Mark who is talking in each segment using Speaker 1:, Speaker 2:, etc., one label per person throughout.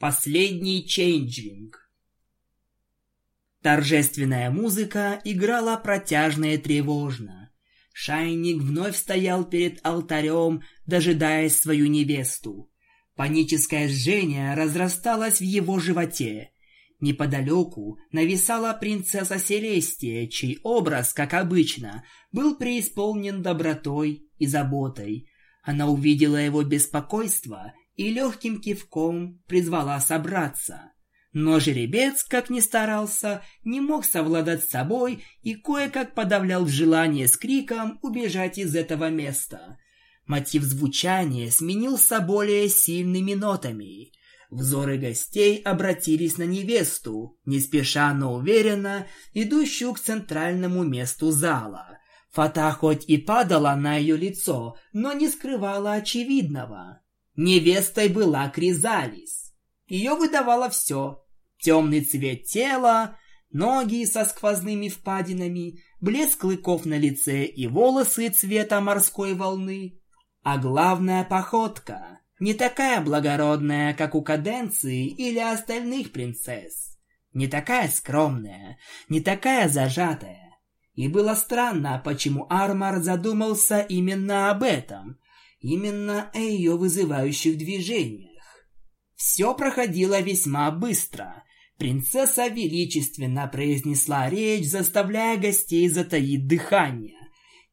Speaker 1: Последний чейнджинг. Торжественная музыка играла протяжно и тревожно. Шайник вновь стоял перед алтарем, дожидаясь свою невесту. Паническое жжение разрасталось в его животе. Неподалеку нависала принцесса Селестия, чей образ, как обычно, был преисполнен добротой и заботой. Она увидела его беспокойство и легким кивком призвала собраться. Но жеребец, как ни старался, не мог совладать с собой и кое-как подавлял желание с криком убежать из этого места. Мотив звучания сменился более сильными нотами. Взоры гостей обратились на невесту, не спеша, но уверенно, идущую к центральному месту зала. Фата хоть и падала на ее лицо, но не скрывала очевидного. Невестой была Кризалис. Ее выдавало все. Темный цвет тела, ноги со сквозными впадинами, блеск клыков на лице и волосы цвета морской волны. А главная походка не такая благородная, как у Каденции или остальных принцесс. Не такая скромная, не такая зажатая. И было странно, почему Армар задумался именно об этом, именно о ее вызывающих движениях. Все проходило весьма быстро. Принцесса величественно произнесла речь, заставляя гостей затаить дыхание.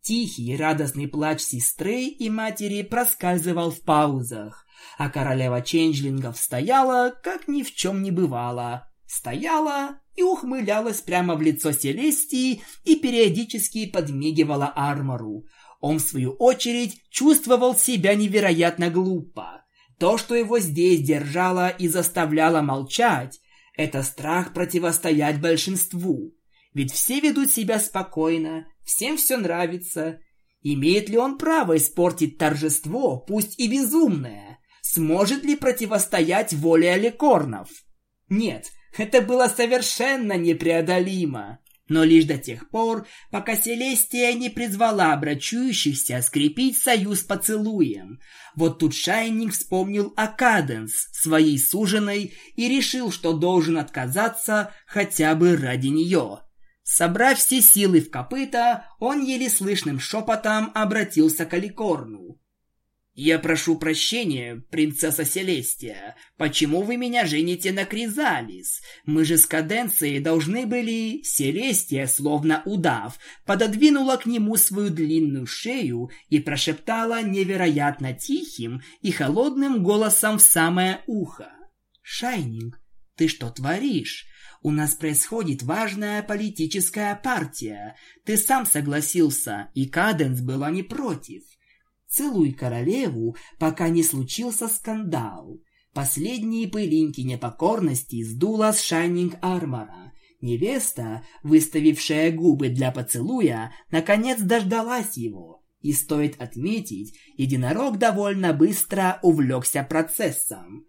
Speaker 1: Тихий радостный плач сестры и матери проскальзывал в паузах, а королева ченджлингов стояла, как ни в чем не бывало. Стояла и ухмылялась прямо в лицо Селестии и периодически подмигивала Армору. Он, в свою очередь, чувствовал себя невероятно глупо. То, что его здесь держало и заставляло молчать, это страх противостоять большинству. Ведь все ведут себя спокойно, всем все нравится. Имеет ли он право испортить торжество, пусть и безумное? Сможет ли противостоять воле Аликорнов? Нет, это было совершенно непреодолимо. Но лишь до тех пор, пока Селестия не призвала обращающихся скрепить союз поцелуем. Вот тут Шайнинг вспомнил о Каденс, своей суженой, и решил, что должен отказаться хотя бы ради нее. Собрав все силы в копыта, он еле слышным шепотом обратился к Аликорну. «Я прошу прощения, принцесса Селестия. Почему вы меня жените на Кризалис? Мы же с Каденцией должны были...» Селестия, словно удав, пододвинула к нему свою длинную шею и прошептала невероятно тихим и холодным голосом в самое ухо. «Шайнинг, ты что творишь? У нас происходит важная политическая партия. Ты сам согласился, и Каденс была не против. Целуй королеву, пока не случился скандал. Последние пылинки непокорности сдула с Шайнинг Армора. Невеста, выставившая губы для поцелуя, наконец дождалась его. И стоит отметить, единорог довольно быстро увлекся процессом.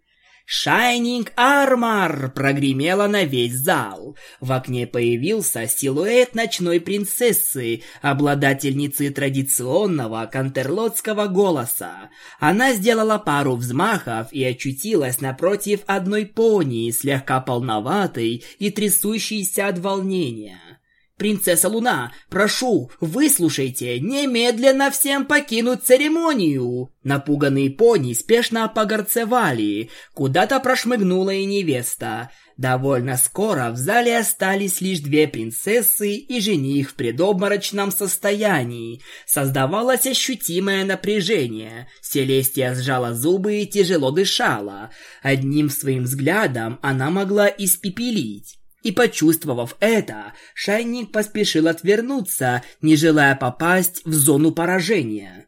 Speaker 1: «Шайнинг Армор!» прогремело на весь зал. В окне появился силуэт ночной принцессы, обладательницы традиционного кантерлотского голоса. Она сделала пару взмахов и очутилась напротив одной пони, слегка полноватой и трясущейся от волнения. «Принцесса Луна, прошу, выслушайте, немедленно всем покинуть церемонию!» Напуганные пони спешно погорцевали, куда-то прошмыгнула и невеста. Довольно скоро в зале остались лишь две принцессы и жених в предобморочном состоянии. Создавалось ощутимое напряжение. Селестия сжала зубы и тяжело дышала. Одним своим взглядом она могла испепелить. И почувствовав это, Шайник поспешил отвернуться, не желая попасть в зону поражения.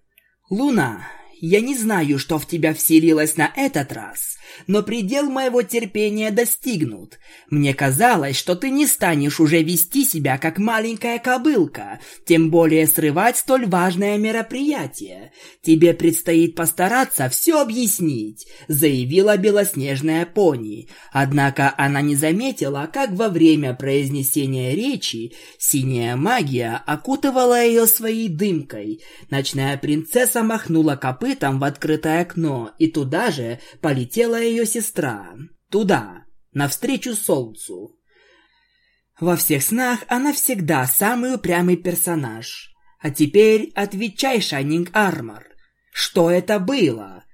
Speaker 1: «Луна, я не знаю, что в тебя вселилось на этот раз, но предел моего терпения достигнут. Мне казалось, что ты не станешь уже вести себя как маленькая кобылка, тем более срывать столь важное мероприятие. Тебе предстоит постараться все объяснить, заявила белоснежная пони. Однако она не заметила, как во время произнесения речи синяя магия окутывала ее своей дымкой. Ночная принцесса махнула копытом в открытое окно, и туда же полетела ее сестра. Туда, навстречу солнцу. Во всех снах она всегда самый упрямый персонаж. А теперь отвечай, Шайнинг Армор. Что это было?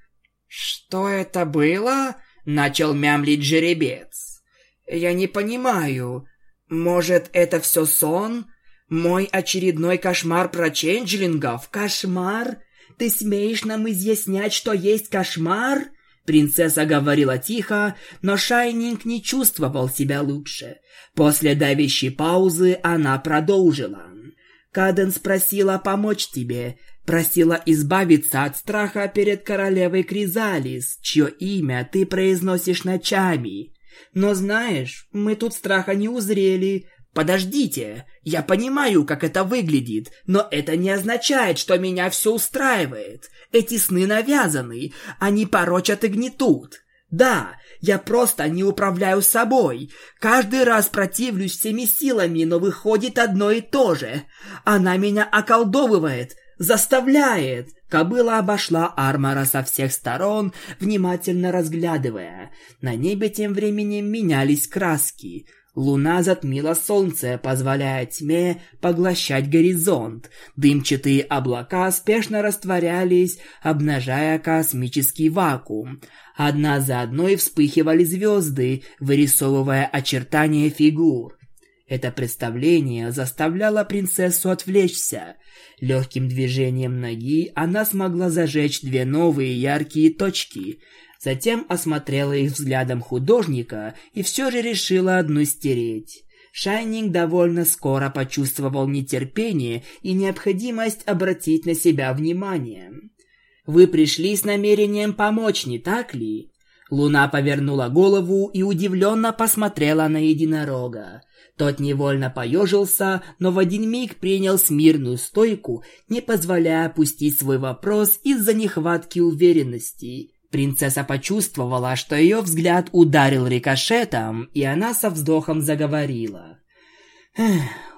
Speaker 1: Что это было? Начал мямлить жеребец. Я не понимаю. Может, это все сон? Мой очередной кошмар про ченджлингов? Кошмар? Ты смеешь нам изъяснять, что есть кошмар? Принцесса говорила тихо, но Шайнинг не чувствовал себя лучше. После давящей паузы она продолжила. Каденс просила помочь тебе, просила избавиться от страха перед королевой Кризалис, чье имя ты произносишь ночами. Но знаешь, мы тут страха не узрели. Подождите, я понимаю, как это выглядит, но это не означает, что меня все устраивает. Эти сны навязаны, они порочат и гнетут. Да, я просто не управляю собой. Каждый раз противлюсь всеми силами, но выходит одно и то же. Она меня околдовывает, заставляет. Кобыла обошла Армора со всех сторон, внимательно разглядывая. На небе тем временем менялись краски. Луна затмила солнце, позволяя тьме поглощать горизонт. Дымчатые облака спешно растворялись, обнажая космический вакуум. Одна за одной вспыхивали звезды, вырисовывая очертания фигур. Это представление заставляло принцессу отвлечься. Легким движением ноги она смогла зажечь две новые яркие точки – Затем осмотрела их взглядом художника и все же решила одну стереть. Шайнинг довольно скоро почувствовал нетерпение и необходимость обратить на себя внимание. «Вы пришли с намерением помочь, не так ли?» Луна повернула голову и удивленно посмотрела на единорога. Тот невольно поежился, но в один миг принял смирную стойку, не позволяя опустить свой вопрос из-за нехватки уверенности. Принцесса почувствовала, что ее взгляд ударил рикошетом, и она со вздохом заговорила.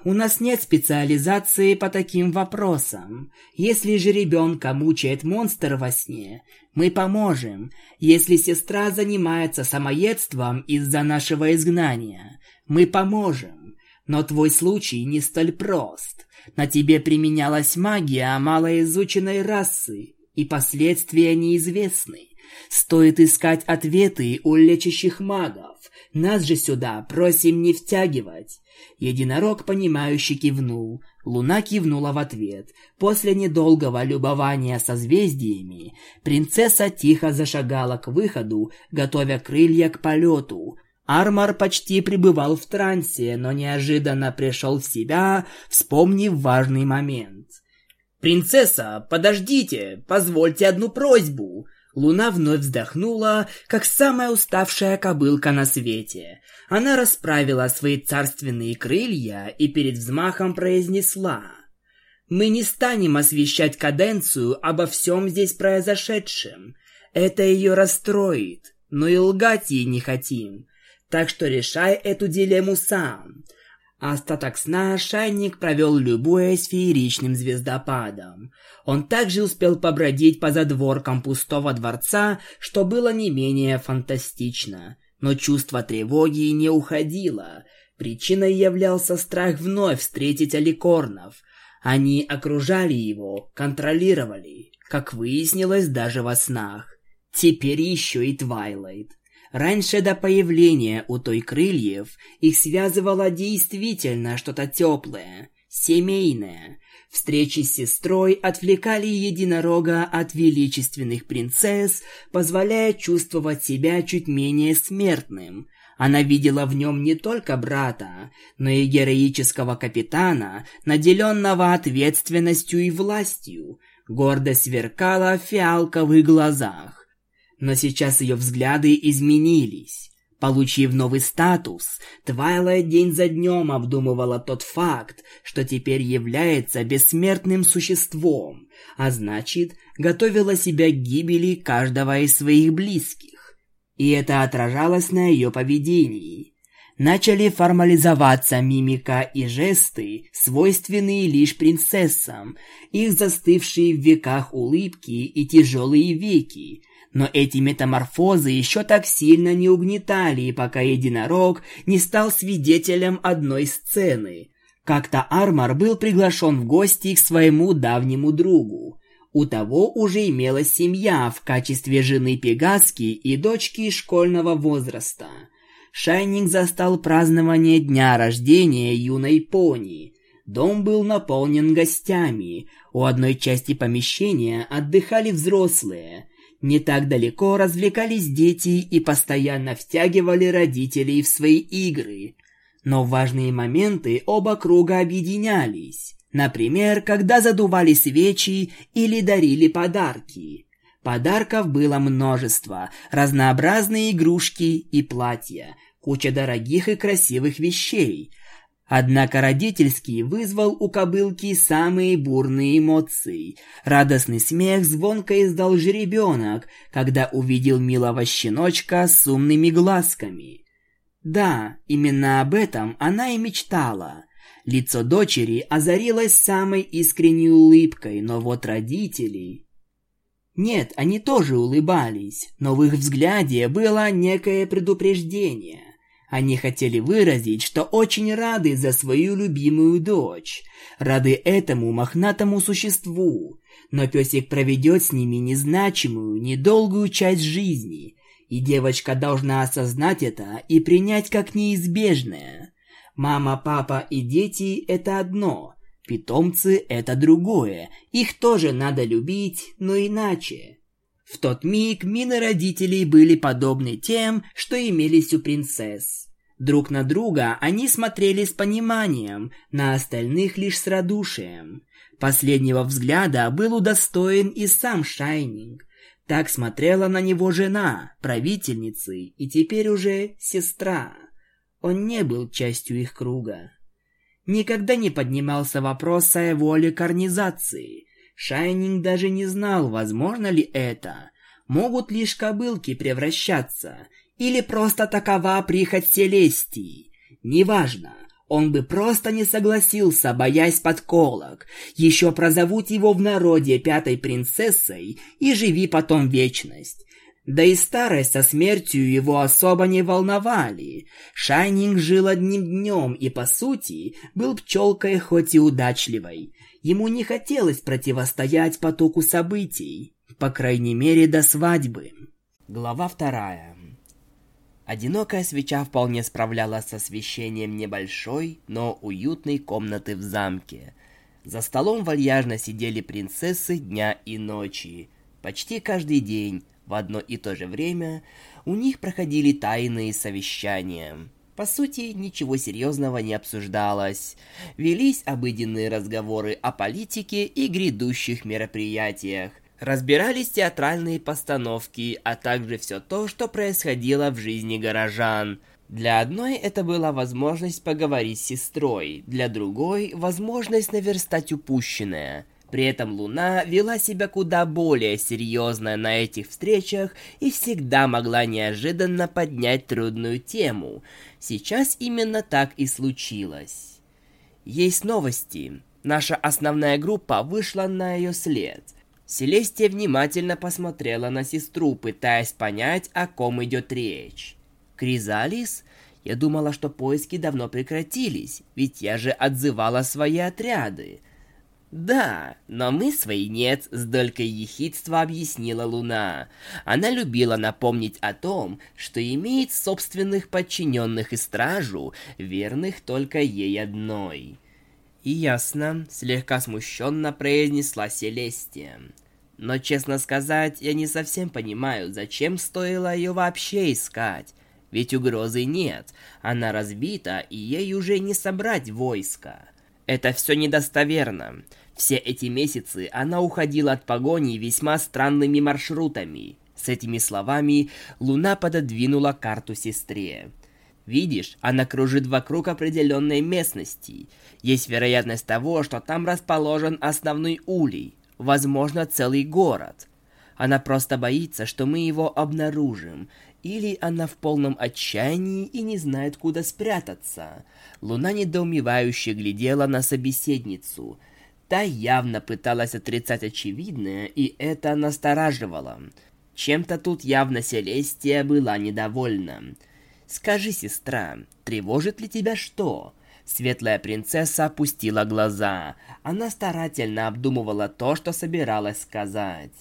Speaker 1: «У нас нет специализации по таким вопросам. Если же ребенка мучает монстр во сне, мы поможем. Если сестра занимается самоедством из-за нашего изгнания, мы поможем. Но твой случай не столь прост. На тебе применялась магия малоизученной расы, и последствия неизвестны. Стоит искать ответы у лечащих магов. Нас же сюда просим не втягивать. Единорог, понимающе кивнул. Луна кивнула в ответ. После недолгого любования созвездиями, принцесса тихо зашагала к выходу, готовя крылья к полету. Армор почти пребывал в трансе, но неожиданно пришел в себя, вспомнив важный момент. «Принцесса, подождите, позвольте одну просьбу!» Луна вновь вздохнула, как самая уставшая кобылка на свете. Она расправила свои царственные крылья и перед взмахом произнесла. «Мы не станем освещать каденцию обо всем здесь произошедшем. Это ее расстроит, но и лгать ей не хотим. Так что решай эту дилемму сам. Остаток сна Шайник провел любуясь фееричным звездопадом. Он также успел побродить по задворкам пустого дворца, что было не менее фантастично. Но чувство тревоги не уходило. Причиной являлся страх вновь встретить аликорнов. Они окружали его, контролировали, как выяснилось даже во снах. Теперь еще и Твайлайт. Раньше до появления у той крыльев их связывало действительно что-то теплое, семейное. Встречи с сестрой отвлекали единорога от величественных принцесс, позволяя чувствовать себя чуть менее смертным. Она видела в нем не только брата, но и героического капитана, наделенного ответственностью и властью. Гордо сверкала в фиалковых глазах. Но сейчас ее взгляды изменились. Получив новый статус, Твайлайт день за днем обдумывала тот факт, что теперь является бессмертным существом, а значит, готовила себя к гибели каждого из своих близких. И это отражалось на ее поведении. Начали формализоваться мимика и жесты, свойственные лишь принцессам, их застывшие в веках улыбки и тяжелые веки, Но эти метаморфозы еще так сильно не угнетали, пока единорог не стал свидетелем одной сцены. Как-то Армар был приглашен в гости к своему давнему другу. У того уже имелась семья в качестве жены Пегаски и дочки школьного возраста. Шайнинг застал празднование дня рождения юной пони. Дом был наполнен гостями. У одной части помещения отдыхали взрослые. Не так далеко развлекались дети и постоянно втягивали родителей в свои игры. Но важные моменты оба круга объединялись. Например, когда задували свечи или дарили подарки. Подарков было множество, разнообразные игрушки и платья, куча дорогих и красивых вещей. Однако родительский вызвал у кобылки самые бурные эмоции. Радостный смех звонко издал жеребенок, когда увидел милого щеночка с умными глазками. Да, именно об этом она и мечтала. Лицо дочери озарилось самой искренней улыбкой, но вот родители... Нет, они тоже улыбались, но в их взгляде было некое предупреждение. Они хотели выразить, что очень рады за свою любимую дочь, рады этому мохнатому существу, но песик проведет с ними незначимую, недолгую часть жизни, и девочка должна осознать это и принять как неизбежное. Мама, папа и дети – это одно, питомцы – это другое, их тоже надо любить, но иначе. В тот миг мины родителей были подобны тем, что имелись у принцесс. Друг на друга они смотрели с пониманием, на остальных лишь с радушием. Последнего взгляда был удостоен и сам Шайнинг. Так смотрела на него жена, правительницы и теперь уже сестра. Он не был частью их круга. Никогда не поднимался вопрос о его ликарнизации. Шайнинг даже не знал, возможно ли это. Могут лишь кобылки превращаться, или просто такова прихоть Селестии. Неважно. Он бы просто не согласился, боясь подколок. Еще прозовут его в народе пятой принцессой и живи потом вечность. Да и старость со смертью его особо не волновали. Шайнинг жил одним днем и, по сути, был пчелкой хоть и удачливой. Ему не хотелось противостоять потоку событий, по крайней мере до свадьбы. Глава вторая. Одинокая свеча вполне справлялась с освещением небольшой, но уютной комнаты в замке. За столом вальяжно сидели принцессы дня и ночи. Почти каждый день, в одно и то же время, у них проходили тайные совещания. По сути, ничего серьезного не обсуждалось. Велись обыденные разговоры о политике и грядущих мероприятиях – Разбирались театральные постановки, а также все то, что происходило в жизни горожан. Для одной это была возможность поговорить с сестрой, для другой – возможность наверстать упущенное. При этом Луна вела себя куда более серьезно на этих встречах и всегда могла неожиданно поднять трудную тему. Сейчас именно так и случилось. Есть новости. Наша основная группа вышла на ее след – Селестия внимательно посмотрела на сестру, пытаясь понять, о ком идет речь. «Кризалис? Я думала, что поиски давно прекратились, ведь я же отзывала свои отряды». «Да, но мы свои нет», — долькой ехидства объяснила Луна. Она любила напомнить о том, что имеет собственных подчиненных и стражу, верных только ей одной. «И ясно», — слегка смущенно произнесла Селестия. «Но, честно сказать, я не совсем понимаю, зачем стоило ее вообще искать. Ведь угрозы нет, она разбита, и ей уже не собрать войска. Это все недостоверно. Все эти месяцы она уходила от погони весьма странными маршрутами». С этими словами Луна пододвинула карту сестре. Видишь, она кружит вокруг определенной местности. Есть вероятность того, что там расположен основной улей, возможно, целый город. Она просто боится, что мы его обнаружим, или она в полном отчаянии и не знает, куда спрятаться. Луна недоумевающе глядела на собеседницу. Та явно пыталась отрицать очевидное, и это настораживало. Чем-то тут явно Селестия была недовольна. «Скажи, сестра, тревожит ли тебя что?» Светлая принцесса опустила глаза. Она старательно обдумывала то, что собиралась сказать.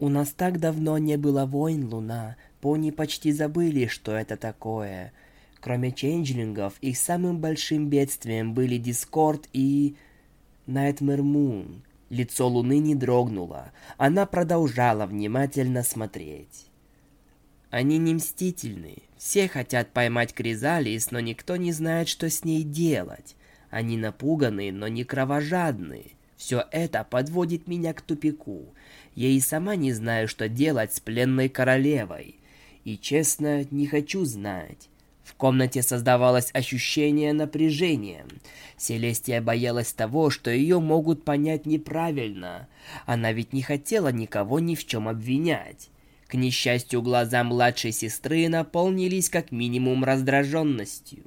Speaker 1: «У нас так давно не было войн, Луна. Пони почти забыли, что это такое. Кроме ченджлингов, их самым большим бедствием были Дискорд и... Найтмэр Мун. Лицо Луны не дрогнуло. Она продолжала внимательно смотреть. Они не мстительны. Все хотят поймать Кризалис, но никто не знает, что с ней делать. Они напуганы, но не кровожадны. Все это подводит меня к тупику. Я и сама не знаю, что делать с пленной королевой. И честно, не хочу знать. В комнате создавалось ощущение напряжения. Селестия боялась того, что ее могут понять неправильно. Она ведь не хотела никого ни в чем обвинять. К несчастью, глаза младшей сестры наполнились как минимум раздраженностью.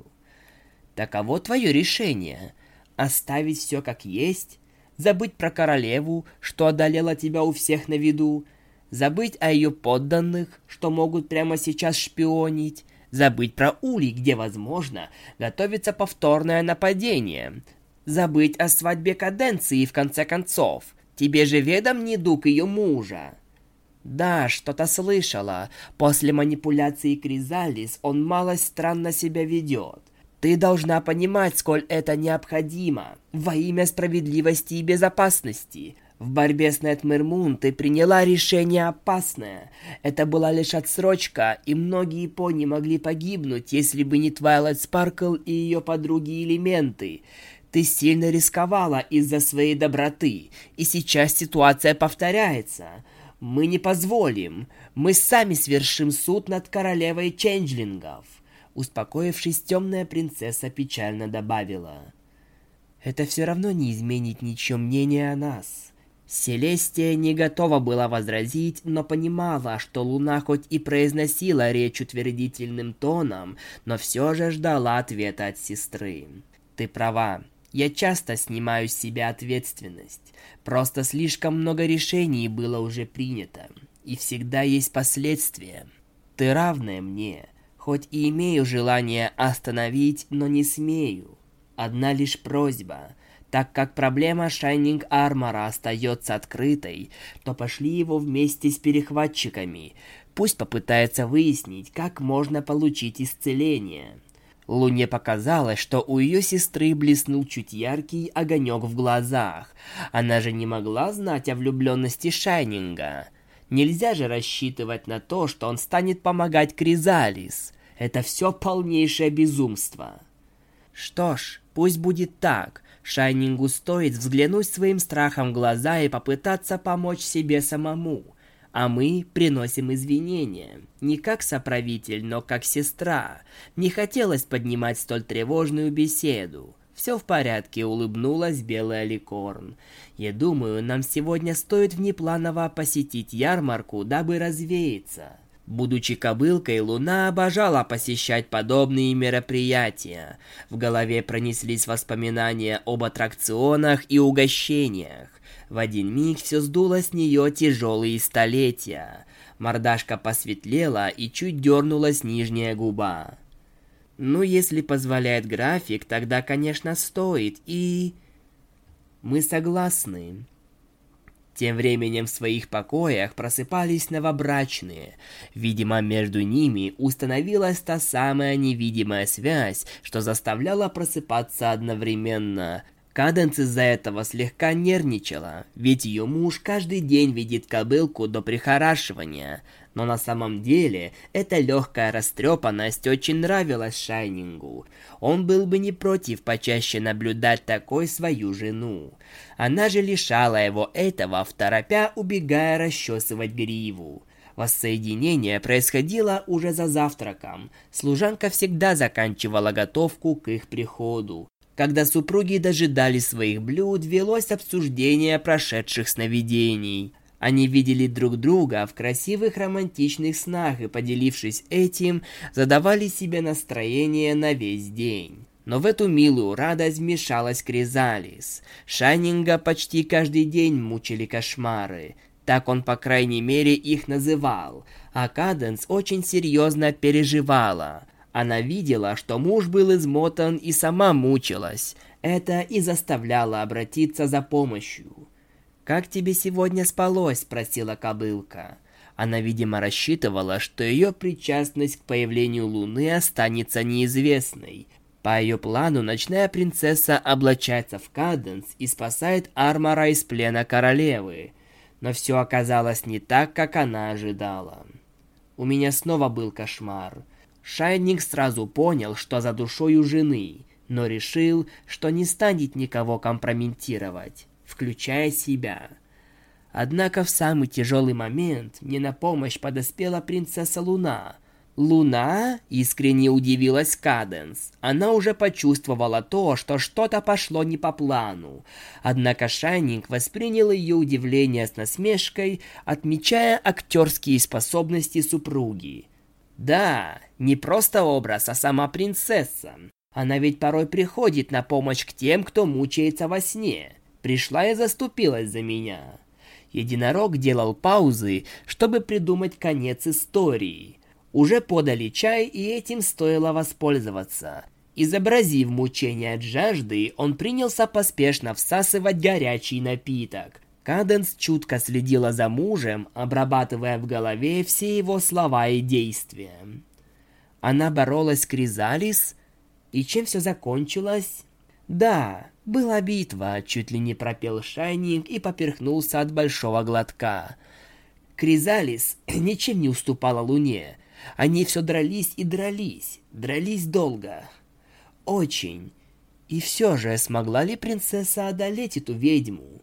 Speaker 1: Таково твое решение. Оставить все как есть? Забыть про королеву, что одолела тебя у всех на виду? Забыть о ее подданных, что могут прямо сейчас шпионить? Забыть про Ули, где, возможно, готовится повторное нападение? Забыть о свадьбе Каденции, в конце концов? Тебе же ведом недуг ее мужа. Да, что-то слышала. После манипуляции Кризалис он малость странно себя ведет. Ты должна понимать, сколь это необходимо. Во имя справедливости и безопасности. В борьбе с Нетмермун ты приняла решение опасное. Это была лишь отсрочка, и многие пони могли погибнуть, если бы не Твайлайт Спаркл и ее подруги Элементы. Ты сильно рисковала из-за своей доброты, и сейчас ситуация повторяется. Мы не позволим. Мы сами свершим суд над королевой Ченджлингов. Успокоившись, темная принцесса печально добавила. Это все равно не изменит ничего мнения о нас. Селестия не готова была возразить, но понимала, что Луна хоть и произносила речь утвердительным тоном, но все же ждала ответа от сестры. «Ты права. Я часто снимаю с себя ответственность. Просто слишком много решений было уже принято, и всегда есть последствия. Ты равная мне, хоть и имею желание остановить, но не смею. Одна лишь просьба. Так как проблема Шайнинг Армора остается открытой, то пошли его вместе с перехватчиками. Пусть попытается выяснить, как можно получить исцеление. Луне показалось, что у ее сестры блеснул чуть яркий огонек в глазах. Она же не могла знать о влюбленности Шайнинга. Нельзя же рассчитывать на то, что он станет помогать Кризалис. Это все полнейшее безумство. Что ж, пусть будет так. Шайнингу стоит взглянуть своим страхом в глаза и попытаться помочь себе самому а мы приносим извинения. Не как соправитель, но как сестра. Не хотелось поднимать столь тревожную беседу. Все в порядке, улыбнулась белая ликорн. Я думаю, нам сегодня стоит внепланово посетить ярмарку, дабы развеяться. Будучи кобылкой, Луна обожала посещать подобные мероприятия. В голове пронеслись воспоминания об аттракционах и угощениях. В один миг все сдуло с нее тяжелые столетия. Мордашка посветлела и чуть дернулась нижняя губа. Ну, если позволяет график, тогда, конечно, стоит, и... Мы согласны. Тем временем в своих покоях просыпались новобрачные. Видимо, между ними установилась та самая невидимая связь, что заставляла просыпаться одновременно. Каденс из-за этого слегка нервничала, ведь ее муж каждый день видит кобылку до прихорашивания. Но на самом деле, эта легкая растрепанность очень нравилась Шайнингу. Он был бы не против почаще наблюдать такой свою жену. Она же лишала его этого, второпя убегая расчесывать гриву. Воссоединение происходило уже за завтраком. Служанка всегда заканчивала готовку к их приходу. Когда супруги дожидали своих блюд, велось обсуждение прошедших сновидений. Они видели друг друга в красивых романтичных снах и, поделившись этим, задавали себе настроение на весь день. Но в эту милую радость вмешалась Кризалис. Шайнинга почти каждый день мучили кошмары. Так он, по крайней мере, их называл. А Каденс очень серьезно переживала. Она видела, что муж был измотан и сама мучилась. Это и заставляло обратиться за помощью. «Как тебе сегодня спалось?» – спросила кобылка. Она, видимо, рассчитывала, что ее причастность к появлению Луны останется неизвестной. По ее плану, ночная принцесса облачается в Каденс и спасает Армора из плена королевы. Но все оказалось не так, как она ожидала. У меня снова был кошмар. Шайник сразу понял, что за душой у жены, но решил, что не станет никого компрометировать, включая себя. Однако в самый тяжелый момент мне на помощь подоспела принцесса Луна. Луна искренне удивилась Каденс. Она уже почувствовала то, что что-то пошло не по плану. Однако Шайнинг воспринял ее удивление с насмешкой, отмечая актерские способности супруги. Да, не просто образ, а сама принцесса. Она ведь порой приходит на помощь к тем, кто мучается во сне. Пришла и заступилась за меня. Единорог делал паузы, чтобы придумать конец истории. Уже подали чай, и этим стоило воспользоваться. Изобразив мучение от жажды, он принялся поспешно всасывать горячий напиток. Каденс чутко следила за мужем, обрабатывая в голове все его слова и действия. Она боролась с Кризалис, и чем все закончилось? Да, была битва, чуть ли не пропел Шайнинг и поперхнулся от большого глотка. Кризалис ничем не уступала Луне. Они все дрались и дрались, дрались долго. Очень. И все же смогла ли принцесса одолеть эту ведьму?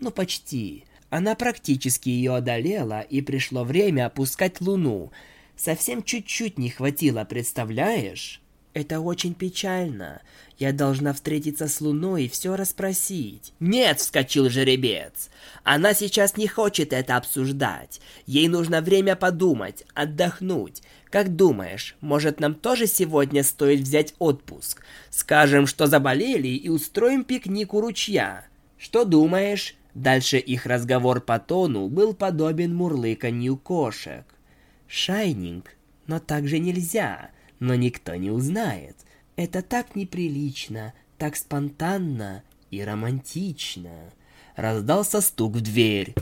Speaker 1: Ну, почти. Она практически ее одолела, и пришло время опускать луну. Совсем чуть-чуть не хватило, представляешь? Это очень печально. Я должна встретиться с Луной и все расспросить. Нет, вскочил жеребец. Она сейчас не хочет это обсуждать. Ей нужно время подумать, отдохнуть. Как думаешь, может нам тоже сегодня стоит взять отпуск? Скажем, что заболели и устроим пикник у ручья. Что думаешь? Дальше их разговор по тону был подобен мурлыканью кошек. «Шайнинг, но так же нельзя, но никто не узнает. Это так неприлично, так спонтанно и романтично». Раздался стук в дверь.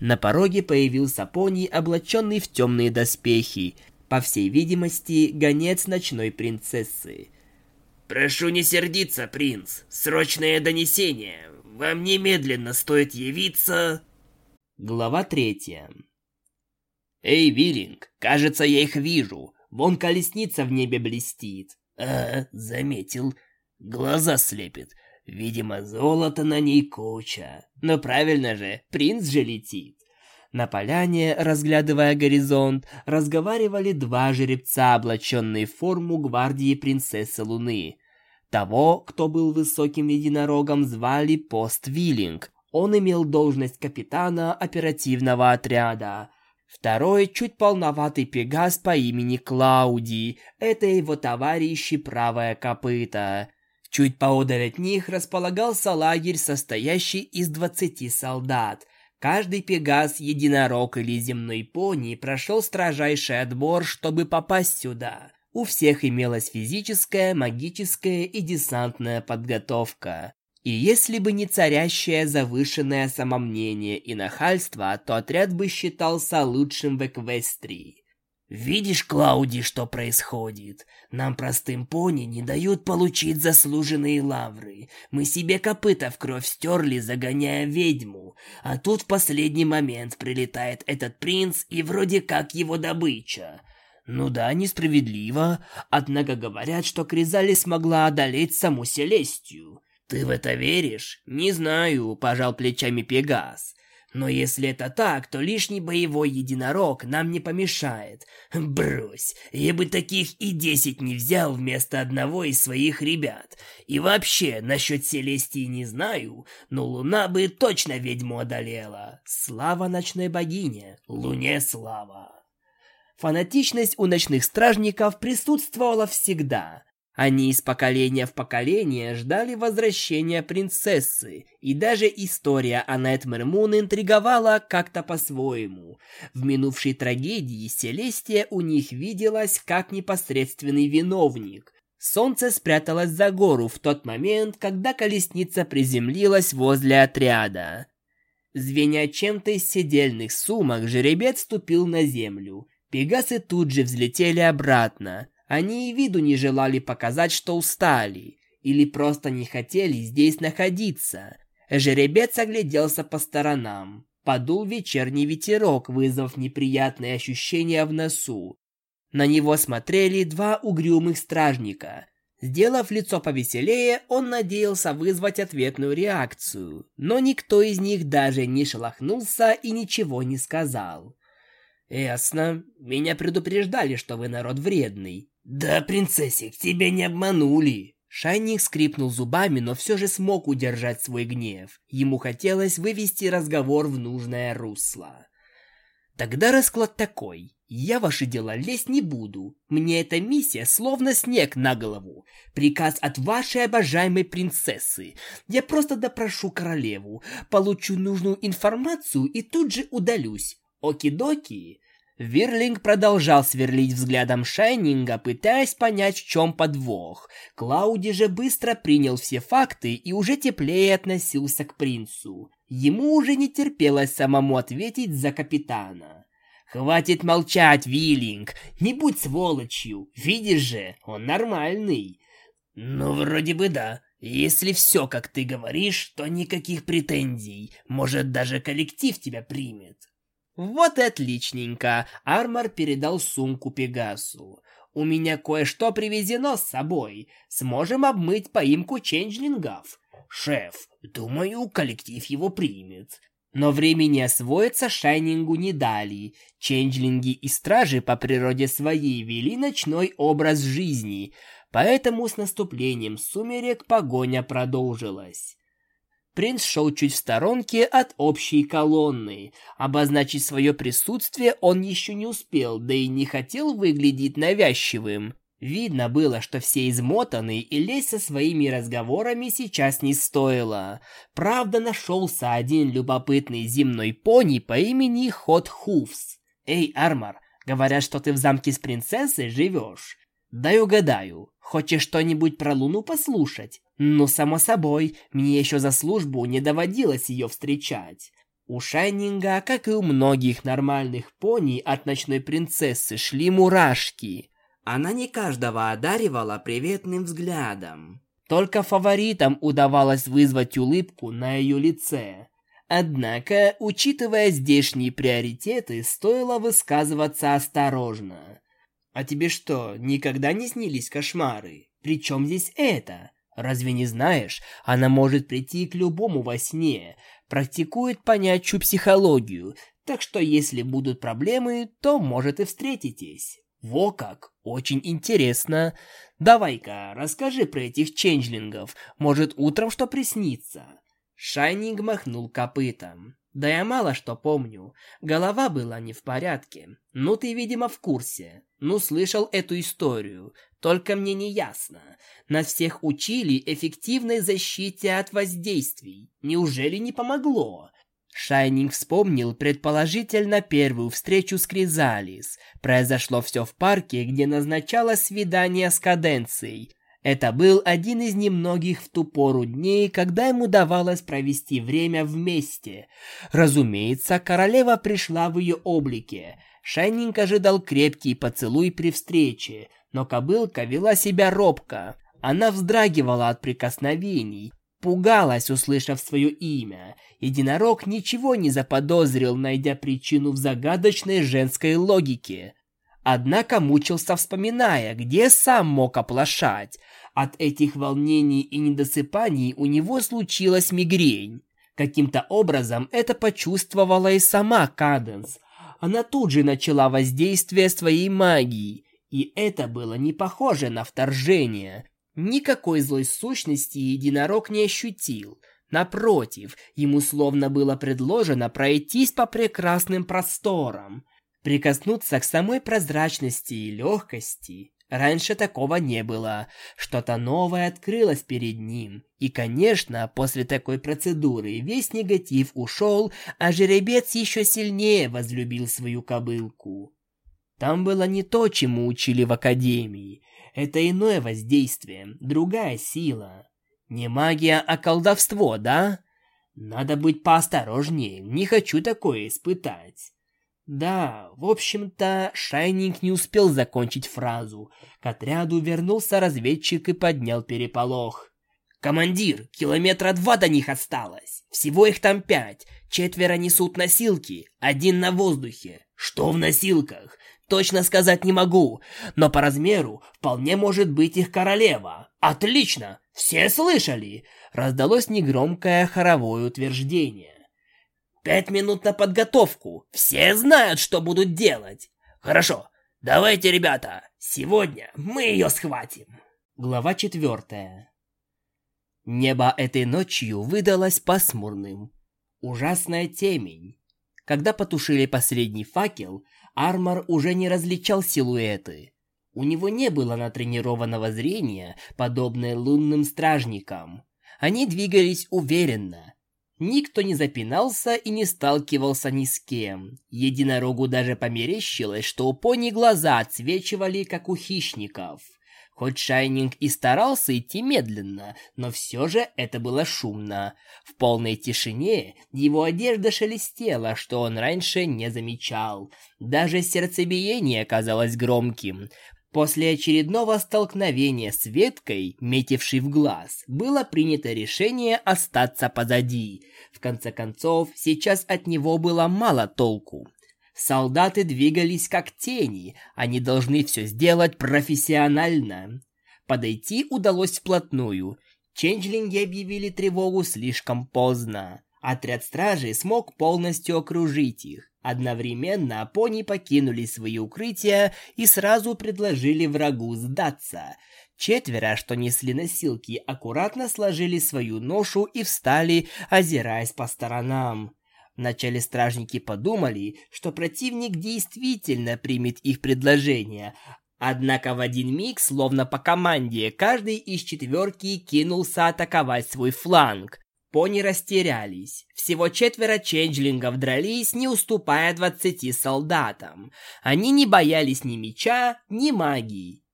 Speaker 1: На пороге появился пони, облаченный в темные доспехи, по всей видимости, гонец ночной принцессы.
Speaker 2: «Прошу не сердиться, принц. Срочное донесение. Вам немедленно стоит явиться...»
Speaker 1: Глава третья. «Эй, Виллинг, кажется, я их вижу. Вон колесница в небе блестит».
Speaker 2: «А, заметил. Глаза слепит. Видимо, золото на ней куча.
Speaker 1: Но правильно же, принц же летит». На поляне, разглядывая горизонт, разговаривали два жеребца, облаченные в форму гвардии принцессы Луны. Того, кто был высоким единорогом, звали Пост Виллинг. Он имел должность капитана оперативного отряда. Второй чуть полноватый пегас по имени Клауди. Это его товарищи правая копыта. Чуть поодаль от них располагался лагерь, состоящий из двадцати солдат. Каждый пегас, единорог или земной пони прошел строжайший отбор, чтобы попасть сюда. У всех имелась физическая, магическая и десантная подготовка. И если бы не царящее завышенное самомнение и нахальство, то отряд бы считался лучшим в Эквестрии.
Speaker 2: «Видишь, Клауди, что происходит? Нам, простым пони, не дают получить заслуженные лавры. Мы себе копыта в кровь стерли, загоняя ведьму. А тут в последний момент прилетает этот принц и вроде как его добыча. Ну да, несправедливо, однако говорят, что Кризали смогла одолеть саму Селестию. Ты в это веришь? Не знаю, пожал плечами Пегас. Но если это так, то лишний боевой единорог нам не помешает. Брось, я бы таких и десять не взял вместо одного из своих ребят. И вообще, насчет Селестии не знаю, но Луна бы точно ведьму одолела. Слава ночной богине, Луне слава.
Speaker 1: Фанатичность у ночных стражников присутствовала всегда.
Speaker 2: Они из поколения в поколение ждали возвращения принцессы, и даже история о Найтмэр Мун интриговала как-то по-своему. В минувшей трагедии Селестия у них виделась как непосредственный виновник. Солнце спряталось за гору в тот момент, когда колесница приземлилась возле отряда. Звеня чем-то из седельных сумок, жеребец ступил на землю. Пегасы тут же взлетели обратно. Они и виду не желали показать, что устали, или просто не хотели здесь находиться. Жеребец огляделся по сторонам. Подул вечерний ветерок, вызвав неприятные ощущения в носу. На него смотрели два угрюмых стражника. Сделав лицо повеселее, он надеялся вызвать ответную реакцию, но никто из них даже не шелохнулся и ничего не сказал. «Ясно. Меня предупреждали, что вы народ вредный. «Да, принцессик, тебя не обманули!» Шайник скрипнул зубами, но все же смог удержать свой гнев. Ему хотелось вывести разговор в нужное русло. «Тогда расклад такой. Я ваши дела лезть не буду. Мне эта миссия словно снег на голову. Приказ от вашей обожаемой принцессы. Я просто допрошу королеву, получу нужную информацию и тут же удалюсь. Оки-доки!» Вирлинг продолжал сверлить взглядом Шайнинга, пытаясь понять, в чем подвох. Клауди же быстро принял все факты и уже теплее относился к принцу. Ему уже не терпелось самому ответить за капитана. «Хватит молчать, Виллинг! Не будь сволочью! Видишь же, он нормальный!» «Ну, вроде бы да. Если все, как ты говоришь, то никаких претензий. Может, даже коллектив тебя примет». «Вот и отличненько!» Армор передал сумку Пегасу. «У меня кое-что привезено с собой. Сможем обмыть поимку ченджлингов». «Шеф, думаю, коллектив его примет». Но времени освоиться Шайнингу не дали. Ченджлинги и стражи по природе своей вели ночной образ жизни, поэтому с наступлением сумерек погоня продолжилась. Принц шел чуть в сторонке от общей колонны. Обозначить свое присутствие он еще не успел, да и не хотел выглядеть навязчивым. Видно было, что все измотаны, и лезть со своими разговорами сейчас не стоило. Правда, нашелся один любопытный земной пони по имени Хот Хуфс. «Эй, Армор, говорят, что ты в замке с принцессой живешь. Дай угадаю, хочешь что-нибудь про Луну послушать? Ну, само собой, мне еще за службу не доводилось ее встречать. У Шайнинга, как и у многих нормальных пони от ночной принцессы, шли мурашки. Она не каждого одаривала приветным взглядом. Только фаворитам удавалось вызвать улыбку на ее лице. Однако, учитывая здешние приоритеты, стоило высказываться осторожно. «А тебе что, никогда не снились кошмары? Причем здесь это?» Разве не знаешь, она может прийти к любому во сне, практикует понятию психологию, так что если будут проблемы, то, может, и встретитесь. Во как, очень интересно. Давай-ка, расскажи про этих ченджлингов, может, утром что приснится. Шайнинг махнул копытом. Да я мало что помню. Голова была не в порядке. Ну ты, видимо, в курсе. Ну слышал эту историю. Только мне не ясно. Нас всех учили эффективной защите от воздействий. Неужели не помогло? Шайнинг вспомнил предположительно первую встречу с Кризалис. Произошло все в парке, где назначалось свидание с Каденцией. Это был один из немногих в ту пору дней, когда ему давалось провести время вместе. Разумеется, королева пришла в ее облике. Шайнинг ожидал крепкий поцелуй при встрече, но кобылка вела себя робко. Она вздрагивала от прикосновений, пугалась, услышав свое имя. Единорог ничего не заподозрил, найдя причину в загадочной женской логике. Однако мучился, вспоминая, где сам мог оплошать. От этих волнений и недосыпаний у него случилась мигрень. Каким-то образом это почувствовала и сама Каденс. Она тут же начала воздействие своей магии, и это было не похоже на вторжение. Никакой злой сущности единорог не ощутил. Напротив, ему словно было предложено пройтись по прекрасным просторам, прикоснуться к самой прозрачности и легкости. Раньше такого не было. Что-то новое открылось перед ним. И, конечно, после такой процедуры весь негатив ушел, а жеребец еще сильнее возлюбил свою кобылку. Там было не то, чему учили в академии. Это иное воздействие, другая сила. Не магия, а колдовство, да? Надо быть поосторожнее, не хочу такое испытать. Да, в общем-то, Шайнинг не успел закончить фразу. К отряду вернулся разведчик и поднял переполох. «Командир, километра два до них осталось. Всего их там пять. Четверо несут носилки, один на воздухе. Что в носилках? Точно сказать не могу, но по размеру вполне может быть их королева. Отлично! Все слышали?» Раздалось негромкое хоровое утверждение. Пять минут на подготовку. Все знают, что будут делать. Хорошо, давайте, ребята, сегодня мы ее схватим. Глава четвертая. Небо этой ночью выдалось пасмурным. Ужасная темень. Когда потушили последний факел, Армор уже не различал силуэты. У него не было натренированного зрения, подобное лунным стражникам. Они двигались уверенно, Никто не запинался и не сталкивался ни с кем. Единорогу даже померещилось, что у пони глаза отсвечивали, как у хищников. Хоть Шайнинг и старался идти медленно, но все же это было шумно. В полной тишине его одежда шелестела, что он раньше не замечал. Даже сердцебиение казалось громким. После очередного столкновения с веткой, метившей в глаз, было принято решение остаться позади. В конце концов, сейчас от него было мало толку. Солдаты двигались как тени, они должны все сделать профессионально. Подойти удалось вплотную. Ченджлинги объявили тревогу слишком поздно. Отряд стражи смог полностью окружить их. Одновременно пони покинули свои укрытия и сразу предложили врагу сдаться. Четверо, что несли носилки, аккуратно сложили свою ношу и встали, озираясь по сторонам. Вначале стражники подумали, что противник действительно примет их предложение, Однако в один миг, словно по команде, каждый из четверки кинулся атаковать свой фланг. Пони растерялись. Всего четверо ченджлингов дрались, не уступая двадцати солдатам. Они не боялись ни меча, ни магии.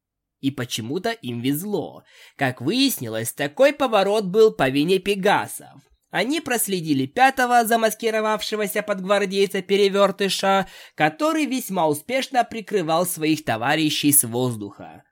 Speaker 2: И почему-то им везло. Как выяснилось, такой поворот был по вине пегасов. Они проследили пятого, замаскировавшегося под гвардейца перевертыша, который весьма успешно прикрывал своих товарищей с воздуха.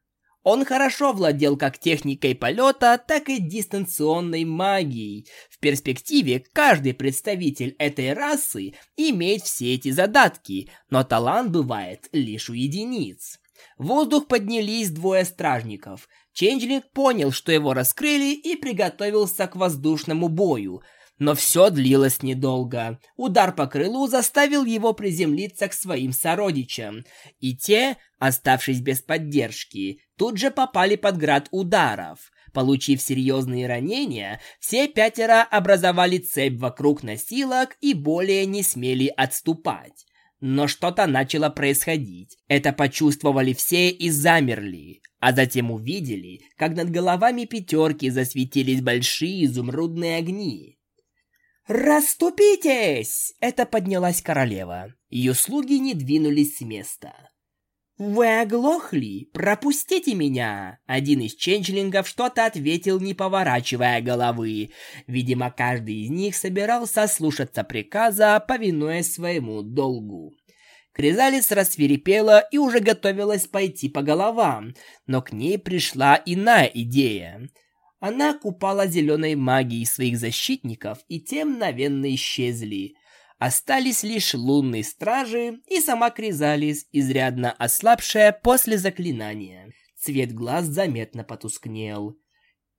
Speaker 2: Он хорошо владел как техникой полета, так и дистанционной магией. В перспективе каждый представитель этой расы имеет все эти задатки, но талант бывает лишь у единиц. В воздух поднялись двое стражников. Ченджлинг понял, что его раскрыли и приготовился к воздушному бою – но все длилось недолго. Удар по крылу заставил его приземлиться к своим сородичам, и те, оставшись без поддержки, тут же попали под град ударов. Получив серьезные ранения, все пятеро образовали цепь вокруг носилок и более не смели отступать. Но что-то начало происходить. Это почувствовали все и замерли. А затем увидели, как над головами пятерки засветились большие изумрудные огни. «Раступитесь!» — это поднялась королева. Ее слуги не двинулись с места. «Вы оглохли? Пропустите меня!» Один из ченджлингов что-то ответил, не поворачивая головы. Видимо, каждый из них собирался слушаться приказа, повинуясь своему долгу. Кризалис рассверепела и уже готовилась пойти по головам, но к ней пришла иная идея — она купала зеленой магией своих защитников, и те мгновенно исчезли. Остались лишь лунные стражи и сама Кризалис, изрядно ослабшая после заклинания. Цвет глаз заметно потускнел.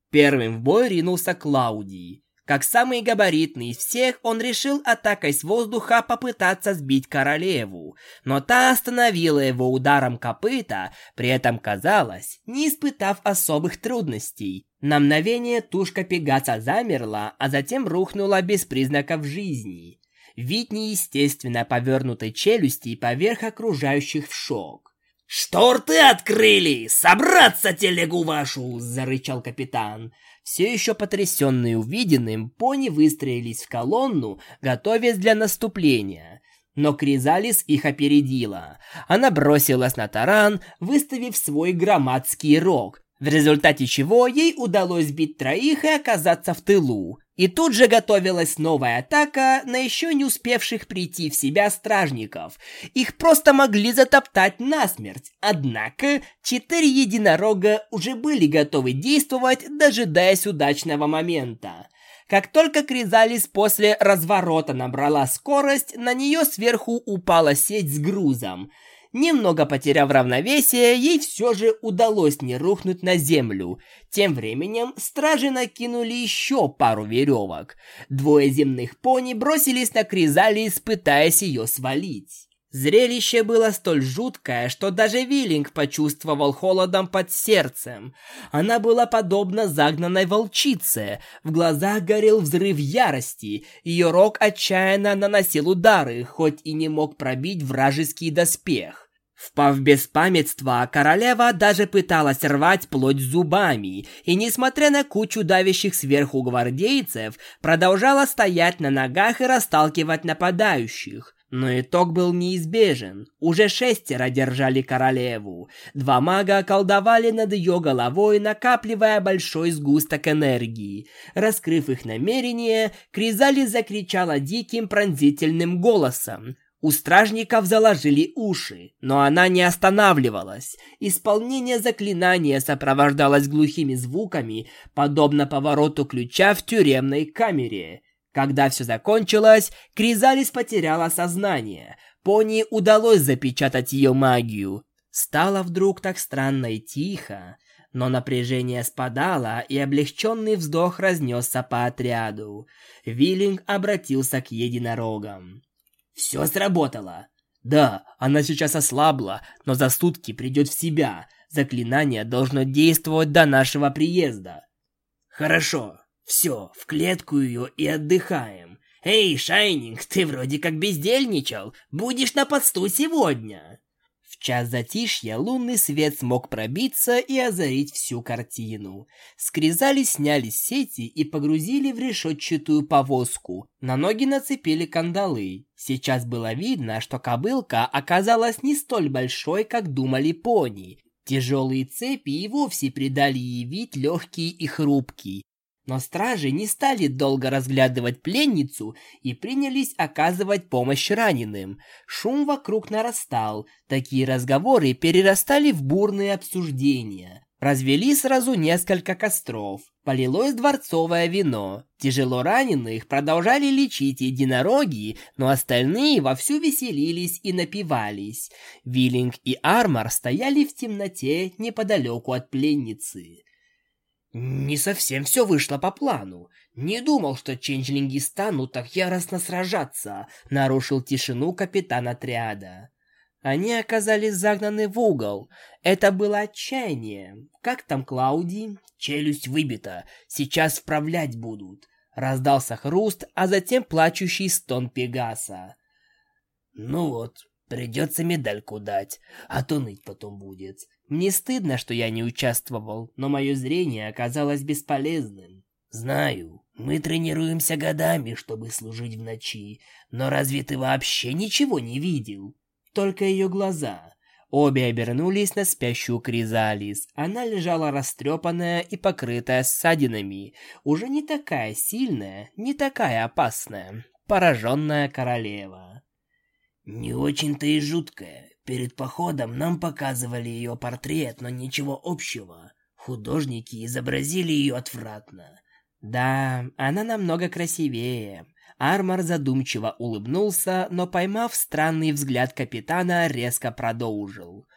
Speaker 2: Первым в бой ринулся Клаудий. Как самый габаритный из всех, он решил атакой с воздуха попытаться сбить королеву, но та остановила его ударом копыта, при этом казалось, не испытав особых трудностей. На мгновение тушка Пегаса замерла, а затем рухнула без признаков жизни. Вид неестественно повернутой челюсти поверх окружающих в шок. «Шторты открыли! Собраться телегу вашу!» – зарычал капитан. Все еще потрясенные увиденным, пони выстроились в колонну, готовясь для наступления. Но Кризалис их опередила. Она бросилась на таран, выставив свой громадский рог, в результате чего ей удалось сбить троих и оказаться в тылу. И тут же готовилась новая атака на еще не успевших прийти в себя стражников. Их просто могли затоптать насмерть. Однако четыре единорога уже были готовы действовать, дожидаясь удачного момента. Как только Кризалис после разворота набрала скорость, на нее сверху упала сеть с грузом – Немного потеряв равновесие, ей все же удалось не рухнуть на землю. Тем временем стражи накинули еще пару веревок. Двое земных пони бросились на Кризалис, пытаясь ее свалить. Зрелище было столь жуткое, что даже Виллинг почувствовал холодом под сердцем. Она была подобна загнанной волчице. В глазах горел взрыв ярости. Ее рог отчаянно наносил удары, хоть и не мог пробить вражеский доспех. Впав в беспамятство, королева даже пыталась рвать плоть зубами, и, несмотря на кучу давящих сверху гвардейцев, продолжала стоять на ногах и расталкивать нападающих. Но итог был неизбежен. Уже шестеро держали королеву. Два мага колдовали над ее головой, накапливая большой сгусток энергии. Раскрыв их намерение, Кризали закричала диким пронзительным голосом. У стражников заложили уши, но она не останавливалась. Исполнение заклинания сопровождалось глухими звуками, подобно повороту ключа в тюремной камере. Когда все закончилось, Кризалис потеряла сознание. Пони удалось запечатать ее магию. Стало вдруг так странно и тихо, но напряжение спадало, и облегченный вздох разнесся по отряду. Виллинг обратился к единорогам. «Все сработало!» «Да, она сейчас ослабла, но за сутки придет в себя. Заклинание должно действовать до нашего приезда». «Хорошо, все, в клетку ее и отдыхаем. Эй, Шайнинг, ты вроде как бездельничал. Будешь на посту сегодня. В час затишья лунный свет смог пробиться и озарить всю картину. Скризали сняли сети и погрузили в решетчатую повозку. На ноги нацепили кандалы. Сейчас было видно, что кобылка оказалась не столь большой, как думали пони. Тяжелые цепи и вовсе придали ей вид легкий и хрупкий. Но стражи не стали долго разглядывать пленницу и принялись оказывать помощь раненым. Шум вокруг нарастал, такие разговоры перерастали в бурные обсуждения. Развели сразу несколько костров, полилось дворцовое вино. Тяжело раненых продолжали лечить единороги, но остальные вовсю веселились и напивались. Виллинг и Армор стояли в темноте неподалеку от пленницы. Не совсем все вышло по плану. Не думал, что ченджлинги станут так яростно сражаться, нарушил тишину капитан отряда. Они оказались загнаны в угол. Это было отчаяние. Как там Клауди? Челюсть выбита. Сейчас вправлять будут. Раздался хруст, а затем плачущий стон Пегаса. Ну вот, придется медальку дать, а то ныть потом будет. Мне стыдно, что я не участвовал, но мое зрение оказалось бесполезным. Знаю, мы тренируемся годами, чтобы служить в ночи, но разве ты вообще ничего не видел? Только ее глаза. Обе обернулись на спящую Кризалис. Она лежала растрепанная и покрытая ссадинами. Уже не такая сильная, не такая опасная. Пораженная королева. Не очень-то и жуткая. Перед походом нам показывали ее портрет, но ничего общего. Художники изобразили ее отвратно. Да, она намного красивее. Армор задумчиво улыбнулся, но поймав странный взгляд капитана, резко продолжил.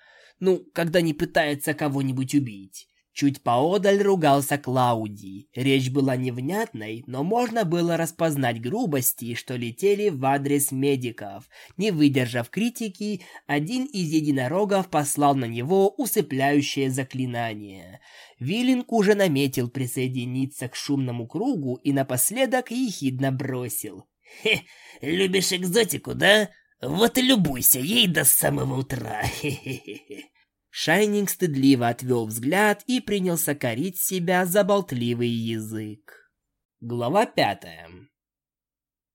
Speaker 2: Ну, когда не пытается кого-нибудь убить. Чуть поодаль ругался Клауди. Речь была невнятной, но можно было распознать грубости, что летели в адрес медиков. Не выдержав критики, один из единорогов послал на него усыпляющее заклинание. Виллинг уже наметил присоединиться к шумному кругу и напоследок ехидно бросил. «Хе, любишь экзотику, да? Вот и любуйся ей до самого утра, хе-хе-хе». Шайнинг стыдливо отвел взгляд и принялся корить себя за болтливый язык. Глава пятая.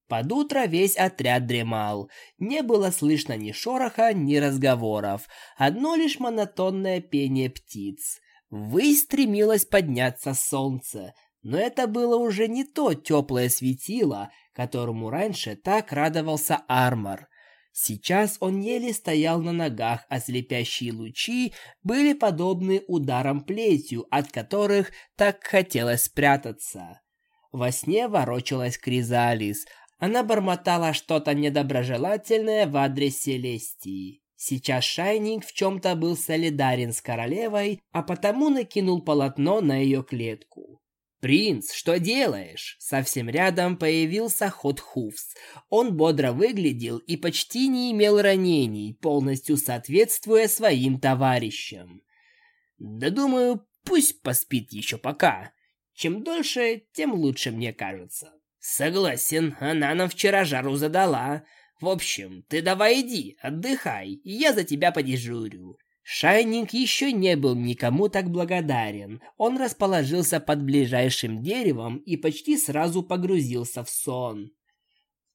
Speaker 2: Под утро весь отряд дремал. Не было слышно ни шороха, ни разговоров. Одно лишь монотонное пение птиц. Ввысь стремилось подняться солнце, но это было уже не то теплое светило, которому раньше так радовался Армор. Сейчас он еле стоял на ногах, а слепящие лучи были подобны ударам плетью, от которых так хотелось спрятаться. Во сне ворочалась Кризалис. Она бормотала что-то недоброжелательное в адрес Селестии. Сейчас Шайнинг в чем-то был солидарен с королевой, а потому накинул полотно на ее клетку. «Принц, что делаешь?» Совсем рядом появился Хот Хуфс. Он бодро выглядел и почти не имел ранений, полностью соответствуя своим товарищам. «Да думаю, пусть поспит еще пока. Чем дольше, тем лучше, мне кажется». «Согласен, она нам вчера жару задала. В общем, ты давай иди, отдыхай, я за тебя подежурю». Шайнинг еще не был никому так благодарен. Он расположился под ближайшим деревом и почти сразу погрузился в сон.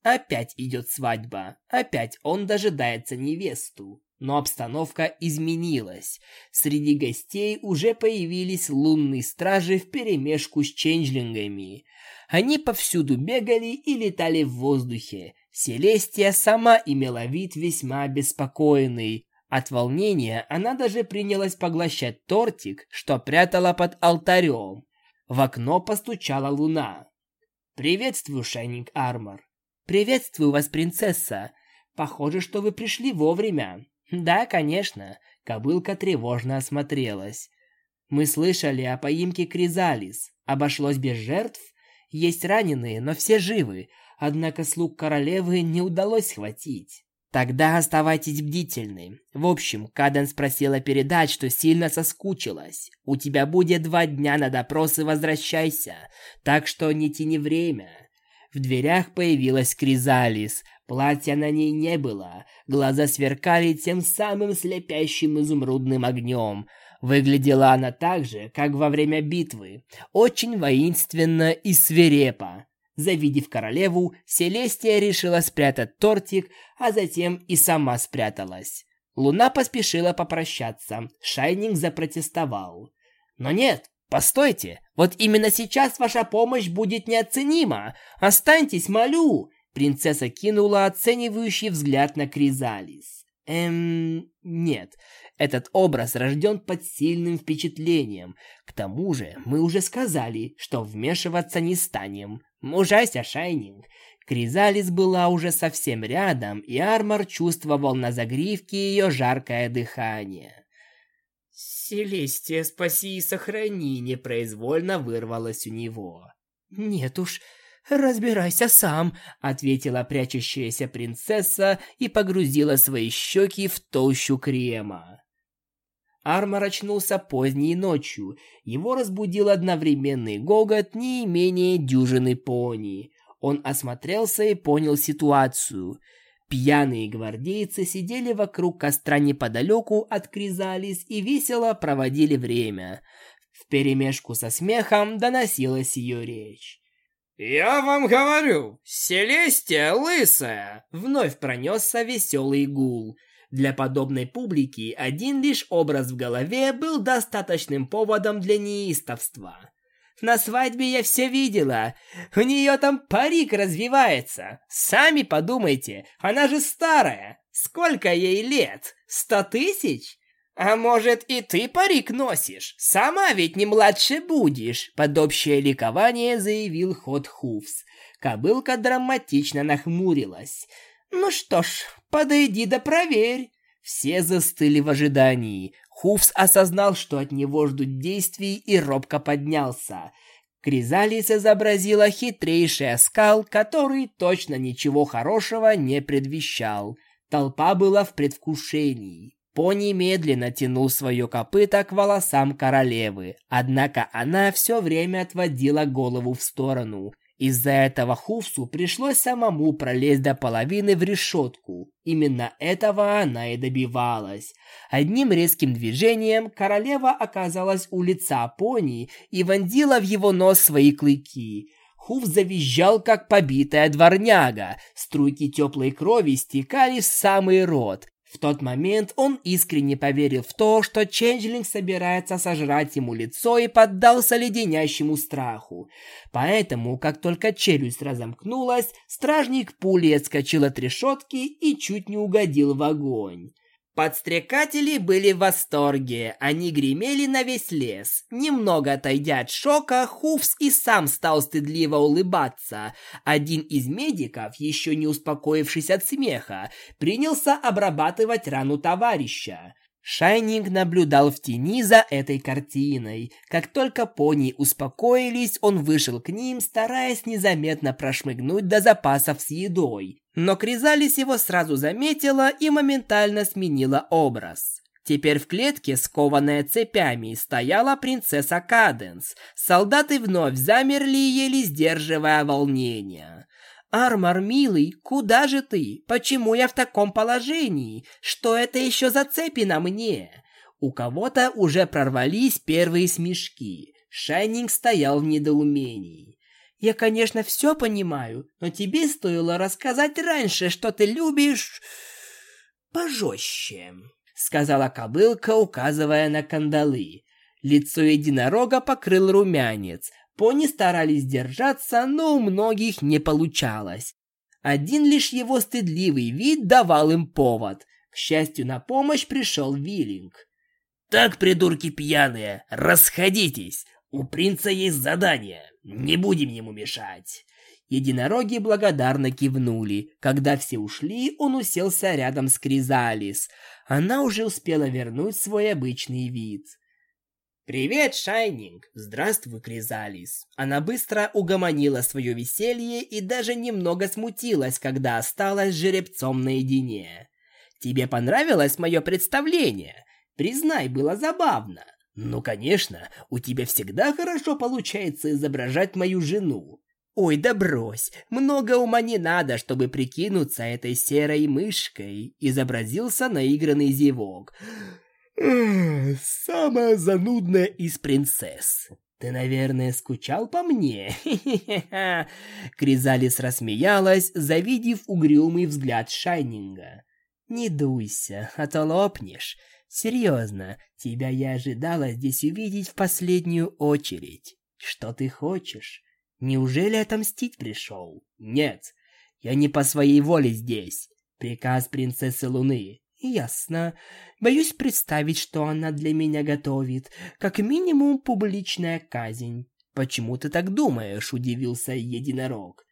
Speaker 2: Опять идет свадьба, опять он дожидается невесту. Но обстановка изменилась. Среди гостей уже появились лунные стражи вперемешку с ченджлингами. Они повсюду бегали и летали в воздухе. Селестия сама имела вид весьма обеспокоенный. От волнения она даже принялась поглощать тортик, что прятала под алтарем. В окно постучала луна. «Приветствую, Шайнинг Армор». «Приветствую вас, принцесса. Похоже, что вы пришли вовремя». «Да, конечно». Кобылка тревожно осмотрелась. «Мы слышали о поимке Кризалис. Обошлось без жертв? Есть раненые, но все живы. Однако слуг королевы не удалось схватить». Тогда оставайтесь бдительны. В общем, Каденс просила передать, что сильно соскучилась. У тебя будет два дня на допрос и возвращайся. Так что не тяни время. В дверях появилась Кризалис. Платья на ней не было. Глаза сверкали тем самым слепящим изумрудным огнем. Выглядела она так же, как во время битвы. Очень воинственно и свирепо. Завидев королеву, Селестия решила спрятать тортик, а затем и сама спряталась. Луна поспешила попрощаться, Шайнинг запротестовал. «Но нет, постойте, вот именно сейчас ваша помощь будет неоценима! Останьтесь, молю!» Принцесса кинула оценивающий взгляд на Кризалис. «Эм, нет, этот образ рожден под сильным впечатлением. К тому же мы уже сказали, что вмешиваться не станем. Мужайся, Шайнинг. Кризалис была уже совсем рядом, и Армор чувствовал на загривке ее жаркое дыхание. «Селестия, спаси и сохрани!» непроизвольно вырвалось у него. «Нет уж, разбирайся сам», — ответила прячущаяся принцесса и погрузила свои щеки в толщу крема. Армор очнулся поздней ночью. Его разбудил одновременный гогот не менее дюжины пони. Он осмотрелся и понял ситуацию. Пьяные гвардейцы сидели вокруг костра неподалеку от Кризалис и весело проводили время. Вперемешку со смехом доносилась ее речь.
Speaker 3: «Я вам говорю, Селестия лысая!»
Speaker 2: Вновь пронесся веселый гул – для подобной публики один лишь образ в голове был достаточным поводом для неистовства. На свадьбе я все видела. У нее там парик развивается. Сами подумайте, она же старая. Сколько ей лет? Сто тысяч? А может, и ты парик носишь? Сама ведь не младше будешь, под общее ликование заявил Хот Хуфс. Кобылка драматично нахмурилась. Ну что ж, подойди да проверь. Все застыли в ожидании. Хувс осознал, что от него ждут действий, и робко поднялся. Кризалис изобразила хитрейший оскал, который точно ничего хорошего не предвещал. Толпа была в предвкушении. Пони медленно тянул свое копыто к волосам королевы, однако она все время отводила голову в сторону. Из-за этого Хувсу пришлось самому пролезть до половины в решетку. Именно этого она и добивалась. Одним резким движением королева оказалась у лица пони и вонзила в его нос свои клыки. Хув завизжал, как побитая дворняга. Струйки теплой крови стекали в самый рот. В тот момент он искренне поверил в то, что Ченджлинг собирается сожрать ему лицо и поддался леденящему страху. Поэтому, как только челюсть разомкнулась, стражник пулей отскочил от решетки и чуть не угодил в огонь. Подстрекатели были в восторге, они гремели на весь лес. Немного отойдя от шока, Хувс и сам стал стыдливо улыбаться. Один из медиков, еще не успокоившись от смеха, принялся обрабатывать рану товарища. Шайнинг наблюдал в тени за этой картиной. Как только пони успокоились, он вышел к ним, стараясь незаметно прошмыгнуть до запасов с едой. Но Кризалис его сразу заметила и моментально сменила образ. Теперь в клетке, скованная цепями, стояла принцесса Каденс. Солдаты вновь замерли, еле сдерживая волнение. «Армор, милый, куда же ты? Почему я в таком положении? Что это еще за цепи на мне?» У кого-то уже прорвались первые смешки. Шайнинг стоял в недоумении. «Я, конечно, все понимаю, но тебе стоило рассказать раньше, что ты любишь... пожестче», — сказала кобылка, указывая на кандалы. Лицо единорога покрыл румянец, Пони старались держаться, но у многих не получалось. Один лишь его стыдливый вид давал им повод. К счастью, на помощь пришел Виллинг.
Speaker 4: «Так, придурки пьяные, расходитесь! У принца есть задание, не будем ему мешать!»
Speaker 2: Единороги благодарно кивнули. Когда все ушли, он уселся рядом с Кризалис. Она уже успела вернуть свой обычный вид. «Привет, Шайнинг!» «Здравствуй, Кризалис!» Она быстро угомонила свое веселье и даже немного смутилась, когда осталась с жеребцом наедине. «Тебе понравилось мое представление? Признай, было забавно!» «Ну, конечно, у тебя всегда хорошо получается изображать мою жену!» «Ой, да брось, много ума не надо, чтобы прикинуться этой серой мышкой», изобразился наигранный зевок. Самая занудная из принцесс. Ты, наверное, скучал по мне? Кризалис рассмеялась, завидев угрюмый взгляд Шайнинга. Не дуйся, а то лопнешь. Серьезно, тебя я ожидала здесь увидеть в последнюю очередь. Что ты хочешь? Неужели отомстить пришел? Нет, я не по своей воле здесь. Приказ принцессы Луны. Ясно. Боюсь представить, что она для меня готовит. Как минимум, публичная казнь. Почему ты так думаешь? Удивился единорог.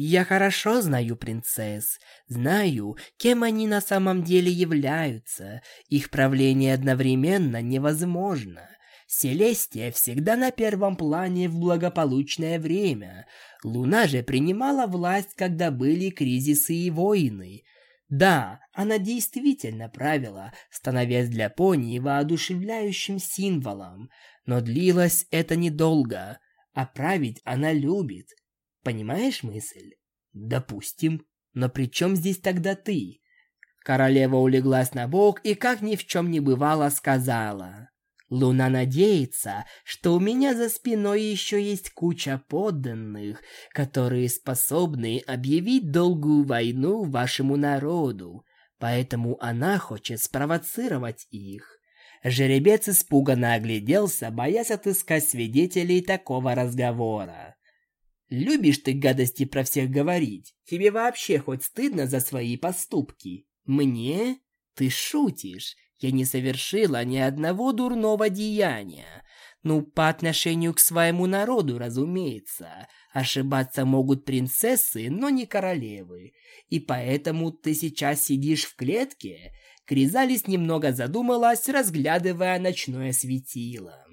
Speaker 2: Я хорошо знаю принцесс, знаю, кем они на самом деле являются. Их правление одновременно невозможно. Селестия всегда на первом плане в благополучное время. Луна же принимала власть, когда были кризисы и войны. Да, она действительно правила, становясь для пони воодушевляющим символом, но длилось это недолго, а править она любит. Понимаешь мысль? Допустим, но при чем здесь тогда ты? Королева улеглась на бок и, как ни в чем не бывало, сказала... Луна надеется, что у меня за спиной еще есть куча подданных, которые способны объявить долгую войну вашему народу, поэтому она хочет спровоцировать их. Жеребец испуганно огляделся, боясь отыскать свидетелей такого разговора. «Любишь ты гадости про всех говорить? Тебе вообще хоть стыдно за свои поступки? Мне? Ты шутишь? Я не совершила ни одного дурного деяния. Ну, по отношению к своему народу, разумеется. Ошибаться могут принцессы, но не королевы. И поэтому ты сейчас сидишь в клетке? Кризалис немного задумалась, разглядывая ночное светило.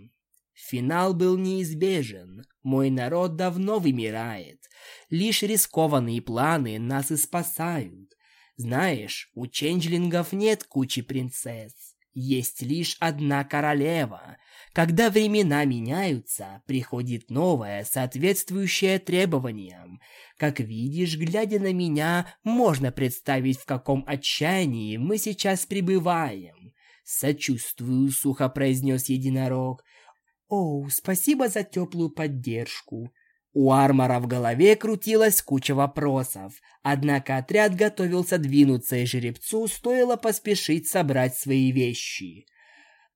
Speaker 2: Финал был неизбежен. Мой народ давно вымирает. Лишь рискованные планы нас и спасают. Знаешь, у ченджлингов нет кучи принцесс. Есть лишь одна королева. Когда времена меняются, приходит новое, соответствующее требованиям. Как видишь, глядя на меня, можно представить, в каком отчаянии мы сейчас пребываем. «Сочувствую», — сухо произнес единорог. «О, спасибо за теплую поддержку». У Армора в голове крутилась куча вопросов, однако отряд готовился двинуться, и жеребцу стоило поспешить собрать свои вещи.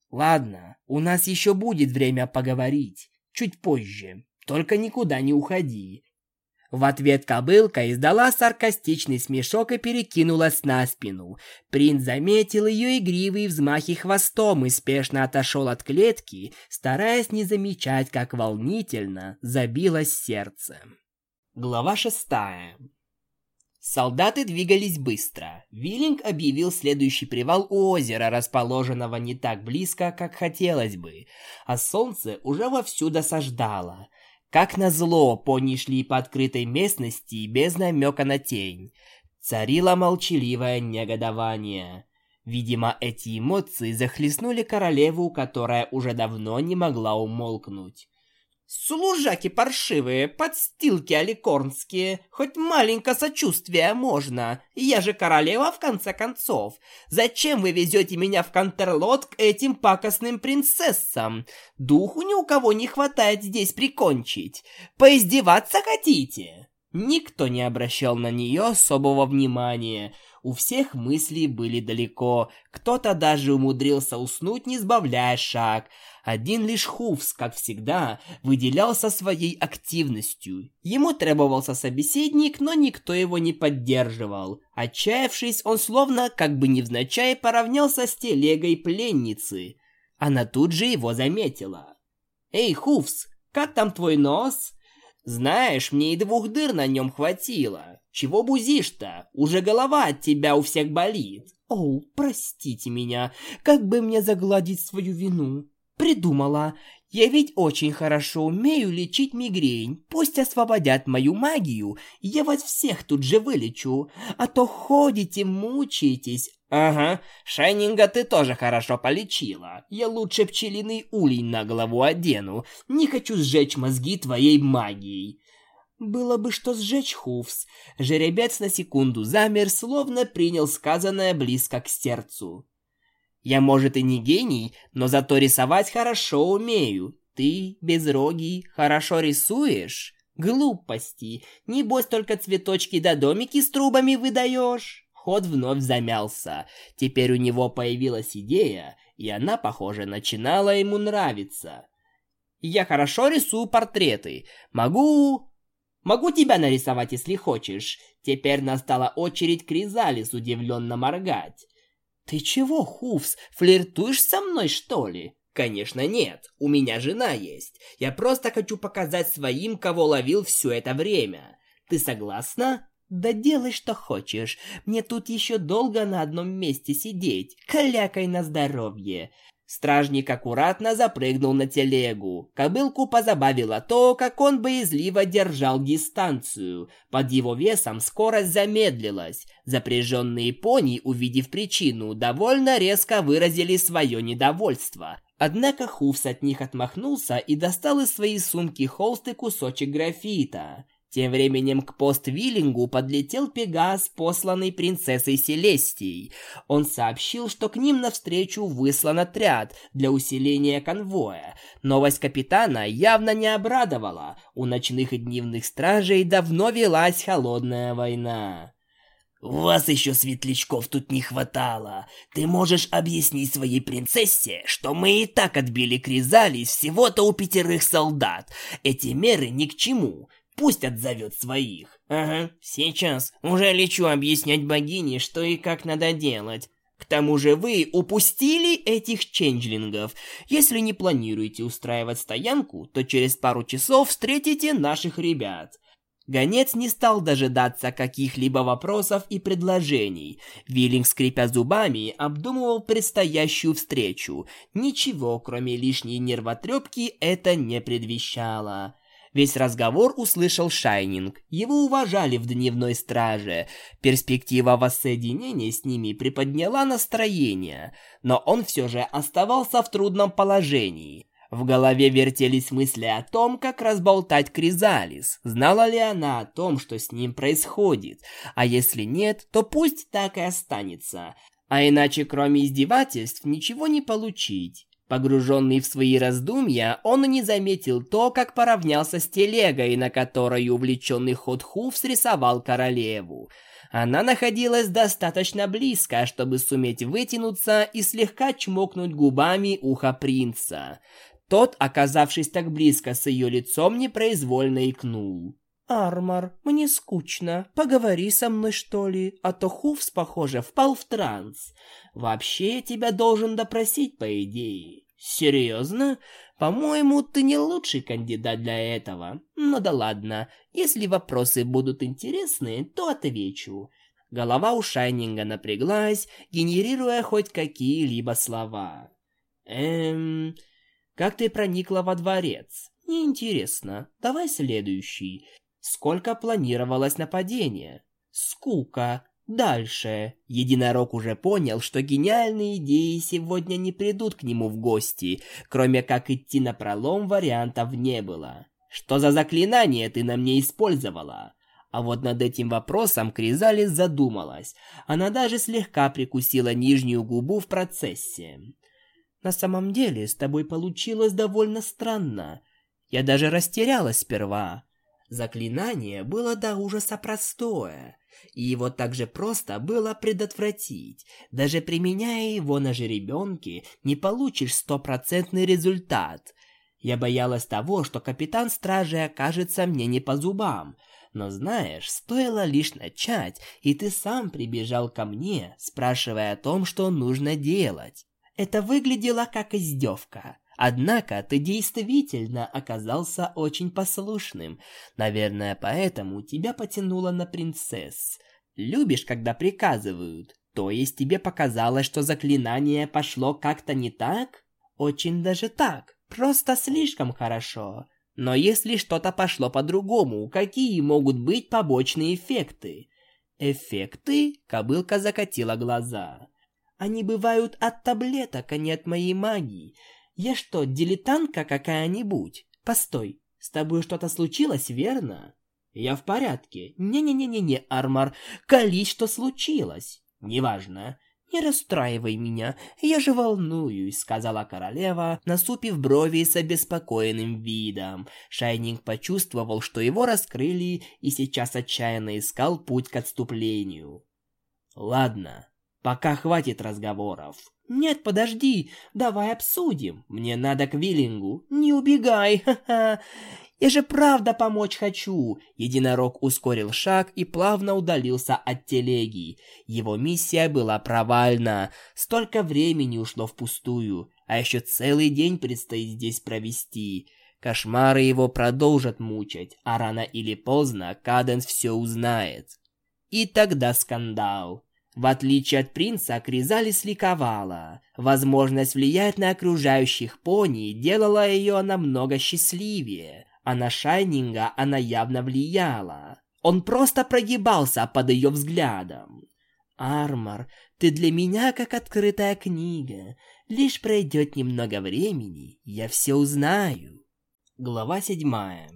Speaker 2: «Ладно, у нас еще будет время поговорить, чуть позже, только никуда не уходи. В ответ кобылка издала саркастичный смешок и перекинулась на спину. Принц заметил ее игривые взмахи хвостом и спешно отошел от клетки, стараясь не замечать, как волнительно забилось сердце. Глава шестая. Солдаты двигались быстро. Виллинг объявил следующий привал у озера, расположенного не так близко, как хотелось бы, а солнце уже вовсю досаждало – как назло, пони шли по открытой местности без намека на тень. Царило молчаливое негодование. Видимо, эти эмоции захлестнули королеву, которая уже давно не могла умолкнуть. Служаки паршивые, подстилки аликорнские, хоть маленько сочувствия можно. Я же королева в конце концов. Зачем вы везете меня в Кантерлот к этим пакостным принцессам? Духу ни у кого не хватает здесь прикончить. Поиздеваться хотите? Никто не обращал на нее особого внимания. У всех мысли были далеко. Кто-то даже умудрился уснуть, не сбавляя шаг. Один лишь Хувс, как всегда, выделялся своей активностью. Ему требовался собеседник, но никто его не поддерживал. Отчаявшись, он словно, как бы невзначай, поравнялся с телегой пленницы. Она тут же его заметила. «Эй, Хувс, как там твой нос?» Знаешь, мне и двух дыр на нем хватило. Чего бузишь-то? Уже голова от тебя у всех болит. О, простите меня, как бы мне загладить свою вину? Придумала. Я ведь очень хорошо умею лечить мигрень. Пусть освободят мою магию, я вас всех тут же вылечу. А то ходите, мучаетесь. Ага, Шайнинга ты тоже хорошо полечила. Я лучше пчелиный улей на голову одену. Не хочу сжечь мозги твоей магией. Было бы что сжечь Хувс. Жеребец на секунду замер, словно принял сказанное близко к сердцу. Я, может, и не гений, но зато рисовать хорошо умею. Ты, безрогий, хорошо рисуешь? Глупости. Небось, только цветочки да домики с трубами выдаешь. Ход вновь замялся. Теперь у него появилась идея, и она, похоже, начинала ему нравиться. Я хорошо рисую портреты. Могу... Могу тебя нарисовать, если хочешь. Теперь настала очередь Кризалис удивленно моргать. «Ты чего, Хувс, флиртуешь со мной, что ли?» «Конечно нет, у меня жена есть. Я просто хочу показать своим, кого ловил все это время. Ты согласна?» «Да делай, что хочешь. Мне тут еще долго на одном месте сидеть. Калякай на здоровье. Стражник аккуратно запрыгнул на телегу. Кобылку позабавило то, как он боязливо держал дистанцию. Под его весом скорость замедлилась. Запряженные пони, увидев причину, довольно резко выразили свое недовольство. Однако Хувс от них отмахнулся и достал из своей сумки холст и кусочек графита. Тем временем к пост-Виллингу подлетел Пегас, посланный принцессой Селестией. Он сообщил, что к ним навстречу выслан отряд для усиления конвоя. Новость капитана явно не обрадовала. У ночных и дневных стражей давно велась холодная война.
Speaker 4: «Вас еще светлячков тут не хватало. Ты можешь объяснить своей принцессе, что мы и так отбили Кризалис всего-то у пятерых солдат. Эти меры ни к чему. Пусть отзовет своих. Ага, сейчас. Уже лечу объяснять богине, что и как надо делать. К тому же вы упустили этих ченджлингов. Если не планируете устраивать стоянку, то через пару часов встретите наших ребят.
Speaker 2: Гонец не стал дожидаться каких-либо вопросов и предложений. Виллинг, скрипя зубами, обдумывал предстоящую встречу. Ничего, кроме лишней нервотрепки, это не предвещало. Весь разговор услышал Шайнинг. Его уважали в дневной страже. Перспектива воссоединения с ними приподняла настроение, но он все же оставался в трудном положении.
Speaker 4: В голове вертелись мысли о том, как разболтать Кризалис. Знала ли она о том, что с ним происходит? А если нет, то пусть так и останется. А иначе, кроме издевательств, ничего не получить. Погруженный в свои раздумья, он не заметил то, как поравнялся с телегой, на которой увлеченный Ходхуф срисовал королеву. Она находилась достаточно близко, чтобы суметь вытянуться и слегка чмокнуть губами ухо принца. Тот, оказавшись так близко с ее лицом, непроизвольно икнул. «Армор, мне скучно. Поговори со мной, что ли, а то Хувс, похоже, впал в транс. Вообще, я тебя должен допросить, по идее». «Серьезно? По-моему, ты не лучший кандидат для этого. Ну да ладно, если вопросы будут интересны, то отвечу». Голова у Шайнинга напряглась, генерируя хоть какие-либо слова. «Эм... Как ты проникла во дворец? Неинтересно. Давай следующий. Сколько планировалось нападение? Скука. Дальше. Единорог уже понял, что гениальные идеи сегодня не придут к нему в гости, кроме как идти на пролом вариантов не было. Что за заклинание ты на мне использовала? А вот над этим вопросом Кризалис задумалась. Она даже слегка прикусила нижнюю губу в процессе. На самом деле, с тобой получилось довольно странно. Я даже растерялась сперва. Заклинание было до ужаса простое, и его также просто было предотвратить. Даже применяя его на жеребенке, не получишь стопроцентный результат. Я боялась того, что капитан стражи окажется мне не по зубам. Но знаешь, стоило лишь начать, и ты сам прибежал ко мне, спрашивая о том, что нужно делать. Это выглядело как издевка. Однако ты действительно оказался очень послушным. Наверное, поэтому тебя потянуло на принцесс. Любишь, когда приказывают. То есть тебе показалось, что заклинание пошло как-то не так? Очень даже так. Просто слишком хорошо. Но если что-то пошло по-другому, какие могут быть побочные эффекты? Эффекты? Кобылка закатила глаза. Они бывают от таблеток, а не от моей магии. Я что, дилетантка какая-нибудь? Постой, с тобой что-то случилось, верно? Я в порядке. Не-не-не-не-не, Армар, колись, что случилось. Неважно. «Не расстраивай меня, я же волнуюсь», — сказала королева, насупив брови с обеспокоенным видом. Шайнинг почувствовал, что его раскрыли, и сейчас отчаянно искал путь к отступлению. «Ладно, пока хватит разговоров. «Нет, подожди, давай обсудим. Мне надо к Виллингу. Не убегай, ха-ха. Я же правда помочь хочу!» Единорог ускорил шаг и плавно удалился от телеги. Его миссия была провальна. Столько времени ушло впустую, а еще целый день предстоит здесь провести. Кошмары его продолжат мучать, а рано или поздно Каденс все узнает. И тогда скандал. В отличие от принца, Кризалис ликовала. Возможность влиять на окружающих пони делала ее намного счастливее, а на Шайнинга она явно влияла. Он просто прогибался под ее взглядом. «Армор, ты для меня как открытая книга. Лишь пройдет немного времени, я все узнаю». Глава седьмая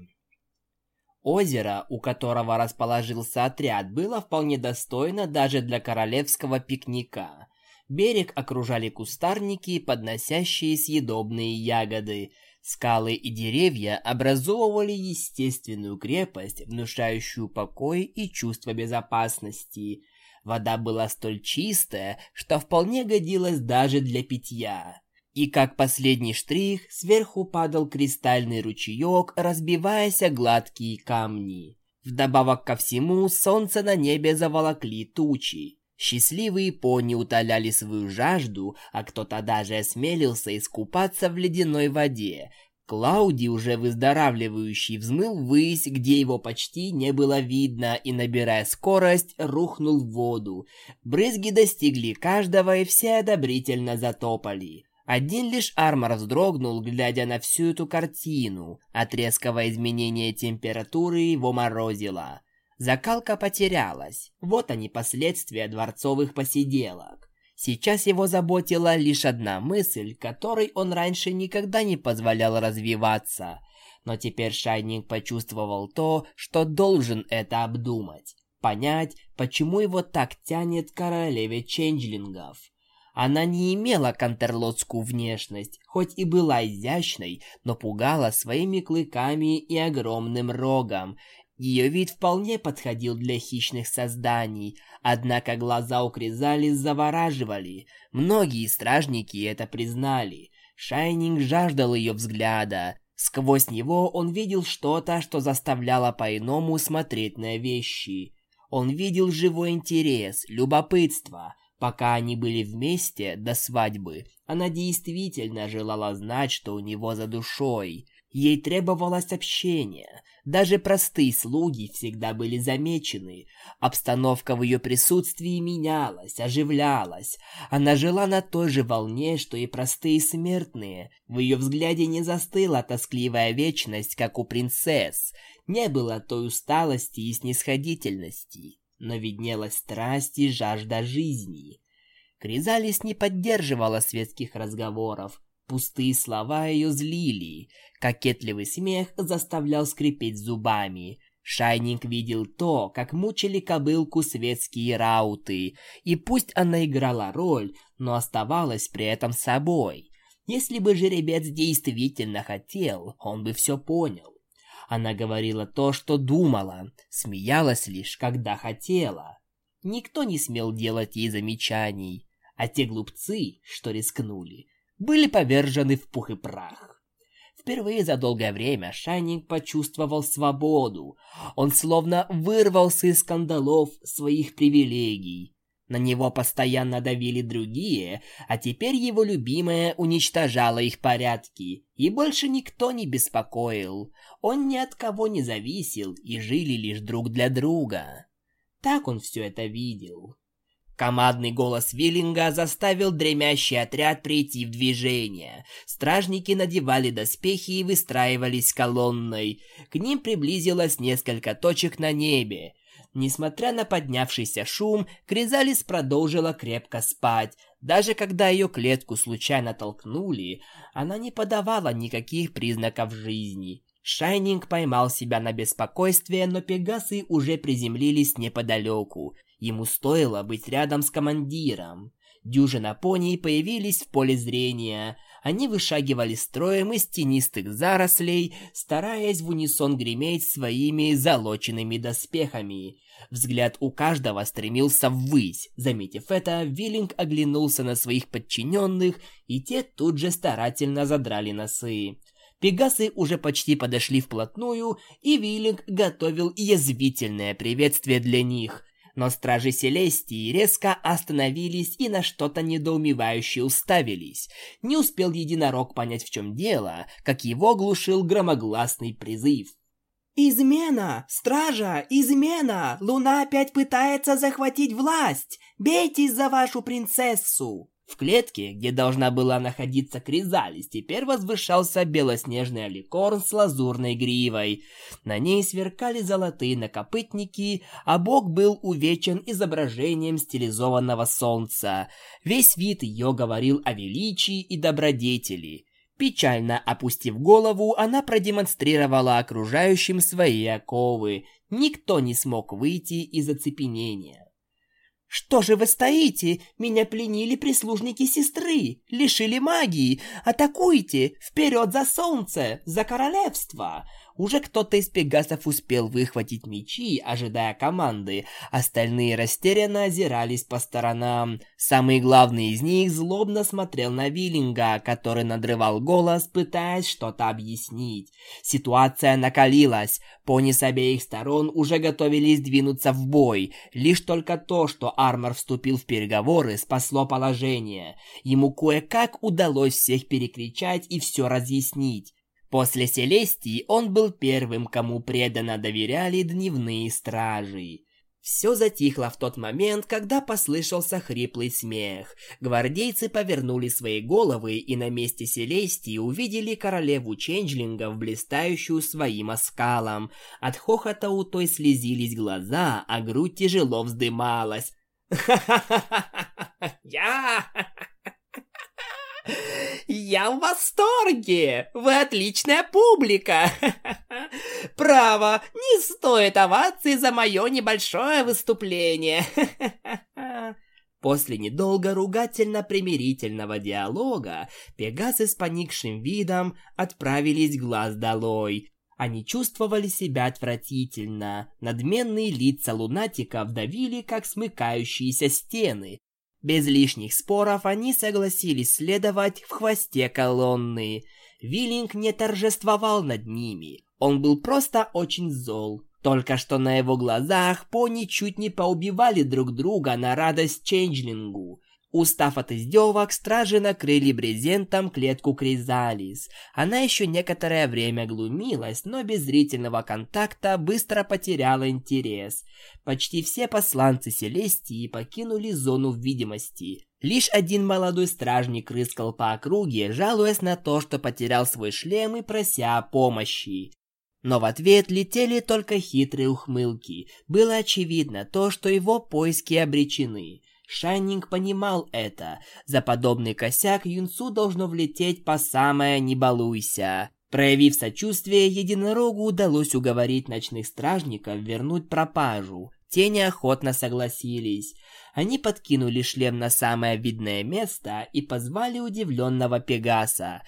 Speaker 4: Озеро, у которого расположился отряд, было вполне достойно даже для королевского пикника. Берег окружали кустарники, подносящие съедобные ягоды. Скалы и деревья образовывали естественную крепость, внушающую покой и чувство безопасности. Вода была столь чистая, что вполне годилась даже для питья. И как последний штрих, сверху падал кристальный ручеек, разбиваясь о гладкие камни. Вдобавок ко всему, солнце на небе заволокли тучи. Счастливые пони утоляли свою жажду, а кто-то даже осмелился искупаться в ледяной воде. Клауди, уже выздоравливающий, взмыл ввысь, где его почти не было видно, и, набирая скорость, рухнул в воду. Брызги достигли каждого, и все одобрительно затопали. Один лишь Армор вздрогнул, глядя на всю эту картину. От резкого изменения температуры его морозило. Закалка потерялась. Вот они последствия дворцовых посиделок. Сейчас его заботила лишь одна мысль, которой он раньше никогда не позволял развиваться. Но теперь Шайнинг почувствовал то, что должен это обдумать. Понять, почему его так тянет королеве ченджлингов. Она не имела кантерлотскую внешность, хоть и была изящной, но пугала своими клыками и огромным рогом. Ее вид вполне подходил для хищных созданий, однако глаза у Кризалис завораживали. Многие стражники это признали. Шайнинг жаждал ее взгляда. Сквозь него он видел что-то, что заставляло по-иному смотреть на вещи. Он видел живой интерес, любопытство, Пока они были вместе до свадьбы, она действительно желала знать, что у него за душой. Ей требовалось общение. Даже простые слуги всегда были замечены. Обстановка в ее присутствии менялась, оживлялась. Она жила на той же волне, что и простые смертные. В ее взгляде не застыла тоскливая вечность, как у принцесс. Не было той усталости и снисходительности но виднелась страсть и жажда жизни. Кризалис не поддерживала светских разговоров, пустые слова ее злили, кокетливый смех заставлял скрипеть зубами. Шайнинг видел то, как мучили кобылку светские рауты, и пусть она играла роль, но оставалась при этом собой. Если бы жеребец действительно хотел, он бы все понял. Она говорила то, что думала, смеялась лишь, когда хотела. Никто не смел делать ей замечаний, а те глупцы, что рискнули, были повержены в пух и прах. Впервые за долгое время Шайнинг почувствовал свободу. Он словно вырвался из скандалов своих привилегий. На него постоянно давили другие, а теперь его любимая уничтожала их порядки, и больше никто не беспокоил. Он ни от кого не зависел и жили лишь друг для друга. Так он все это видел. Командный голос Виллинга заставил дремящий отряд прийти в движение. Стражники надевали доспехи и выстраивались колонной. К ним приблизилось несколько точек на небе. Несмотря на поднявшийся шум, Кризалис продолжила крепко спать. Даже когда ее клетку случайно толкнули, она не подавала никаких признаков жизни. Шайнинг поймал себя на беспокойствие, но пегасы уже приземлились неподалеку. Ему стоило быть рядом с командиром. Дюжина пони появились в поле зрения. Они вышагивали строем из тенистых зарослей, стараясь в унисон греметь своими залоченными доспехами. Взгляд у каждого стремился ввысь. Заметив это, Виллинг оглянулся на своих подчиненных, и те тут же старательно задрали носы. Пегасы уже почти подошли вплотную, и Виллинг готовил язвительное приветствие для них. Но стражи Селестии резко остановились и на что-то недоумевающе уставились. Не успел единорог понять, в чем дело, как его глушил громогласный призыв.
Speaker 1: «Измена! Стража! Измена! Луна опять пытается захватить власть! Бейтесь за вашу принцессу!»
Speaker 4: В клетке, где должна была находиться Кризалис, теперь возвышался белоснежный аликорн с лазурной гривой. На ней сверкали золотые накопытники, а бок был увечен изображением стилизованного солнца. Весь вид ее говорил о величии и добродетели. Печально опустив голову, она продемонстрировала окружающим свои оковы. Никто не смог выйти из оцепенения.
Speaker 1: «Что же вы стоите? Меня пленили прислужники сестры, лишили магии. Атакуйте! Вперед за солнце! За королевство!»
Speaker 4: Уже кто-то из пегасов успел выхватить мечи, ожидая команды. Остальные растерянно озирались по сторонам. Самый главный из них злобно смотрел на Виллинга, который надрывал голос, пытаясь что-то объяснить. Ситуация накалилась. Пони с обеих сторон уже готовились двинуться в бой. Лишь только то, что Армор вступил в переговоры, спасло положение. Ему кое-как удалось всех перекричать и все разъяснить. После Селестии он был первым, кому преданно доверяли дневные стражи. Все затихло в тот момент, когда послышался хриплый смех. Гвардейцы повернули свои головы и на месте Селестии увидели королеву Ченджлингов, блистающую своим оскалом. От хохота у той слезились глаза, а грудь тяжело вздымалась. «Ха-ха-ха-ха-ха!»
Speaker 2: Я... Я в восторге! Вы отличная публика! Право, не стоит овации за мое небольшое выступление. После недолго ругательно-примирительного диалога Пегасы с поникшим видом отправились глаз долой. Они чувствовали себя отвратительно. Надменные лица лунатиков давили, как смыкающиеся стены. Без лишних споров они согласились следовать в хвосте колонны. Виллинг не торжествовал над ними. Он был просто очень зол. Только что на его глазах пони чуть не поубивали друг друга на радость Ченджлингу. Устав от издевок, стражи накрыли брезентом клетку Кризалис. Она еще некоторое время глумилась, но без зрительного контакта быстро потеряла интерес. Почти все посланцы Селестии покинули зону видимости. Лишь один молодой стражник рыскал по округе, жалуясь на то, что потерял свой шлем и прося о помощи. Но в ответ летели только хитрые ухмылки. Было очевидно то, что его поиски обречены. Шайнинг понимал это. За подобный косяк юнцу должно влететь по самое «не балуйся». Проявив сочувствие, единорогу удалось уговорить ночных стражников вернуть пропажу. Те неохотно согласились. Они подкинули шлем на самое видное место и позвали удивленного Пегаса.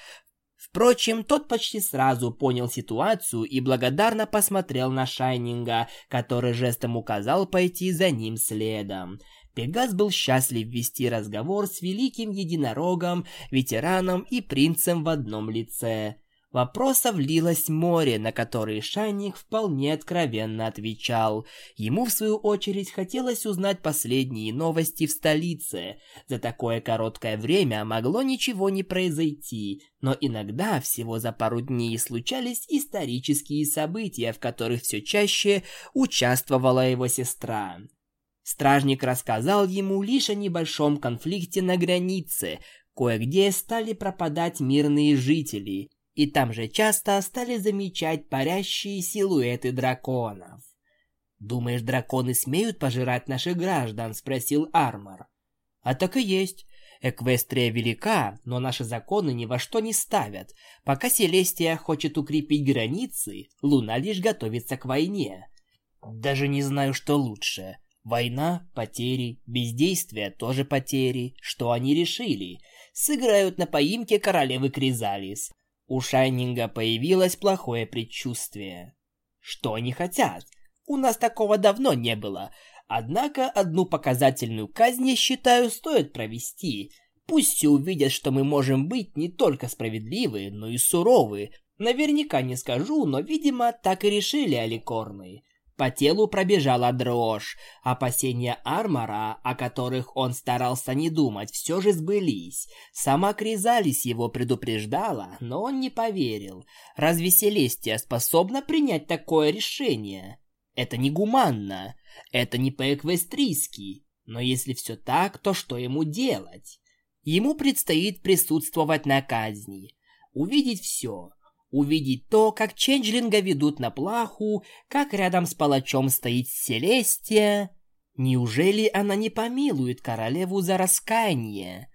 Speaker 2: Впрочем, тот почти сразу понял ситуацию и благодарно посмотрел на Шайнинга, который жестом указал пойти за ним следом. Пегас был счастлив вести разговор с великим единорогом, ветераном и принцем в одном лице. Вопросов лилось море, на которые Шайник вполне откровенно отвечал. Ему, в свою очередь, хотелось узнать последние новости в столице. За такое короткое время могло ничего не произойти, но иногда, всего за пару дней, случались исторические события, в которых все чаще участвовала его сестра. Стражник рассказал ему лишь о небольшом конфликте на границе, кое-где стали пропадать мирные жители, и там же часто стали замечать парящие силуэты драконов. «Думаешь, драконы смеют пожирать наших граждан?» – спросил Армор. «А так и есть. Эквестрия велика, но наши законы ни во что не ставят. Пока Селестия хочет укрепить границы, Луна лишь готовится к войне. Даже не знаю, что лучше. Война, потери, бездействие тоже потери. Что они решили? Сыграют на поимке королевы Кризалис. У Шайнинга появилось плохое предчувствие. Что они хотят? У нас такого давно не было. Однако одну показательную казнь, я считаю, стоит провести. Пусть все увидят, что мы можем быть не только справедливы, но и суровы. Наверняка не скажу, но, видимо, так и решили Аликорны. По телу пробежала дрожь. Опасения Армора, о которых он старался не думать, все же сбылись. Сама Кризалис его предупреждала, но он не поверил. Разве Селестия способна принять такое решение? Это негуманно. Это не по-эквестрийски. Но если все так, то что ему делать? Ему предстоит присутствовать на казни. Увидеть все увидеть то, как Ченджлинга ведут на плаху, как рядом с палачом стоит Селестия. Неужели она не помилует королеву за раскаяние?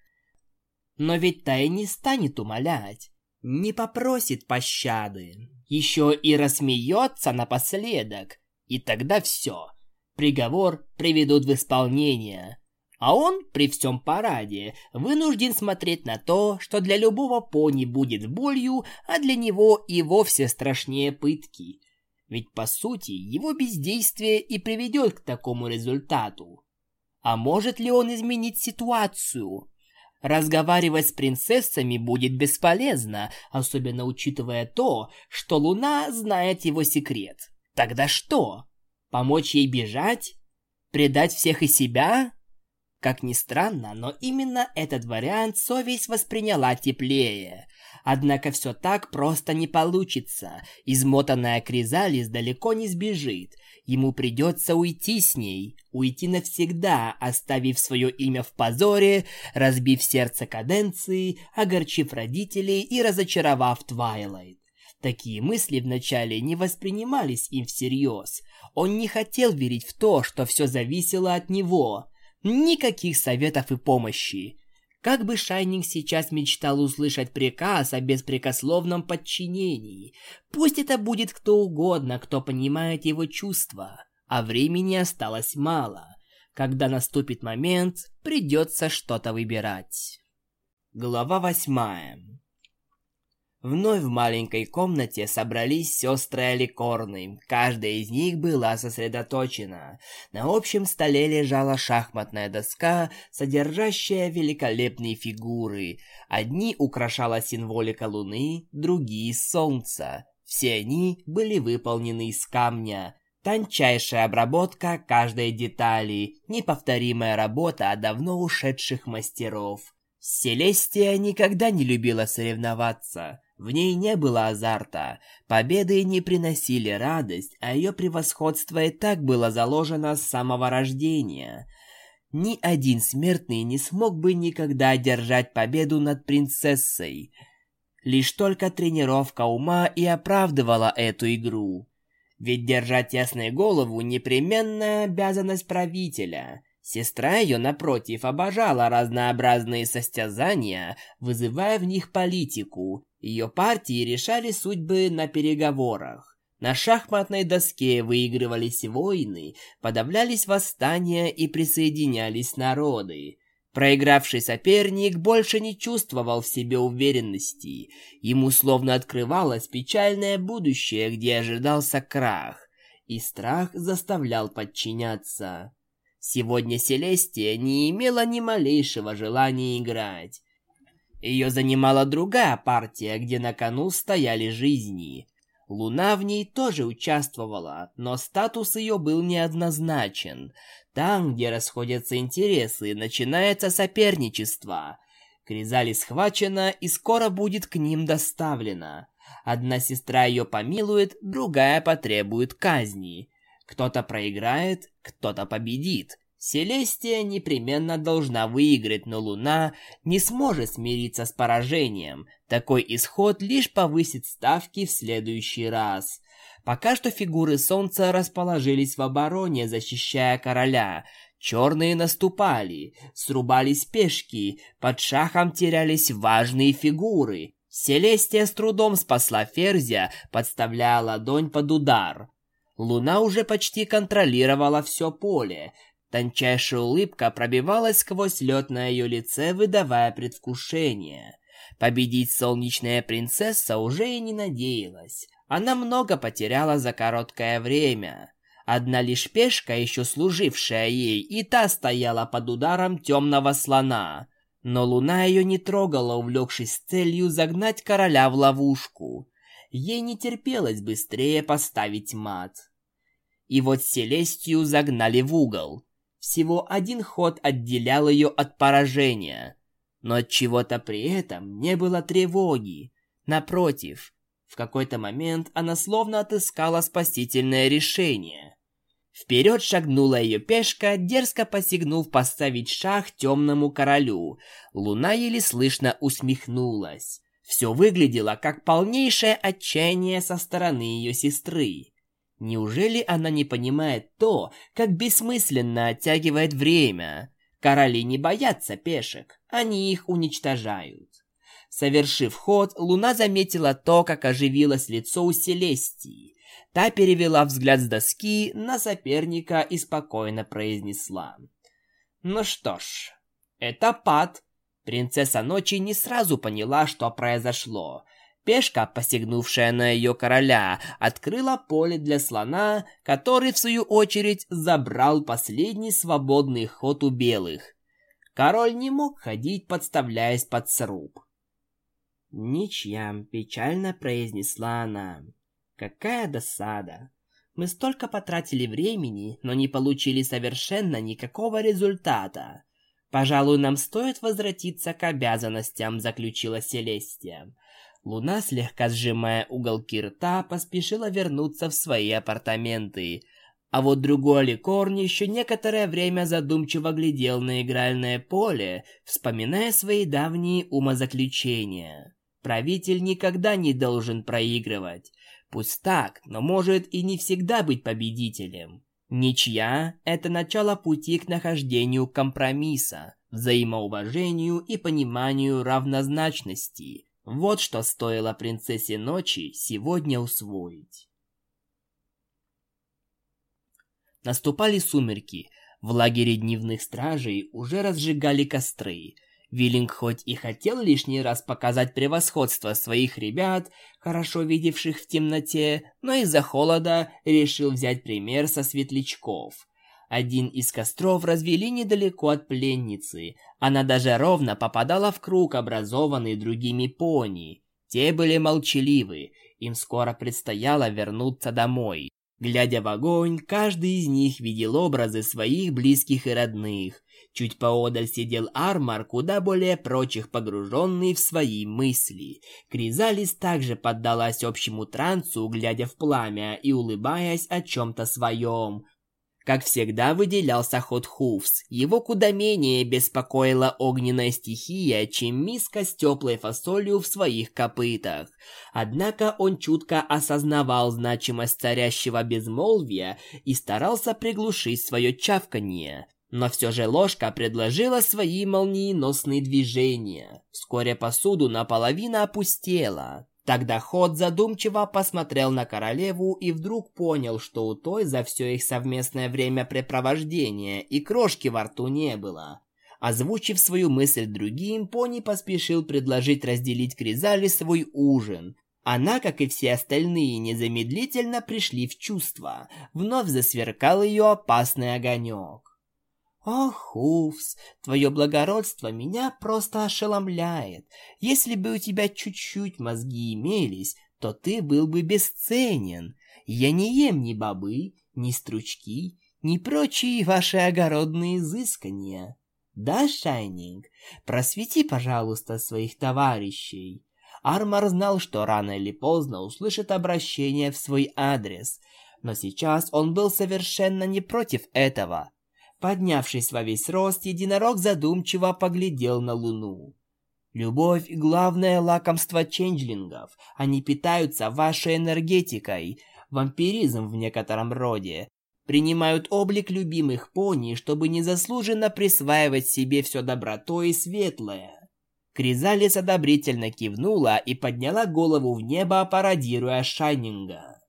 Speaker 2: Но ведь та и не станет умолять, не попросит пощады, еще и рассмеется напоследок, и тогда все, приговор приведут в исполнение. А он, при всем параде, вынужден смотреть на то, что для любого пони будет болью, а для него и вовсе страшнее пытки. Ведь, по сути, его бездействие и приведет к такому результату. А может ли он изменить ситуацию? Разговаривать с принцессами будет бесполезно, особенно учитывая то, что Луна знает его секрет. Тогда что? Помочь ей бежать? Предать всех и себя? Как ни странно, но именно этот вариант совесть восприняла теплее. Однако все так просто не получится. Измотанная Кризалис далеко не сбежит. Ему придется уйти с ней, уйти навсегда, оставив свое имя в позоре, разбив сердце каденции, огорчив родителей и разочаровав Твайлайт. Такие мысли вначале не воспринимались им всерьез. Он не хотел верить в то, что все зависело от него.
Speaker 4: Никаких советов и помощи. Как бы Шайнинг сейчас мечтал услышать приказ о беспрекословном подчинении. Пусть это будет кто угодно, кто понимает его чувства. А времени осталось мало. Когда наступит момент, придется что-то выбирать. Глава восьмая. Вновь в маленькой комнате собрались сестры Аликорны. Каждая из них была сосредоточена. На общем столе лежала шахматная доска, содержащая великолепные фигуры. Одни украшала символика луны, другие — солнца. Все они были выполнены из камня. Тончайшая обработка каждой детали, неповторимая работа давно ушедших мастеров. Селестия никогда не любила соревноваться. В ней не было азарта, победы не приносили радость, а ее превосходство и так было заложено с самого рождения. Ни один смертный не смог бы никогда одержать победу над принцессой. Лишь только тренировка ума и оправдывала эту игру. Ведь держать ясную голову – непременная обязанность правителя – Сестра ее, напротив, обожала разнообразные состязания, вызывая в них политику. Ее партии решали судьбы на переговорах. На шахматной доске выигрывались войны, подавлялись восстания и присоединялись народы. Проигравший соперник больше не чувствовал в себе уверенности. Ему словно открывалось печальное будущее, где ожидался крах, и страх заставлял подчиняться. Сегодня Селестия не имела ни малейшего желания играть. Ее занимала другая партия, где на кону стояли жизни. Луна в ней тоже участвовала, но статус ее был неоднозначен. Там, где расходятся интересы, начинается соперничество. Кризали схвачена и скоро будет к ним доставлена. Одна сестра ее помилует, другая потребует казни. Кто-то проиграет, кто-то победит. Селестия непременно должна выиграть, но Луна не сможет смириться с поражением. Такой исход лишь повысит ставки в следующий раз. Пока что фигуры Солнца расположились в обороне, защищая короля. Черные наступали, срубались пешки, под шахом терялись важные фигуры. Селестия с трудом спасла Ферзя, подставляя ладонь под удар. Луна уже почти контролировала все поле. Тончайшая улыбка пробивалась сквозь лед на ее лице, выдавая предвкушение. Победить солнечная принцесса уже и не надеялась. Она много потеряла за короткое время. Одна лишь пешка, еще служившая ей, и та стояла под ударом темного слона. Но луна ее не трогала, увлекшись целью загнать короля в ловушку. Ей не терпелось быстрее поставить мат. И вот Селестию загнали в угол. Всего один ход отделял ее от поражения. Но от чего-то при этом не было тревоги. Напротив, в какой-то момент она словно отыскала спасительное решение. Вперед шагнула ее пешка, дерзко посягнув поставить шах темному королю. Луна еле слышно усмехнулась. Все выглядело как полнейшее отчаяние со стороны ее сестры. Неужели она не понимает то, как бессмысленно оттягивает время? Короли не боятся пешек, они их уничтожают. Совершив ход, Луна заметила то, как оживилось лицо у Селестии. Та перевела взгляд с доски на соперника и спокойно произнесла. «Ну что ж, это пад». Принцесса Ночи не сразу поняла, что произошло. Пешка, посягнувшая на ее короля, открыла поле для слона, который, в свою очередь, забрал последний свободный ход у белых. Король не мог ходить, подставляясь под сруб. «Ничья», — печально произнесла она. «Какая досада! Мы столько потратили времени, но не получили совершенно никакого результата. Пожалуй, нам стоит возвратиться к обязанностям», — заключила Селестия. Луна, слегка сжимая уголки рта, поспешила вернуться в свои апартаменты. А вот другой ликорн еще некоторое время задумчиво глядел на игральное поле, вспоминая свои давние умозаключения. Правитель никогда не должен проигрывать. Пусть так, но может и не всегда быть победителем. Ничья – это начало пути к нахождению компромисса, взаимоуважению и пониманию равнозначности. Вот что стоило принцессе ночи сегодня усвоить. Наступали сумерки. В лагере дневных стражей уже разжигали костры – Виллинг хоть и хотел лишний раз показать превосходство своих ребят, хорошо видевших в темноте, но из-за холода решил взять пример со светлячков. Один из костров развели недалеко от пленницы. Она даже ровно попадала в круг, образованный другими пони. Те были молчаливы, им скоро предстояло вернуться домой. Глядя в огонь, каждый из них видел образы своих близких и родных. Чуть поодаль сидел Армар, куда более прочих погруженный в свои мысли. Кризалис также поддалась общему трансу, глядя в пламя и улыбаясь о чем-то своем. Как всегда выделялся ход Хувс. Его куда менее беспокоила огненная стихия, чем миска с теплой фасолью в своих копытах. Однако он чутко осознавал значимость царящего безмолвия и старался приглушить свое чавканье. Но все же ложка предложила свои молниеносные движения. Вскоре посуду наполовину опустела. Тогда Ход задумчиво посмотрел на королеву и вдруг понял, что у той за все их совместное времяпрепровождение и крошки во рту не было. Озвучив свою мысль другим, Пони поспешил предложить разделить Кризали свой ужин. Она, как и все остальные, незамедлительно пришли в чувство. Вновь засверкал ее опасный огонек. «Ох, Уфс, твое благородство меня просто ошеломляет. Если бы у тебя чуть-чуть мозги имелись, то ты был бы бесценен. Я не ем ни бобы, ни стручки, ни прочие ваши огородные изыскания. Да, Шайнинг, просвети, пожалуйста, своих товарищей». Армар знал, что рано или поздно услышит обращение в свой адрес, но сейчас он был совершенно не против этого. Поднявшись во весь рост, единорог задумчиво поглядел на луну. «Любовь — главное лакомство ченджлингов. Они питаются вашей энергетикой, вампиризм в некотором роде. Принимают облик любимых пони, чтобы незаслуженно присваивать себе все добротой и светлое». Кризалис одобрительно кивнула и подняла голову в небо, пародируя Шайнинга.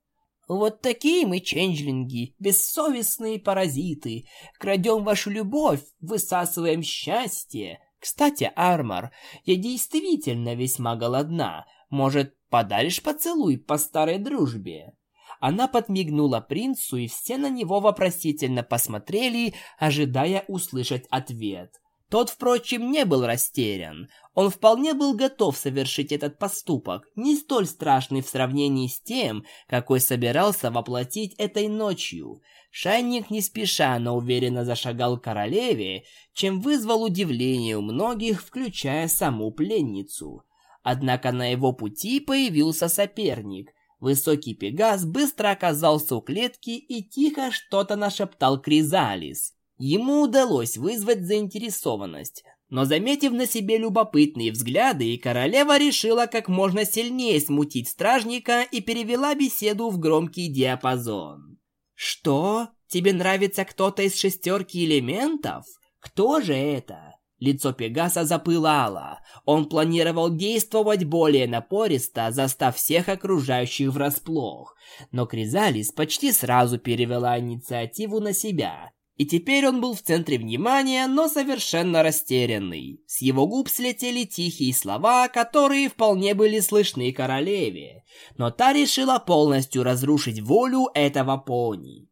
Speaker 4: Вот такие мы ченджлинги, бессовестные паразиты. Крадем вашу любовь, высасываем счастье. Кстати, Армор, я действительно весьма голодна. Может, подаришь поцелуй по старой дружбе?» Она подмигнула принцу, и все на него вопросительно посмотрели, ожидая услышать ответ. Тот, впрочем, не был растерян. Он вполне был готов совершить этот поступок, не столь страшный в сравнении с тем, какой собирался воплотить этой ночью. Шайник не спеша, но уверенно зашагал к королеве, чем вызвал удивление у многих, включая саму пленницу. Однако на его пути появился соперник. Высокий Пегас быстро оказался у клетки и тихо что-то нашептал Кризалис. Ему удалось вызвать заинтересованность, но заметив на себе любопытные взгляды, королева решила как можно сильнее смутить стражника и перевела беседу в громкий диапазон. «Что? Тебе нравится кто-то из шестерки элементов? Кто же это?» Лицо Пегаса запылало. Он планировал действовать более напористо, застав всех окружающих врасплох. Но Кризалис почти сразу перевела инициативу на себя и теперь он был в центре внимания, но совершенно растерянный. С его губ слетели тихие слова, которые вполне были слышны королеве. Но та решила полностью разрушить волю этого пони.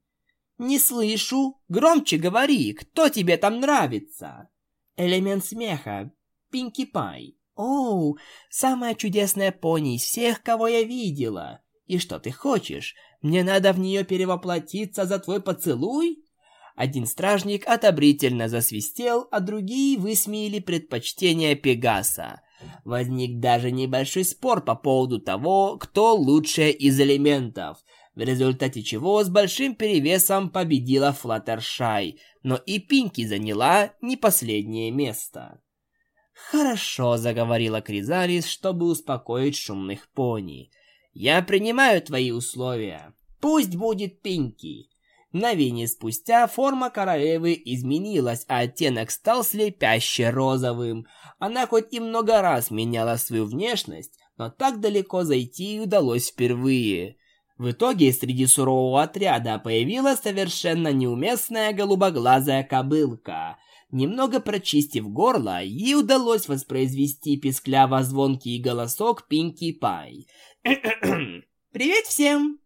Speaker 4: «Не слышу. Громче говори, кто тебе там нравится?» Элемент смеха. Пинки Пай. «Оу, самая чудесная пони из всех, кого я видела. И что ты хочешь? Мне надо в нее перевоплотиться за твой поцелуй?» Один стражник одобрительно засвистел, а другие высмеяли предпочтение Пегаса. Возник даже небольшой спор по поводу того, кто лучше из элементов, в результате чего с большим перевесом победила Флаттершай, но и Пинки заняла не последнее место. «Хорошо», — заговорила Кризалис, чтобы успокоить шумных пони. «Я принимаю твои условия. Пусть будет Пинки. Мгновение спустя форма королевы изменилась, а оттенок стал слепяще розовым. Она хоть и много раз меняла свою внешность, но так далеко зайти удалось впервые. В итоге среди сурового отряда появилась совершенно неуместная голубоглазая кобылка. Немного прочистив горло, ей удалось воспроизвести пискляво-звонкий голосок Пинки Пай. «Привет всем!»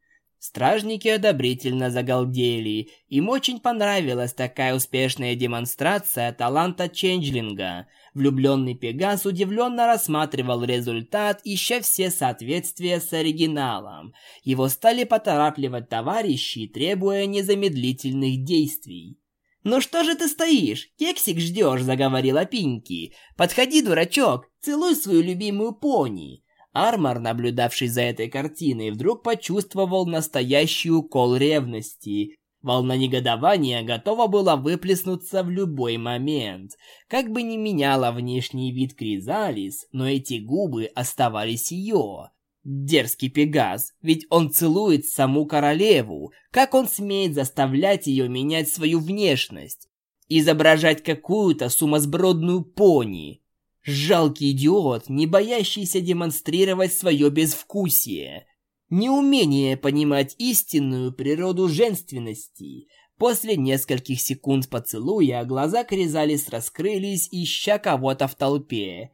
Speaker 4: Стражники одобрительно загалдели. Им очень понравилась такая успешная демонстрация таланта Ченджлинга. Влюбленный Пегас удивленно рассматривал результат, ища все соответствия с оригиналом. Его стали поторапливать товарищи, требуя незамедлительных действий. «Ну что же ты стоишь? Кексик ждешь», — заговорила Пинки. «Подходи, дурачок, целуй свою любимую пони». Армор, наблюдавший за этой картиной, вдруг почувствовал настоящий укол ревности. Волна негодования готова была выплеснуться в любой момент. Как бы ни меняла внешний вид Кризалис, но эти губы оставались ее. Дерзкий Пегас, ведь он целует саму королеву. Как он смеет заставлять ее менять свою внешность? Изображать какую-то сумасбродную пони? Жалкий идиот, не боящийся демонстрировать свое безвкусие. Неумение понимать истинную природу женственности. После нескольких секунд поцелуя глаза Кризалис раскрылись, ища кого-то в толпе.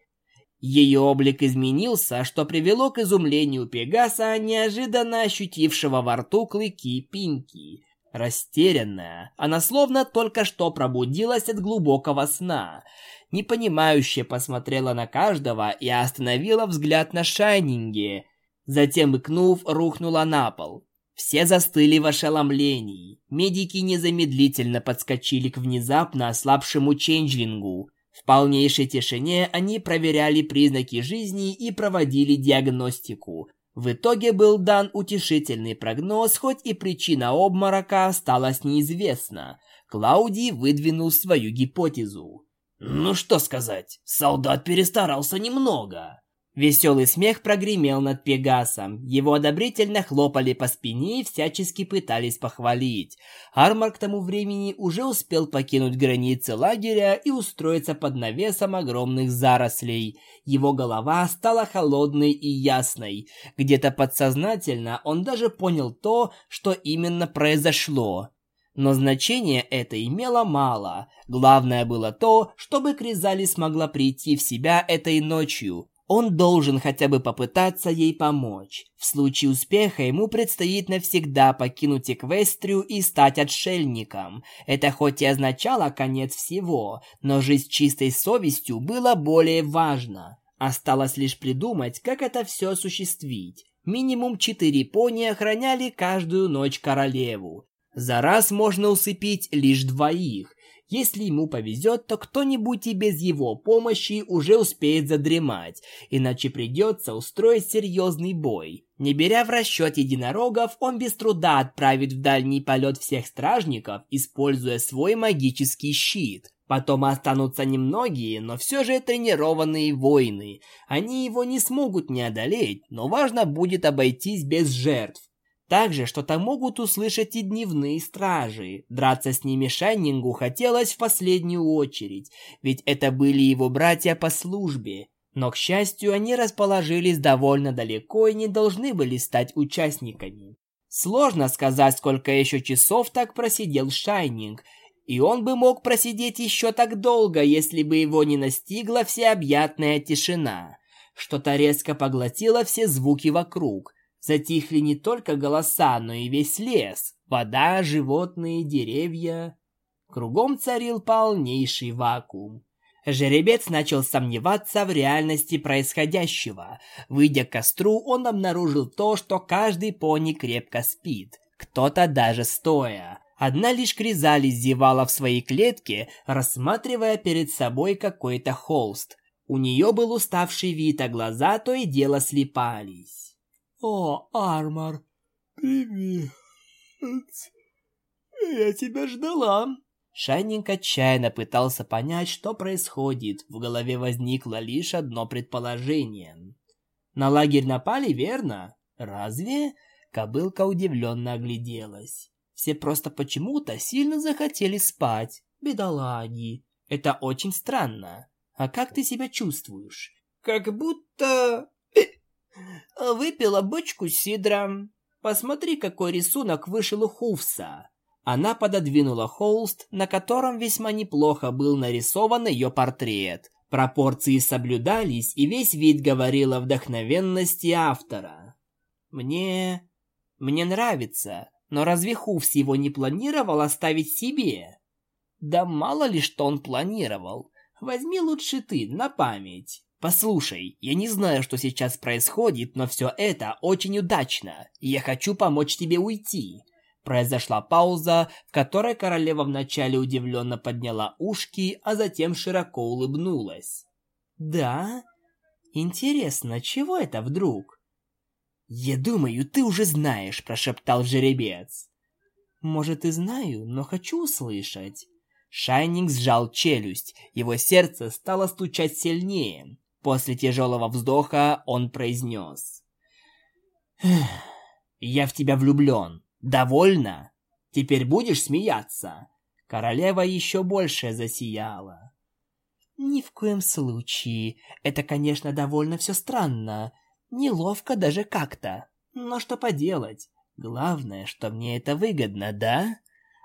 Speaker 4: Ее облик изменился, что привело к изумлению Пегаса, неожиданно ощутившего во рту клыки Пинки. Растерянная, она словно только что пробудилась от глубокого сна. Непонимающе посмотрела на каждого и остановила взгляд на Шайнинге. Затем, икнув, рухнула на пол. Все застыли в ошеломлении. Медики незамедлительно подскочили к внезапно ослабшему ченджлингу. В полнейшей тишине они проверяли признаки жизни и проводили диагностику. В итоге был дан утешительный прогноз, хоть и причина обморока осталась неизвестна. Клауди выдвинул свою гипотезу. «Ну что сказать, солдат перестарался немного». Веселый смех прогремел над Пегасом. Его одобрительно хлопали по спине и всячески пытались похвалить. Армор к тому времени уже успел покинуть границы лагеря и устроиться под навесом огромных зарослей. Его голова стала холодной и ясной. Где-то подсознательно он даже понял то, что именно произошло. Но значение это имело мало. Главное было то, чтобы Кризали смогла прийти в себя этой ночью. Он должен хотя бы попытаться ей помочь. В случае успеха ему предстоит навсегда покинуть Эквестрию и стать отшельником. Это хоть и означало конец всего, но жить с чистой совестью было более важно. Осталось лишь придумать, как это все осуществить. Минимум четыре пони охраняли каждую ночь королеву. За раз можно усыпить лишь двоих, если ему повезет, то кто-нибудь и без его помощи уже успеет задремать, иначе придется устроить серьезный бой. Не беря в расчет единорогов, он без труда отправит в дальний полет всех стражников, используя свой магический щит. Потом останутся немногие, но все же тренированные воины. Они его не смогут не одолеть, но важно будет обойтись без жертв. Также что-то могут услышать и дневные стражи. Драться с ними Шайнингу хотелось в последнюю очередь, ведь это были его братья по службе. Но, к счастью, они расположились довольно далеко и не должны были стать участниками. Сложно сказать, сколько еще часов так просидел Шайнинг, и он бы мог просидеть еще так долго, если бы его не настигла всеобъятная тишина. Что-то резко поглотило все звуки вокруг – Затихли не только голоса, но и весь лес, вода, животные, деревья. Кругом царил полнейший вакуум. Жеребец начал сомневаться в реальности происходящего. Выйдя к костру, он обнаружил то, что каждый пони крепко спит. Кто-то даже стоя. Одна лишь Кризалис зевала в своей клетке, рассматривая перед собой какой-то холст. У нее был уставший вид, а глаза то и дело слепались.
Speaker 1: «О, Армор, привет! Я тебя ждала!»
Speaker 4: Шайнинг отчаянно пытался понять, что происходит. В голове возникло лишь одно предположение. «На лагерь напали, верно? Разве?» Кобылка удивленно огляделась. Все просто почему-то сильно захотели спать. Бедолаги. Это очень странно. А как ты себя чувствуешь?
Speaker 3: Как будто...
Speaker 4: Выпила бочку сидра. Посмотри, какой рисунок вышел у Хувса. Она пододвинула холст, на котором весьма неплохо был нарисован ее портрет. Пропорции соблюдались, и весь вид говорил о вдохновенности автора. Мне... мне нравится, но разве Хувс его не планировал оставить себе? Да мало ли что он планировал. Возьми лучше ты, на память. Послушай, я не знаю, что сейчас происходит, но все это очень удачно, и я хочу помочь тебе уйти. Произошла пауза, в которой королева вначале удивленно подняла ушки, а затем широко улыбнулась. «Да? Интересно, чего это вдруг?» «Я думаю, ты уже знаешь», – прошептал жеребец. «Может, и знаю, но хочу услышать». Шайнинг сжал челюсть, его сердце стало стучать сильнее. После тяжелого вздоха он произнес. «Я в тебя влюблен. Довольно? Теперь будешь смеяться?» Королева еще больше засияла. «Ни в коем случае. Это, конечно, довольно все странно. Неловко даже как-то. Но что поделать? Главное, что мне это выгодно, да?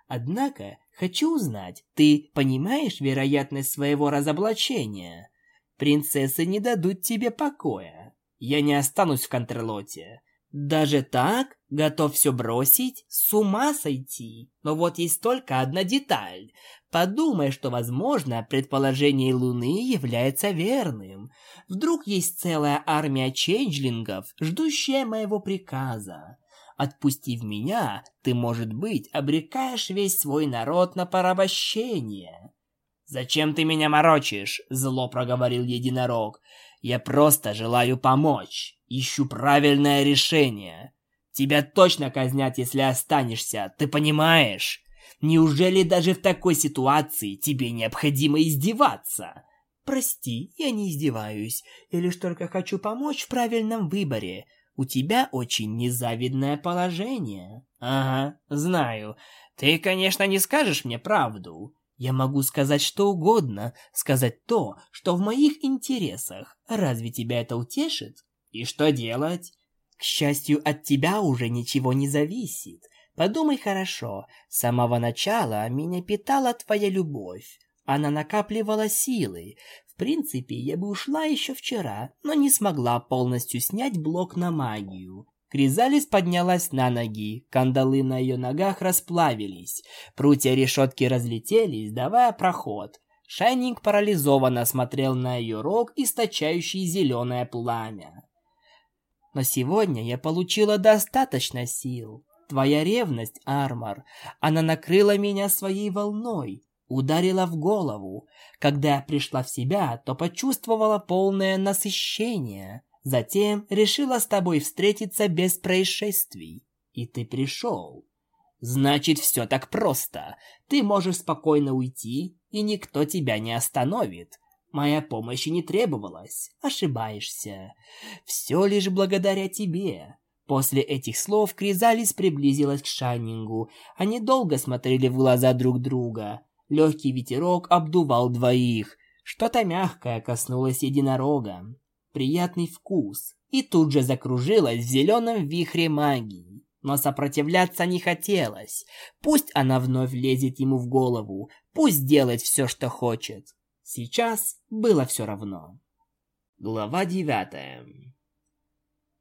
Speaker 4: Однако, хочу узнать, ты понимаешь вероятность своего разоблачения?» Принцессы не дадут тебе покоя. Я не останусь в Контрлоте. Даже так? Готов все бросить? С ума сойти? Но вот есть только одна деталь. Подумай, что, возможно, предположение Луны является верным. Вдруг есть целая армия ченджлингов, ждущая моего приказа. Отпустив меня, ты, может быть, обрекаешь весь свой народ на порабощение. «Зачем ты меня морочишь?» – зло проговорил единорог. «Я просто желаю помочь. Ищу правильное решение. Тебя точно казнят, если останешься, ты понимаешь? Неужели даже в такой ситуации тебе необходимо издеваться?» «Прости, я не издеваюсь. Я лишь только хочу помочь в правильном выборе. У тебя очень незавидное положение». «Ага, знаю. Ты, конечно, не скажешь мне правду. Я могу сказать что угодно, сказать то, что в моих интересах. Разве тебя это утешит? И что делать? К счастью, от тебя уже ничего не зависит. Подумай хорошо. С самого начала меня питала твоя любовь. Она накапливала силы. В принципе, я бы ушла еще вчера, но не смогла полностью снять блок на магию. Кризалис поднялась на ноги, кандалы на ее ногах расплавились, прутья решетки разлетелись, давая проход. Шайнинг парализованно смотрел на ее рог, источающий зеленое пламя. Но сегодня я получила достаточно сил. Твоя ревность, Армор, она накрыла меня своей волной, ударила в голову. Когда я пришла в себя, то почувствовала полное насыщение. Затем решила с тобой встретиться без происшествий. И ты пришел. Значит, все так просто. Ты можешь спокойно уйти, и никто тебя не остановит. Моя помощь не требовалась. Ошибаешься. Все лишь благодаря тебе. После этих слов Кризалис приблизилась к Шайнингу. Они долго смотрели в глаза друг друга. Легкий ветерок обдувал двоих. Что-то мягкое коснулось единорога приятный вкус и тут же закружилась в зеленом вихре магии. Но сопротивляться не хотелось. Пусть она вновь лезет ему в голову, пусть делает все, что хочет. Сейчас было все равно. Глава девятая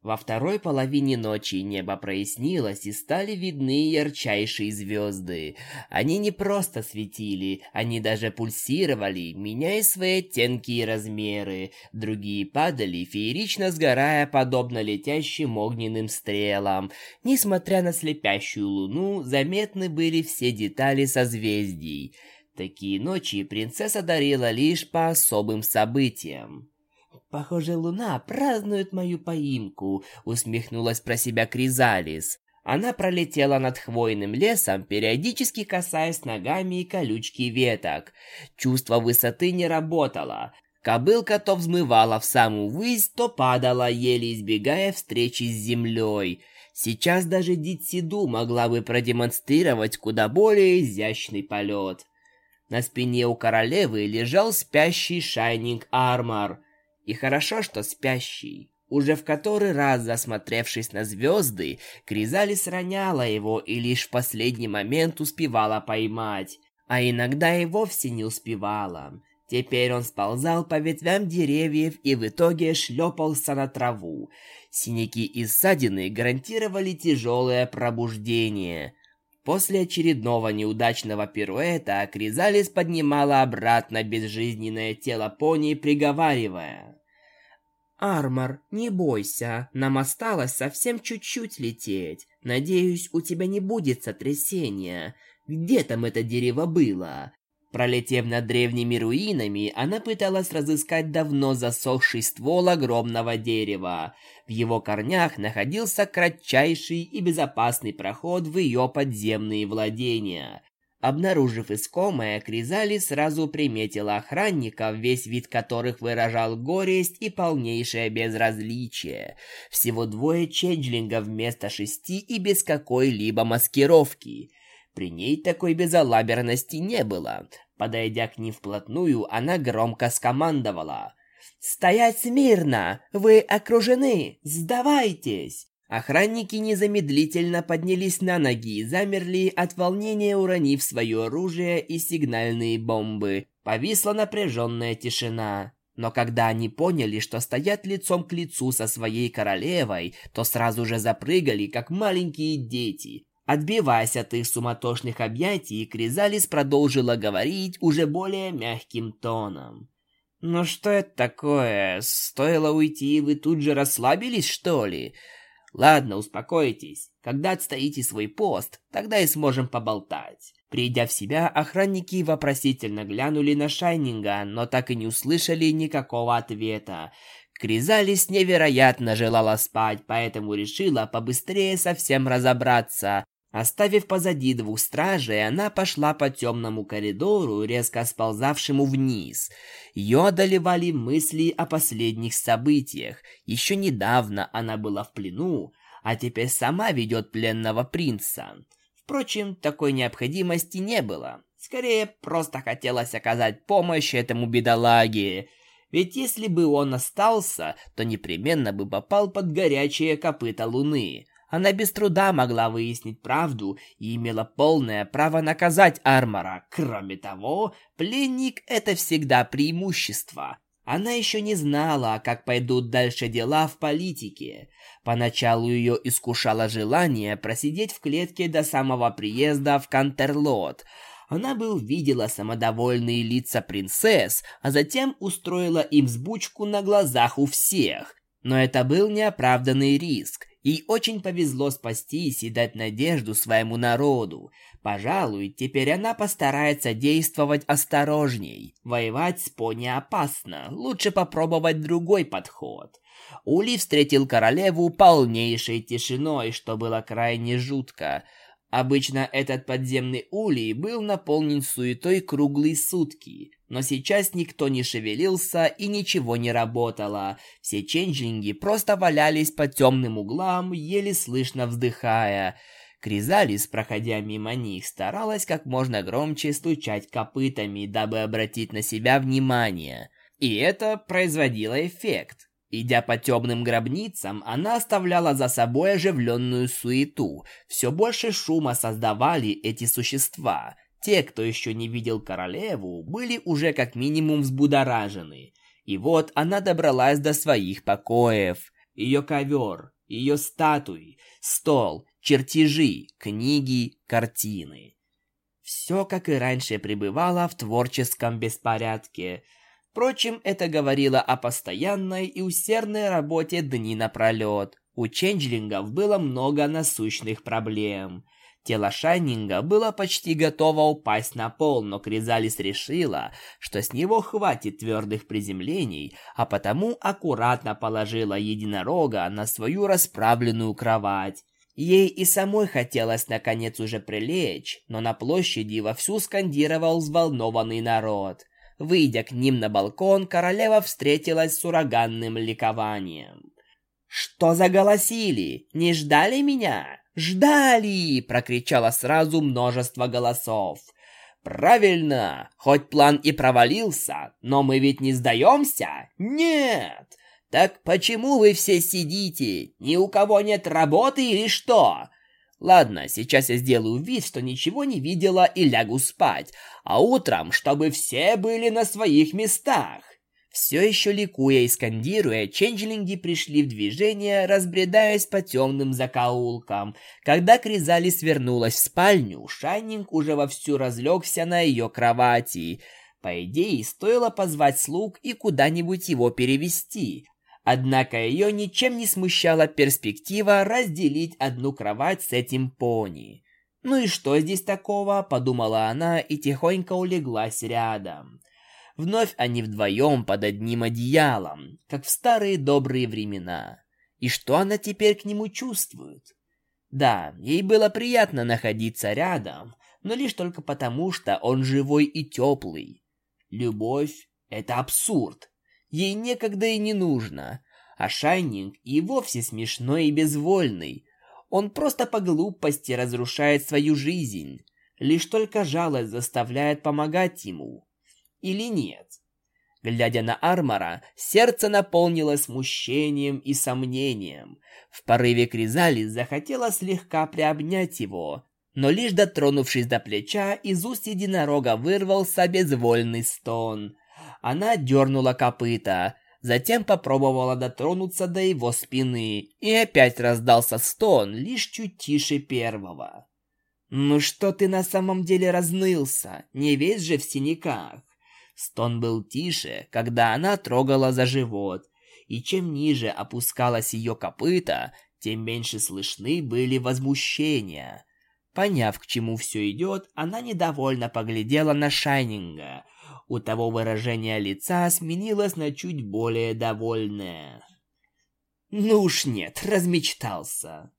Speaker 4: во второй половине ночи небо прояснилось и стали видны ярчайшие звезды. Они не просто светили, они даже пульсировали, меняя свои оттенки и размеры. Другие падали, феерично сгорая, подобно летящим огненным стрелам. Несмотря на слепящую луну, заметны были все детали созвездий. Такие ночи принцесса дарила лишь по особым событиям. «Похоже, луна празднует мою поимку», — усмехнулась про себя Кризалис. Она пролетела над хвойным лесом, периодически касаясь ногами и колючки веток. Чувство высоты не работало. Кобылка то взмывала в самую высь, то падала, еле избегая встречи с землей.
Speaker 2: Сейчас даже Дитсиду могла бы продемонстрировать куда более изящный полет. На спине у королевы лежал спящий Шайнинг Армор. И хорошо, что спящий. Уже в который раз засмотревшись на звезды, Кризалис роняла его и лишь в последний момент успевала поймать. А иногда и вовсе не успевала. Теперь он сползал по ветвям деревьев и в итоге шлепался на траву. Синяки и ссадины гарантировали тяжелое пробуждение. После очередного неудачного пируэта Кризалис поднимала обратно безжизненное тело пони, приговаривая.
Speaker 1: «Армор, не бойся, нам осталось совсем чуть-чуть лететь. Надеюсь, у тебя не будет сотрясения. Где там это дерево было?
Speaker 2: Пролетев над древними руинами, она пыталась разыскать давно засохший ствол огромного дерева. В его корнях находился кратчайший и безопасный проход в ее подземные владения. Обнаружив искомое, Кризали сразу приметила охранников, весь вид которых выражал горесть и полнейшее безразличие. Всего двое ченджлингов вместо шести и без какой-либо маскировки – при ней такой безалаберности не было. Подойдя к ней вплотную, она громко скомандовала. «Стоять смирно! Вы окружены! Сдавайтесь!» Охранники незамедлительно поднялись на ноги и замерли от волнения, уронив свое оружие и сигнальные бомбы. Повисла напряженная тишина. Но когда они поняли, что стоят лицом к лицу со своей королевой, то сразу же запрыгали, как маленькие дети. Отбиваясь от их суматошных объятий, Кризалис продолжила говорить уже более мягким тоном. «Ну что это такое? Стоило уйти, и вы тут же расслабились, что ли? Ладно, успокойтесь. Когда отстоите свой пост, тогда и сможем поболтать». Придя в себя, охранники вопросительно глянули на Шайнинга, но так и не услышали никакого ответа. Кризалис невероятно желала спать, поэтому решила побыстрее совсем разобраться, Оставив позади двух стражей, она пошла по темному коридору, резко сползавшему вниз. Ее одолевали мысли о последних событиях. Еще недавно она была в плену, а теперь сама ведет пленного принца. Впрочем, такой необходимости не было. Скорее, просто хотелось оказать помощь этому бедолаге. Ведь если бы он остался, то непременно бы попал под горячие копыта луны. Она без труда могла выяснить правду и имела полное право наказать Армора. Кроме того, пленник – это всегда преимущество. Она еще не знала, как пойдут дальше дела в политике. Поначалу ее искушало желание просидеть в клетке до самого приезда в Кантерлот. Она бы увидела самодовольные лица принцесс, а затем устроила им взбучку на глазах у всех. Но это был неоправданный риск. Ей очень повезло спастись и дать надежду своему народу. Пожалуй, теперь она постарается действовать осторожней. Воевать с пони опасно, лучше попробовать другой подход. Ули встретил королеву полнейшей тишиной, что было крайне жутко. Обычно этот подземный улей был наполнен суетой круглые сутки, но сейчас никто не шевелился и ничего не работало. Все ченджинги просто валялись по темным углам, еле слышно вздыхая. Кризалис, проходя мимо них, старалась как можно громче стучать копытами, дабы обратить на себя внимание. И это производило эффект. Идя по темным гробницам, она оставляла за собой оживленную суету. Все больше шума создавали эти существа. Те, кто еще не видел королеву, были уже как минимум взбудоражены. И вот она добралась до своих покоев. Ее ковер, ее статуи, стол, чертежи, книги, картины. Все, как и раньше, пребывало в творческом беспорядке – Впрочем, это говорило о постоянной и усердной работе дни напролет. У ченджлингов было много насущных проблем. Тело Шайнинга было почти готово упасть на пол, но Кризалис решила, что с него хватит твердых приземлений, а потому аккуратно положила единорога на свою расправленную кровать. Ей и самой хотелось наконец уже прилечь, но на площади вовсю скандировал взволнованный народ – Выйдя к ним на балкон, королева встретилась с ураганным ликованием.
Speaker 4: «Что заголосили? Не ждали меня?» «Ждали!» — прокричало сразу множество голосов. «Правильно! Хоть план и провалился, но мы ведь не сдаемся? Нет! Так почему вы все сидите? Ни у кого нет работы или что? Ладно, сейчас я сделаю вид, что ничего не видела и лягу спать, а утром, чтобы все были на своих местах. Все еще ликуя и скандируя, ченджлинги пришли в движение, разбредаясь по темным закоулкам. Когда Кризалис вернулась в спальню, Шайнинг уже вовсю разлегся на ее кровати. По идее, стоило позвать слуг и куда-нибудь его перевести. Однако ее ничем не смущала перспектива разделить одну кровать с этим пони. «Ну и что здесь такого?» – подумала она и тихонько улеглась рядом. Вновь они вдвоем под одним одеялом, как в старые добрые времена. И что она теперь к нему чувствует? Да, ей было приятно находиться рядом, но лишь только потому, что он живой и теплый. Любовь — это абсурд. Ей некогда и не нужно. А Шайнинг и вовсе смешной и безвольный. Он просто по глупости разрушает свою жизнь. Лишь только жалость заставляет помогать ему или нет. Глядя на Армора, сердце наполнилось смущением и сомнением. В порыве Кризалис захотела слегка приобнять его, но лишь дотронувшись до плеча, из уст единорога вырвался безвольный стон. Она дернула копыта, затем попробовала дотронуться до его спины, и опять раздался стон, лишь чуть тише первого. «Ну что ты на самом деле разнылся? Не весь же в синяках?» Стон был тише, когда она трогала за живот, и чем ниже опускалась ее копыта, тем меньше слышны были возмущения. Поняв, к чему все идет, она недовольно поглядела на Шайнинга. У того выражение лица сменилось на чуть более довольное. «Ну уж нет, размечтался».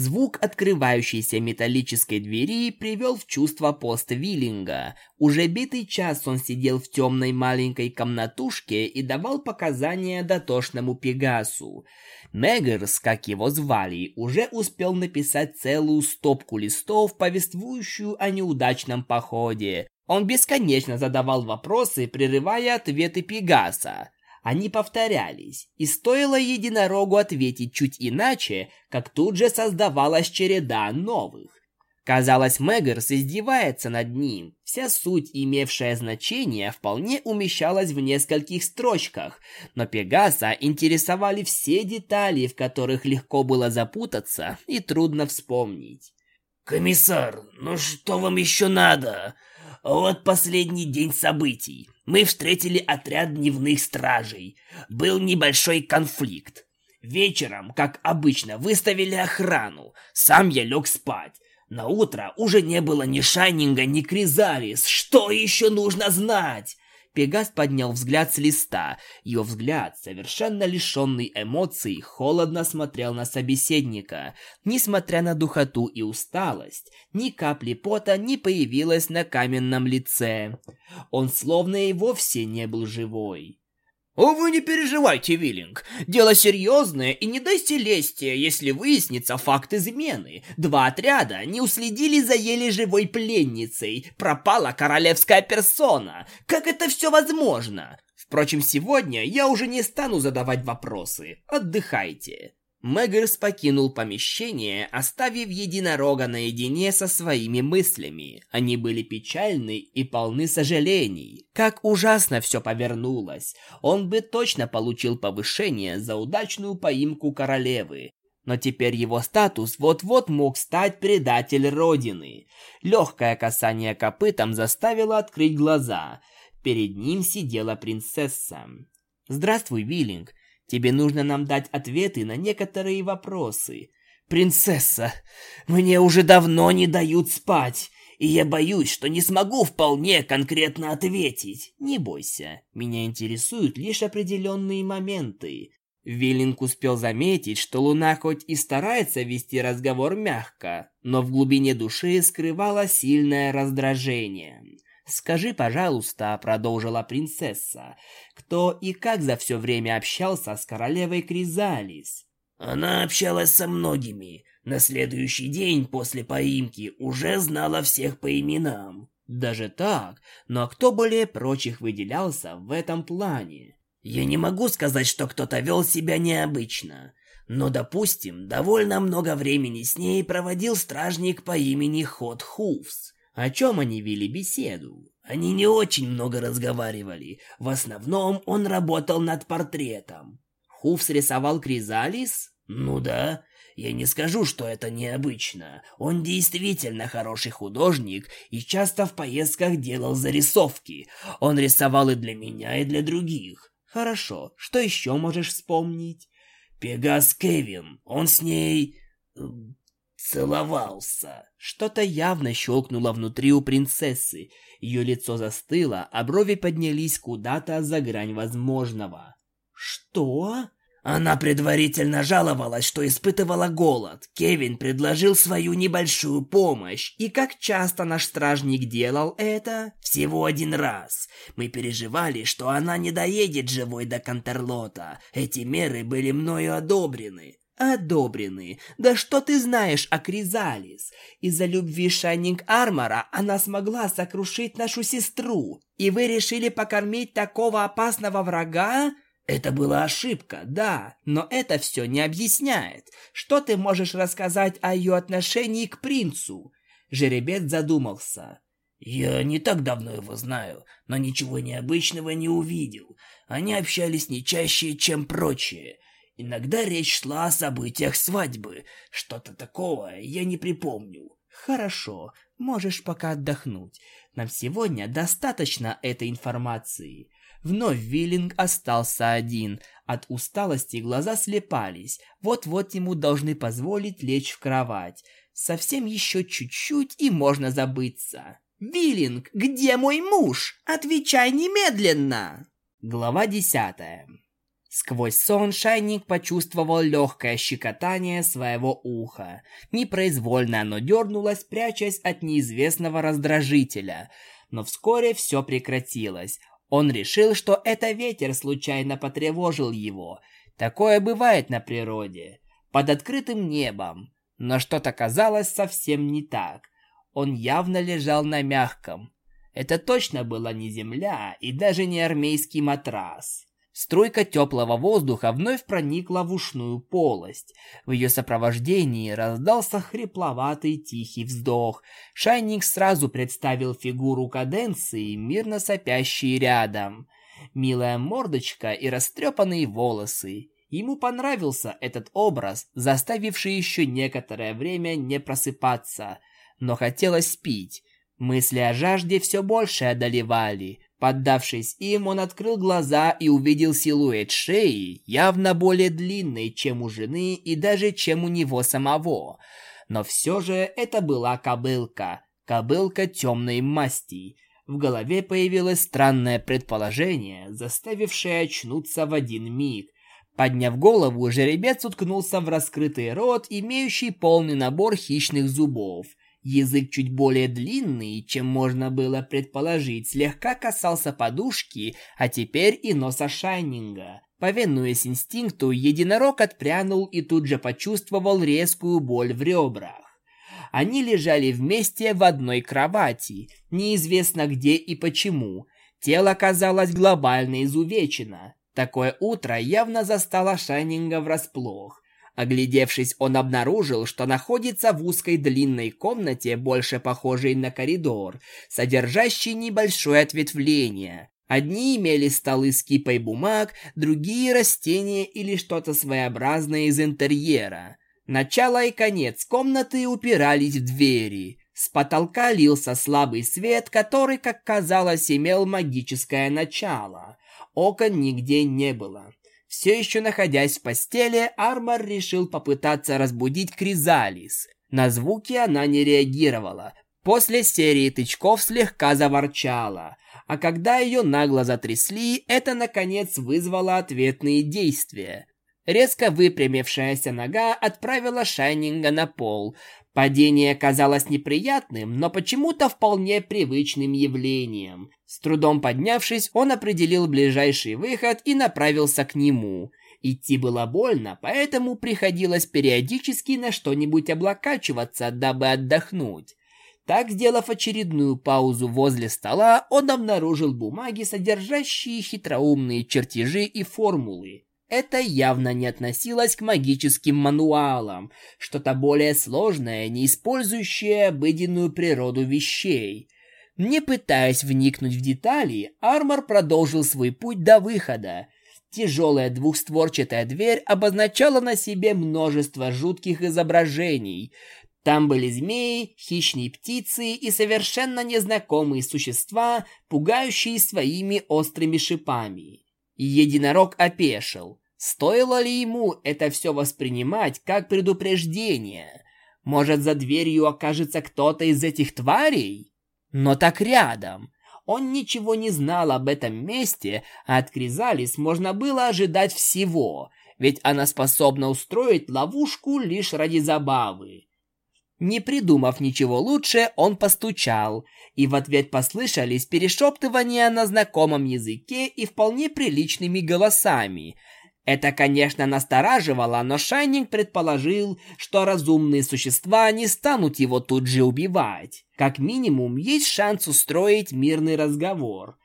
Speaker 4: Звук открывающейся металлической двери привел в чувство пост Виллинга. Уже битый час он сидел в темной маленькой комнатушке и давал показания дотошному Пегасу. Мегерс, как его звали, уже успел написать целую стопку листов, повествующую о неудачном походе. Он бесконечно задавал вопросы, прерывая ответы Пегаса. Они повторялись, и стоило единорогу ответить чуть иначе, как тут же создавалась череда новых. Казалось, Мегерс издевается над ним. Вся суть, имевшая значение, вполне умещалась в нескольких строчках, но Пегаса интересовали все детали, в которых легко было запутаться и трудно вспомнить.
Speaker 2: «Комиссар, ну что вам еще надо? Вот последний день событий. Мы встретили отряд дневных стражей. Был небольшой конфликт. Вечером, как обычно, выставили охрану. Сам я лег спать. На утро уже не было ни Шайнинга, ни Кризалис. Что еще нужно знать?
Speaker 4: Пегас поднял взгляд с листа. Ее взгляд, совершенно лишенный эмоций, холодно смотрел на собеседника. Несмотря на духоту и усталость, ни капли пота не появилось на каменном лице. Он словно и вовсе не был живой.
Speaker 3: «О, вы не переживайте, Виллинг. Дело серьезное, и не дайте лести, если выяснится факт измены. Два отряда не уследили за еле живой пленницей. Пропала королевская персона. Как это все возможно? Впрочем, сегодня я уже не стану задавать вопросы. Отдыхайте».
Speaker 4: Мэггерс покинул помещение, оставив единорога наедине со своими мыслями. Они были печальны и полны сожалений. Как ужасно все повернулось. Он бы точно получил повышение за удачную поимку королевы. Но теперь его статус вот-вот мог стать предатель Родины. Легкое касание копытом заставило открыть глаза. Перед ним сидела принцесса. «Здравствуй, Виллинг. Тебе нужно нам дать ответы на некоторые вопросы.
Speaker 2: Принцесса, мне уже давно не дают спать, и я боюсь, что не смогу вполне конкретно ответить.
Speaker 4: Не бойся, меня интересуют лишь определенные моменты. Виллинг успел заметить, что Луна хоть и старается вести разговор мягко, но в глубине души скрывала сильное раздражение.
Speaker 2: «Скажи, пожалуйста», — продолжила принцесса, «кто и как за все время общался с королевой Кризалис?»
Speaker 4: Она общалась со многими. На следующий день после поимки уже знала всех по именам.
Speaker 2: Даже так? Но кто более прочих выделялся в этом плане?
Speaker 4: Я не могу сказать, что кто-то вел себя необычно. Но, допустим, довольно много времени с ней проводил стражник по имени Хот Хувс.
Speaker 2: О чем они вели беседу?
Speaker 4: Они не очень много разговаривали. В основном он работал над портретом.
Speaker 2: Хувс рисовал Кризалис?
Speaker 4: Ну да. Я не скажу, что это необычно. Он действительно хороший художник и часто в поездках делал зарисовки. Он рисовал и для меня, и для других.
Speaker 2: Хорошо. Что еще можешь вспомнить?
Speaker 4: Пегас Кевин. Он с ней... Целовался.
Speaker 2: Что-то явно щелкнуло внутри у принцессы. Ее лицо застыло, а брови поднялись куда-то за грань возможного. «Что?»
Speaker 4: Она предварительно жаловалась, что испытывала голод. Кевин предложил свою небольшую помощь.
Speaker 2: И как часто наш стражник делал это?
Speaker 4: Всего один раз. Мы переживали, что она не доедет живой до Кантерлота. Эти меры были мною одобрены.
Speaker 2: Одобрены. Да что ты знаешь о Кризалис? Из-за любви Шайнинг Армора она смогла сокрушить нашу сестру. И вы решили покормить такого опасного врага?
Speaker 4: Это была ошибка, да, но это все не объясняет. Что ты можешь рассказать о ее отношении к принцу?
Speaker 2: Жеребец задумался.
Speaker 4: Я не так давно его знаю, но ничего необычного не увидел. Они общались не чаще, чем прочие. Иногда речь шла о событиях свадьбы. Что-то такого я не припомню.
Speaker 2: Хорошо, можешь пока отдохнуть. Нам сегодня достаточно этой информации. Вновь Виллинг остался один. От усталости глаза слепались. Вот-вот ему должны позволить лечь в кровать. Совсем еще чуть-чуть и можно забыться. «Виллинг, где мой муж? Отвечай немедленно!» Глава десятая. Сквозь сон Шайник почувствовал легкое щекотание своего уха. Непроизвольно оно дернулось, прячась от неизвестного раздражителя. Но вскоре все прекратилось. Он решил, что это ветер случайно потревожил его. Такое бывает на природе, под открытым небом. Но что-то казалось совсем не так. Он явно лежал на мягком. Это точно была не земля и даже не армейский матрас. Струйка теплого воздуха вновь проникла в ушную полость. В ее сопровождении раздался хрипловатый тихий вздох. Шайник сразу представил фигуру каденции, мирно сопящей рядом. Милая мордочка и растрепанные волосы. Ему понравился этот образ, заставивший еще некоторое время не просыпаться. Но хотелось пить. Мысли о жажде все больше одолевали. Поддавшись им, он открыл глаза и увидел силуэт шеи, явно более длинный, чем у жены и даже чем у него самого. Но все же это была кобылка, кобылка темной масти. В голове появилось странное предположение, заставившее очнуться в один миг. Подняв голову, жеребец уткнулся в раскрытый рот, имеющий полный набор хищных зубов – Язык чуть более длинный, чем можно было предположить, слегка касался подушки, а теперь и носа Шайнинга. Повинуясь инстинкту, единорог отпрянул и тут же почувствовал резкую боль в ребрах. Они лежали вместе в одной кровати, неизвестно где и почему. Тело казалось глобально изувечено. Такое утро явно застало Шайнинга врасплох. Оглядевшись, он обнаружил, что находится в узкой длинной комнате, больше похожей на коридор, содержащей небольшое ответвление. Одни имели столы с кипой бумаг, другие растения или что-то своеобразное из интерьера. Начало и конец комнаты упирались в двери. С потолка лился слабый свет, который, как казалось, имел магическое начало. Окон нигде не было. Все еще находясь в постели, Армор решил попытаться разбудить Кризалис. На звуки она не реагировала. После серии тычков слегка заворчала. А когда ее нагло затрясли, это наконец вызвало ответные действия.
Speaker 3: Резко выпрямившаяся нога отправила Шайнинга на пол. Падение казалось неприятным, но почему-то вполне привычным явлением. С трудом поднявшись, он определил ближайший выход и направился к нему. Идти было больно, поэтому приходилось периодически на что-нибудь облокачиваться, дабы отдохнуть. Так, сделав очередную паузу возле стола, он обнаружил бумаги, содержащие хитроумные чертежи и формулы. Это явно не относилось к магическим мануалам, что-то более сложное, не использующее обыденную природу вещей. Не пытаясь вникнуть в детали, Армор продолжил свой путь до выхода. Тяжелая двухстворчатая дверь обозначала на себе множество жутких изображений. Там были змеи, хищные птицы и совершенно незнакомые существа, пугающие своими острыми шипами. Единорог опешил. Стоило ли ему это все воспринимать как предупреждение? Может, за дверью окажется кто-то из этих тварей? Но так рядом. Он ничего не знал об этом месте, а от Кризалис можно было ожидать всего, ведь она способна устроить ловушку лишь ради забавы. Не придумав ничего лучше, он постучал, и в ответ послышались перешептывания на знакомом языке и вполне приличными голосами – это, конечно, настораживало, но Шайнинг предположил, что разумные существа не станут его тут же убивать. Как минимум, есть шанс устроить мирный разговор.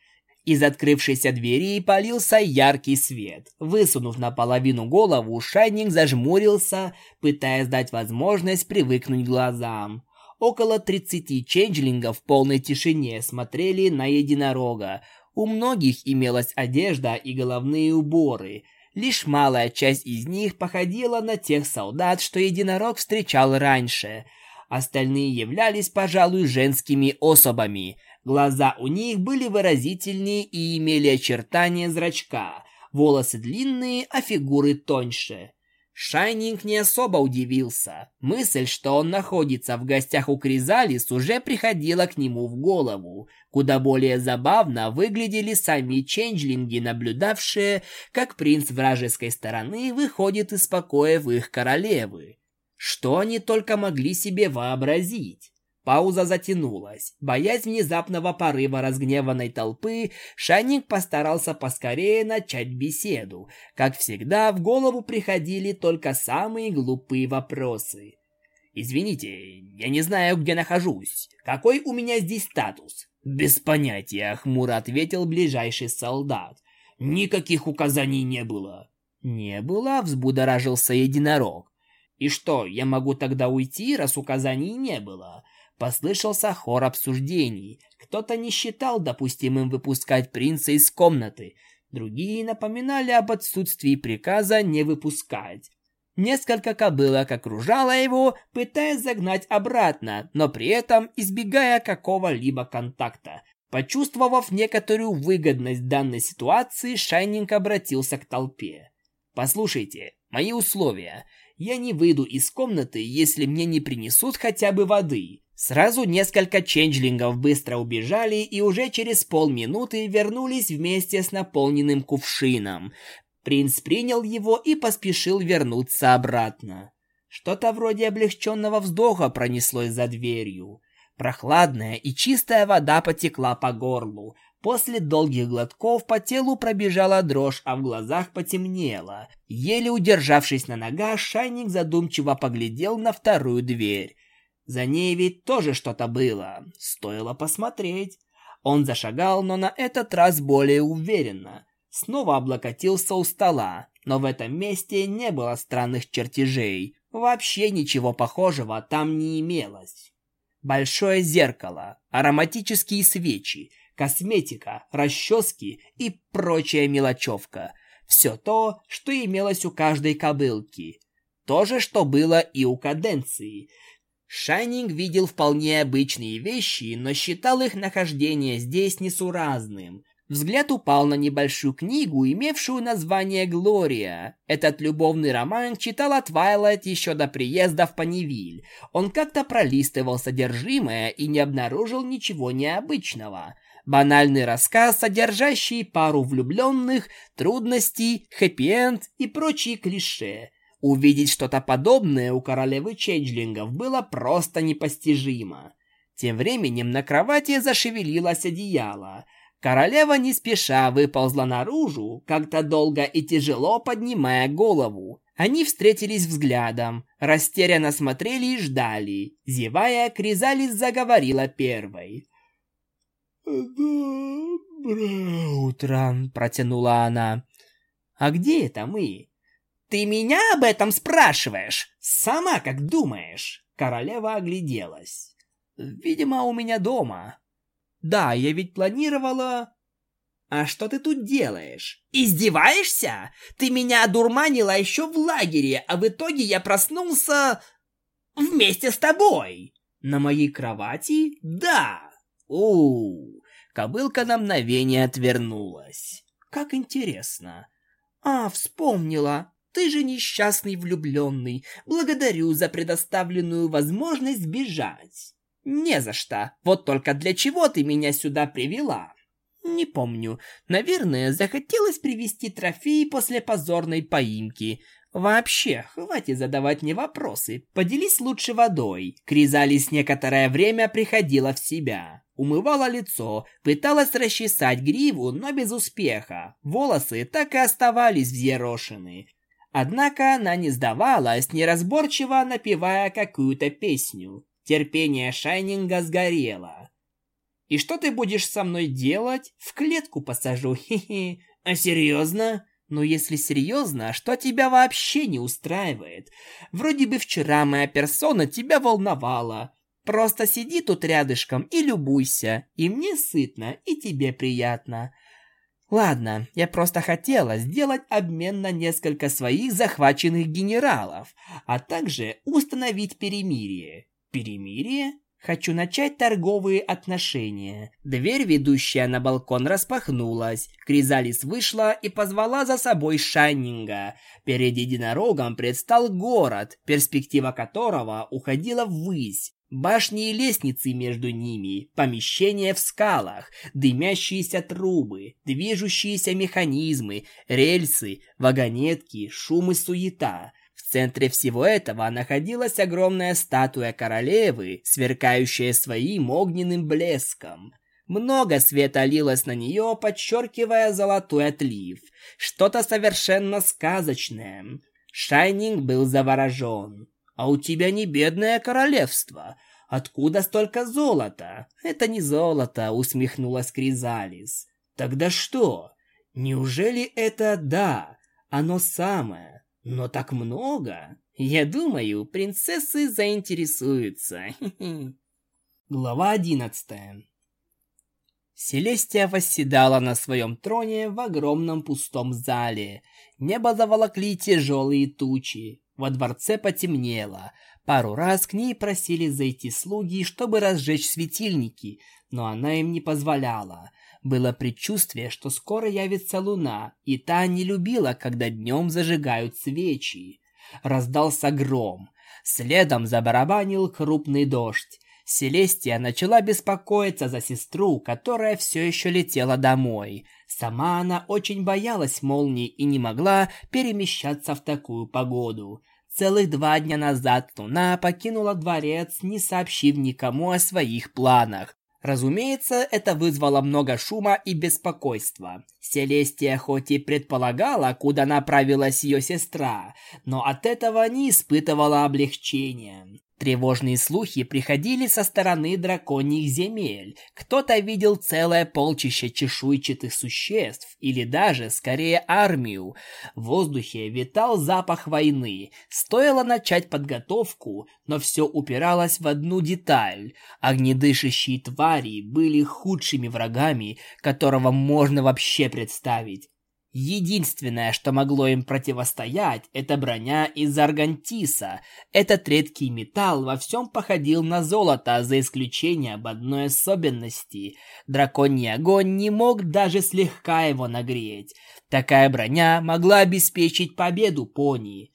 Speaker 3: Из открывшейся двери полился яркий свет. Высунув наполовину голову, Шайнинг зажмурился, пытаясь дать возможность привыкнуть глазам. Около 30 ченджлингов в полной тишине смотрели на единорога. У многих имелась одежда и головные уборы – Лишь малая часть из них походила на тех солдат, что единорог встречал раньше. Остальные являлись, пожалуй, женскими особами. Глаза у них были выразительнее и имели очертания зрачка. Волосы длинные, а фигуры тоньше. Шайнинг не особо удивился. Мысль, что он находится в гостях у Кризалис, уже приходила к нему в голову. Куда более забавно выглядели сами ченджлинги, наблюдавшие, как принц вражеской стороны выходит из покоев их королевы. Что они только могли себе вообразить? Пауза затянулась. Боясь внезапного порыва разгневанной толпы, Шанник постарался поскорее начать беседу. Как всегда, в голову приходили только самые глупые вопросы. «Извините, я не знаю, где нахожусь. Какой у меня здесь статус?» «Без понятия», — хмуро ответил ближайший солдат. «Никаких указаний не было». «Не было?» — взбудоражился единорог. «И что, я могу тогда уйти, раз указаний не было?» Послышался хор обсуждений. Кто-то не считал допустимым выпускать принца из комнаты. Другие напоминали об отсутствии приказа не выпускать. Несколько кобылок окружало его, пытаясь загнать обратно, но при этом избегая какого-либо контакта. Почувствовав некоторую выгодность данной ситуации, Шайнинг обратился к толпе. «Послушайте, мои условия. Я не выйду из комнаты, если мне не принесут хотя бы воды. Сразу несколько ченджлингов быстро убежали и уже через полминуты вернулись вместе с наполненным кувшином. Принц принял его и поспешил вернуться обратно. Что-то вроде облегченного вздоха пронеслось за дверью. Прохладная и чистая вода потекла по горлу. После долгих глотков по телу пробежала дрожь, а в глазах потемнело. Еле удержавшись на ногах, Шайник задумчиво поглядел на вторую дверь. За ней ведь тоже что-то было. Стоило посмотреть. Он зашагал, но на этот раз более уверенно. Снова облокотился у стола, но в этом месте не было странных чертежей. Вообще ничего похожего там не имелось. Большое зеркало, ароматические свечи, косметика, расчески и прочая мелочевка. Все то, что имелось у каждой кобылки. То же, что было и у каденции – Шайнинг видел вполне обычные вещи, но считал их нахождение здесь несуразным. Взгляд упал на небольшую книгу, имевшую название «Глория». Этот любовный роман читала Твайлайт еще до приезда в Панивиль. Он как-то пролистывал содержимое и не обнаружил ничего необычного. Банальный рассказ, содержащий пару влюбленных, трудностей, хэппи-энд и прочие клише. Увидеть что-то подобное у королевы ченджлингов было просто непостижимо. Тем временем на кровати зашевелилось одеяло. Королева не спеша выползла наружу, как-то долго и тяжело поднимая голову. Они встретились взглядом, растерянно смотрели и ждали. Зевая, Кризалис заговорила первой. «Доброе утро», — протянула она. «А где это мы?» «Ты меня об этом спрашиваешь? Сама как думаешь?» Королева огляделась. «Видимо, у меня дома». «Да, я ведь планировала...» «А что ты тут делаешь? Издеваешься? Ты меня одурманила еще в лагере, а в итоге я проснулся... вместе с тобой!» «На моей кровати? Да!» «Оу!» Кобылка на мгновение отвернулась. «Как интересно!» «А, вспомнила! Ты же несчастный влюбленный. Благодарю за предоставленную возможность бежать. Не за что. Вот только для чего ты меня сюда привела? Не помню. Наверное, захотелось привести трофей после позорной поимки. Вообще, хватит задавать мне вопросы. Поделись лучше водой. Кризалис некоторое время приходила в себя. Умывала лицо, пыталась расчесать гриву, но без успеха. Волосы так и оставались взъерошены. Однако она не сдавалась, неразборчиво напевая какую-то песню. Терпение Шайнинга сгорело. «И что ты будешь со мной делать? В клетку посажу, хе-хе. А серьезно?» «Ну, если серьезно, что тебя вообще не устраивает? Вроде бы вчера моя персона тебя волновала. Просто сиди тут рядышком и любуйся. И мне сытно, и тебе приятно. Ладно, я просто хотела сделать обмен на несколько своих захваченных генералов, а также установить перемирие. Перемирие? Хочу начать торговые отношения. Дверь, ведущая на балкон, распахнулась. Кризалис вышла и позвала за собой Шайнинга. Перед единорогом предстал город, перспектива которого уходила ввысь. Башни и лестницы между ними, помещения в скалах, дымящиеся трубы, движущиеся механизмы, рельсы, вагонетки, шум и суета. В центре всего этого находилась огромная статуя королевы, сверкающая своим огненным блеском. Много света лилось на нее, подчеркивая золотой отлив. Что-то совершенно сказочное. Шайнинг был заворожен. А у тебя не бедное королевство. Откуда столько золота? Это не золото, усмехнулась Кризалис. Тогда что? Неужели это да, оно самое? Но так много? Я думаю, принцессы заинтересуются. Глава одиннадцатая. Селестия восседала на своем троне в огромном пустом зале. Небо заволокли тяжелые тучи. Во дворце потемнело. Пару раз к ней просили зайти слуги, чтобы разжечь светильники, но она им не позволяла. Было предчувствие, что скоро явится луна, и та не любила, когда днем зажигают свечи. Раздался гром. Следом забарабанил крупный дождь. Селестия начала беспокоиться за сестру, которая все еще летела домой. Сама она очень боялась молний и не могла перемещаться в такую погоду. Целых два дня назад Луна покинула дворец, не сообщив никому о своих планах. Разумеется, это вызвало много шума и беспокойства. Селестия хоть и предполагала, куда направилась ее сестра, но от этого не испытывала облегчения. Тревожные слухи приходили со стороны драконьих земель. Кто-то видел целое полчище чешуйчатых существ, или даже, скорее, армию. В воздухе витал запах войны. Стоило начать подготовку, но все упиралось в одну деталь. Огнедышащие твари были худшими врагами, которого можно вообще представить. Единственное, что могло им противостоять, это броня из аргантиса. Этот редкий металл во всем походил на золото, за исключением одной особенности. Драконий огонь не мог даже слегка его нагреть. Такая броня могла обеспечить победу пони.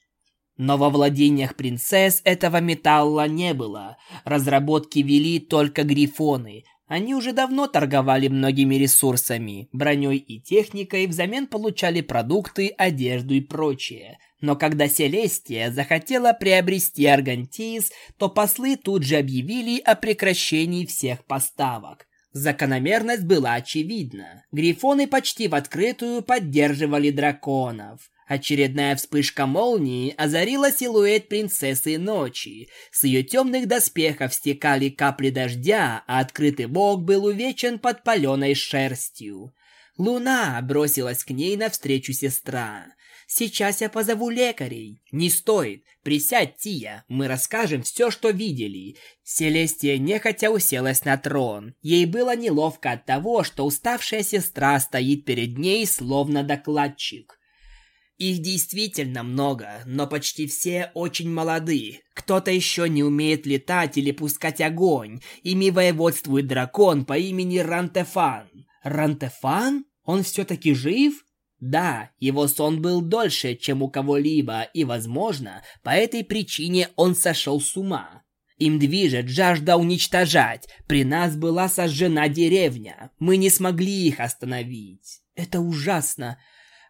Speaker 3: Но во владениях принцесс этого металла не было. Разработки вели только грифоны, Они уже давно торговали многими ресурсами, броней и техникой, взамен получали продукты, одежду и прочее. Но когда Селестия захотела приобрести Аргантис, то послы тут же объявили о прекращении всех поставок. Закономерность была очевидна. Грифоны почти в открытую поддерживали драконов. Очередная вспышка молнии озарила силуэт принцессы ночи. С ее темных доспехов стекали капли дождя, а открытый бок был увечен под паленой шерстью. Луна бросилась к ней навстречу сестра. Сейчас я позову лекарей. Не стоит. Присядь, Тия. Мы расскажем все, что видели. Селестия нехотя уселась на трон. Ей было неловко от того, что уставшая сестра стоит перед ней, словно докладчик. Их действительно много, но почти все очень молоды. Кто-то еще не умеет летать или пускать огонь. Ими воеводствует дракон по имени Рантефан. Рантефан? Он все-таки жив? Да, его сон был дольше, чем у кого-либо, и, возможно, по этой причине он сошел с ума. Им движет жажда уничтожать. При нас была сожжена деревня. Мы не смогли их остановить. Это ужасно.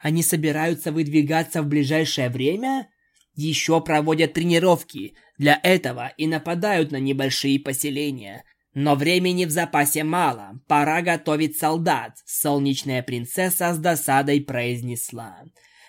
Speaker 3: Они собираются выдвигаться в ближайшее время? Еще проводят тренировки. Для этого и нападают на небольшие поселения. Но времени в запасе мало, пора готовить солдат, солнечная принцесса с досадой произнесла.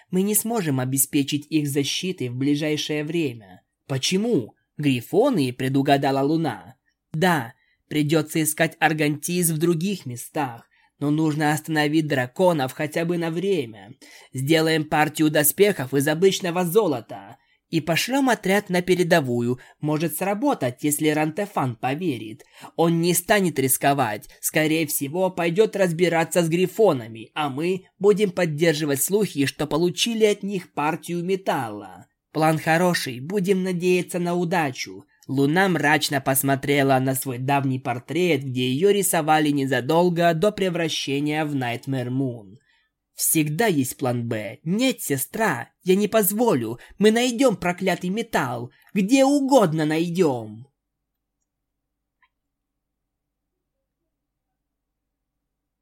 Speaker 3: Мы не сможем обеспечить их защитой в ближайшее время. Почему? Грифоны предугадала луна. Да, придется искать аргантиз в других местах, но нужно остановить драконов хотя бы на время. Сделаем партию доспехов из обычного золота и пошлем отряд на передовую. Может сработать, если Рантефан поверит. Он не станет рисковать. Скорее всего, пойдет разбираться с грифонами, а мы будем поддерживать слухи, что получили от них партию металла. План хороший, будем надеяться на удачу. Луна мрачно посмотрела на свой давний портрет, где ее рисовали незадолго до превращения в Nightmare Moon. Всегда есть план «Б». Нет, сестра, я не позволю. Мы найдем проклятый металл. Где угодно найдем.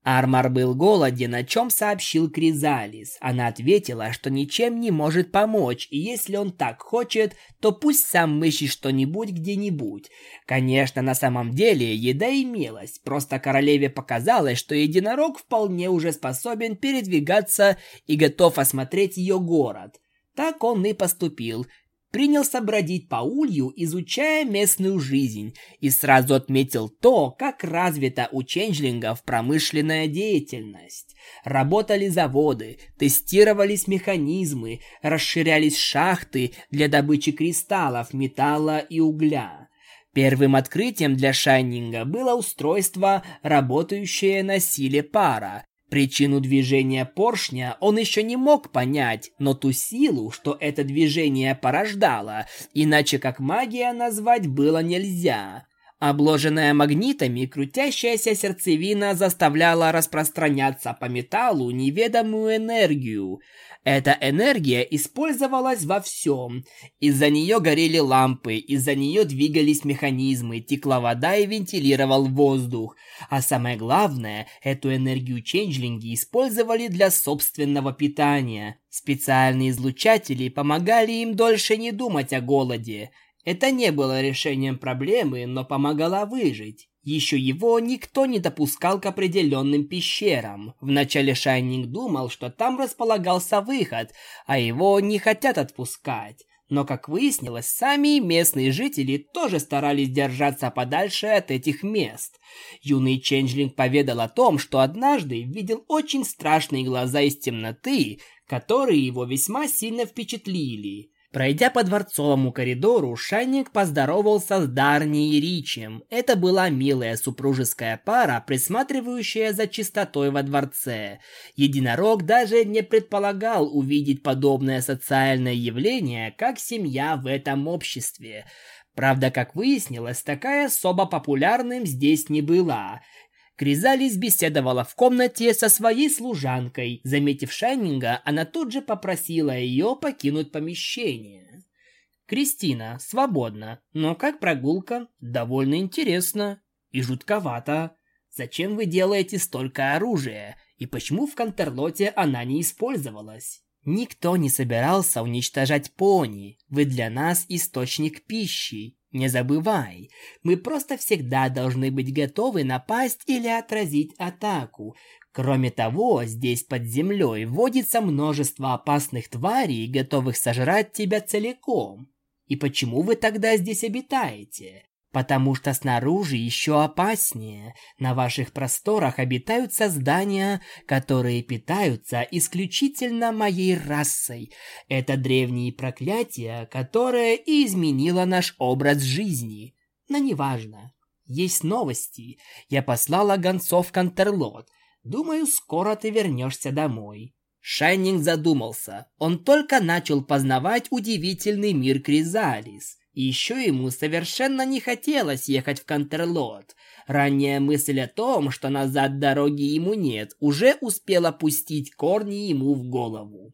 Speaker 3: Армар был голоден, о чем сообщил Кризалис. Она ответила, что ничем не может помочь, и если он так хочет, то пусть сам ищет что-нибудь где-нибудь. Конечно, на самом деле еда имелась, просто королеве показалось, что единорог вполне уже способен передвигаться и готов осмотреть ее город. Так он и поступил, принялся бродить по улью, изучая местную жизнь, и сразу отметил то, как развита у ченджлингов промышленная деятельность. Работали заводы, тестировались механизмы, расширялись шахты для добычи кристаллов, металла и угля. Первым открытием для Шайнинга было устройство, работающее на силе пара, Причину движения поршня он еще не мог понять, но ту силу, что это движение порождало, иначе как магия назвать было нельзя. Обложенная магнитами, крутящаяся сердцевина заставляла распространяться по металлу неведомую энергию. Эта энергия использовалась во всем. Из-за нее горели лампы, из-за нее двигались механизмы, текла вода и вентилировал воздух. А самое главное, эту энергию ченджлинги использовали для собственного питания. Специальные излучатели помогали им дольше не думать о голоде. Это не было решением проблемы, но помогало выжить. Еще его никто не допускал к определенным пещерам. Вначале Шайнинг думал, что там располагался выход, а его не хотят отпускать. Но, как выяснилось, сами местные жители тоже старались держаться подальше от этих мест. Юный Ченджлинг поведал о том, что однажды видел очень страшные глаза из темноты, которые его весьма сильно впечатлили. Пройдя по дворцовому коридору, Шайник поздоровался с Дарни и Ричем. Это была милая супружеская пара, присматривающая за чистотой во дворце. Единорог даже не предполагал увидеть подобное социальное явление, как семья в этом обществе. Правда, как выяснилось, такая особо популярным здесь не была – Кризалис беседовала в комнате со своей служанкой. Заметив Шайнинга, она тут же попросила ее покинуть помещение. «Кристина, свободно, но как прогулка? Довольно интересно и жутковато.
Speaker 1: Зачем вы делаете столько оружия? И почему в Контерлоте она не использовалась? Никто не собирался уничтожать пони. Вы для нас источник пищи. Не забывай, мы просто всегда должны быть готовы напасть или отразить атаку. Кроме того, здесь под землей водится множество опасных тварей, готовых сожрать тебя целиком. И почему вы тогда здесь обитаете? Потому что снаружи еще опаснее. На ваших просторах обитают создания, которые питаются исключительно моей расой. Это древние проклятия, которое изменило наш образ жизни. Но неважно. Есть новости. Я послала гонцов в Контерлот. Думаю, скоро ты вернешься домой. Шайнинг задумался. Он только начал познавать удивительный мир Кризалис. И еще ему совершенно не хотелось ехать в Контерлот. Ранняя мысль о том, что назад дороги ему нет, уже успела пустить корни ему в голову.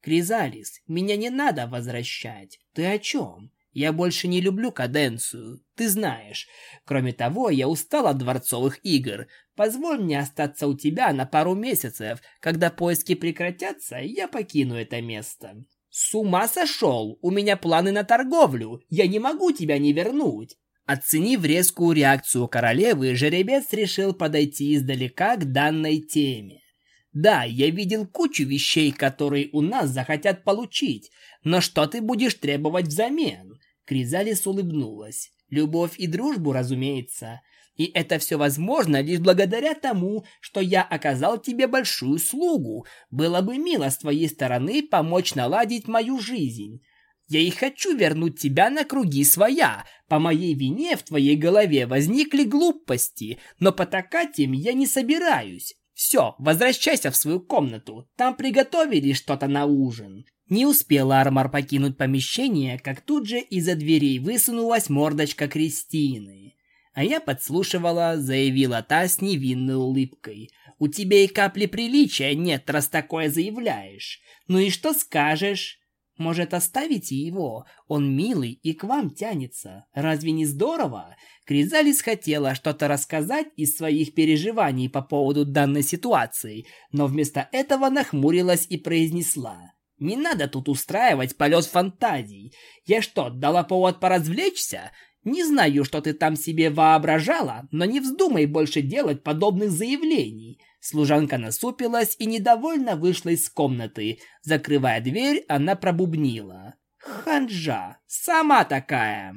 Speaker 1: «Кризалис, меня не надо возвращать. Ты о чем? Я больше не люблю каденцию, ты знаешь. Кроме того, я устал от дворцовых игр. Позволь мне остаться у тебя на пару месяцев. Когда поиски прекратятся, я покину это место. «С ума сошел! У меня планы на торговлю! Я не могу тебя не вернуть!» Оценив резкую реакцию королевы, жеребец решил подойти издалека к данной теме. «Да, я видел кучу вещей, которые у нас захотят получить, но что ты будешь требовать взамен?» Кризалис улыбнулась. «Любовь и дружбу, разумеется. И это все возможно лишь благодаря тому, что я оказал тебе большую услугу. Было бы мило с твоей стороны помочь наладить мою жизнь. Я и хочу вернуть тебя на круги своя. По моей вине в твоей голове возникли глупости, но потакать им я не собираюсь. Все, возвращайся в свою комнату. Там приготовили что-то на ужин. Не успел Армар покинуть помещение, как тут же из-за дверей высунулась мордочка Кристины. А я подслушивала, заявила та с невинной улыбкой. «У тебя и капли приличия нет, раз такое заявляешь. Ну и что скажешь?» Может, оставите его? Он милый и к вам тянется. Разве не здорово? Кризалис хотела что-то рассказать из своих переживаний по поводу данной ситуации, но вместо этого нахмурилась и произнесла. «Не надо тут устраивать полет фантазий. Я что, дала повод поразвлечься? Не знаю, что ты там себе воображала, но не вздумай больше делать подобных заявлений. Служанка насупилась и недовольно вышла из комнаты. Закрывая дверь, она пробубнила. «Ханжа! Сама такая!»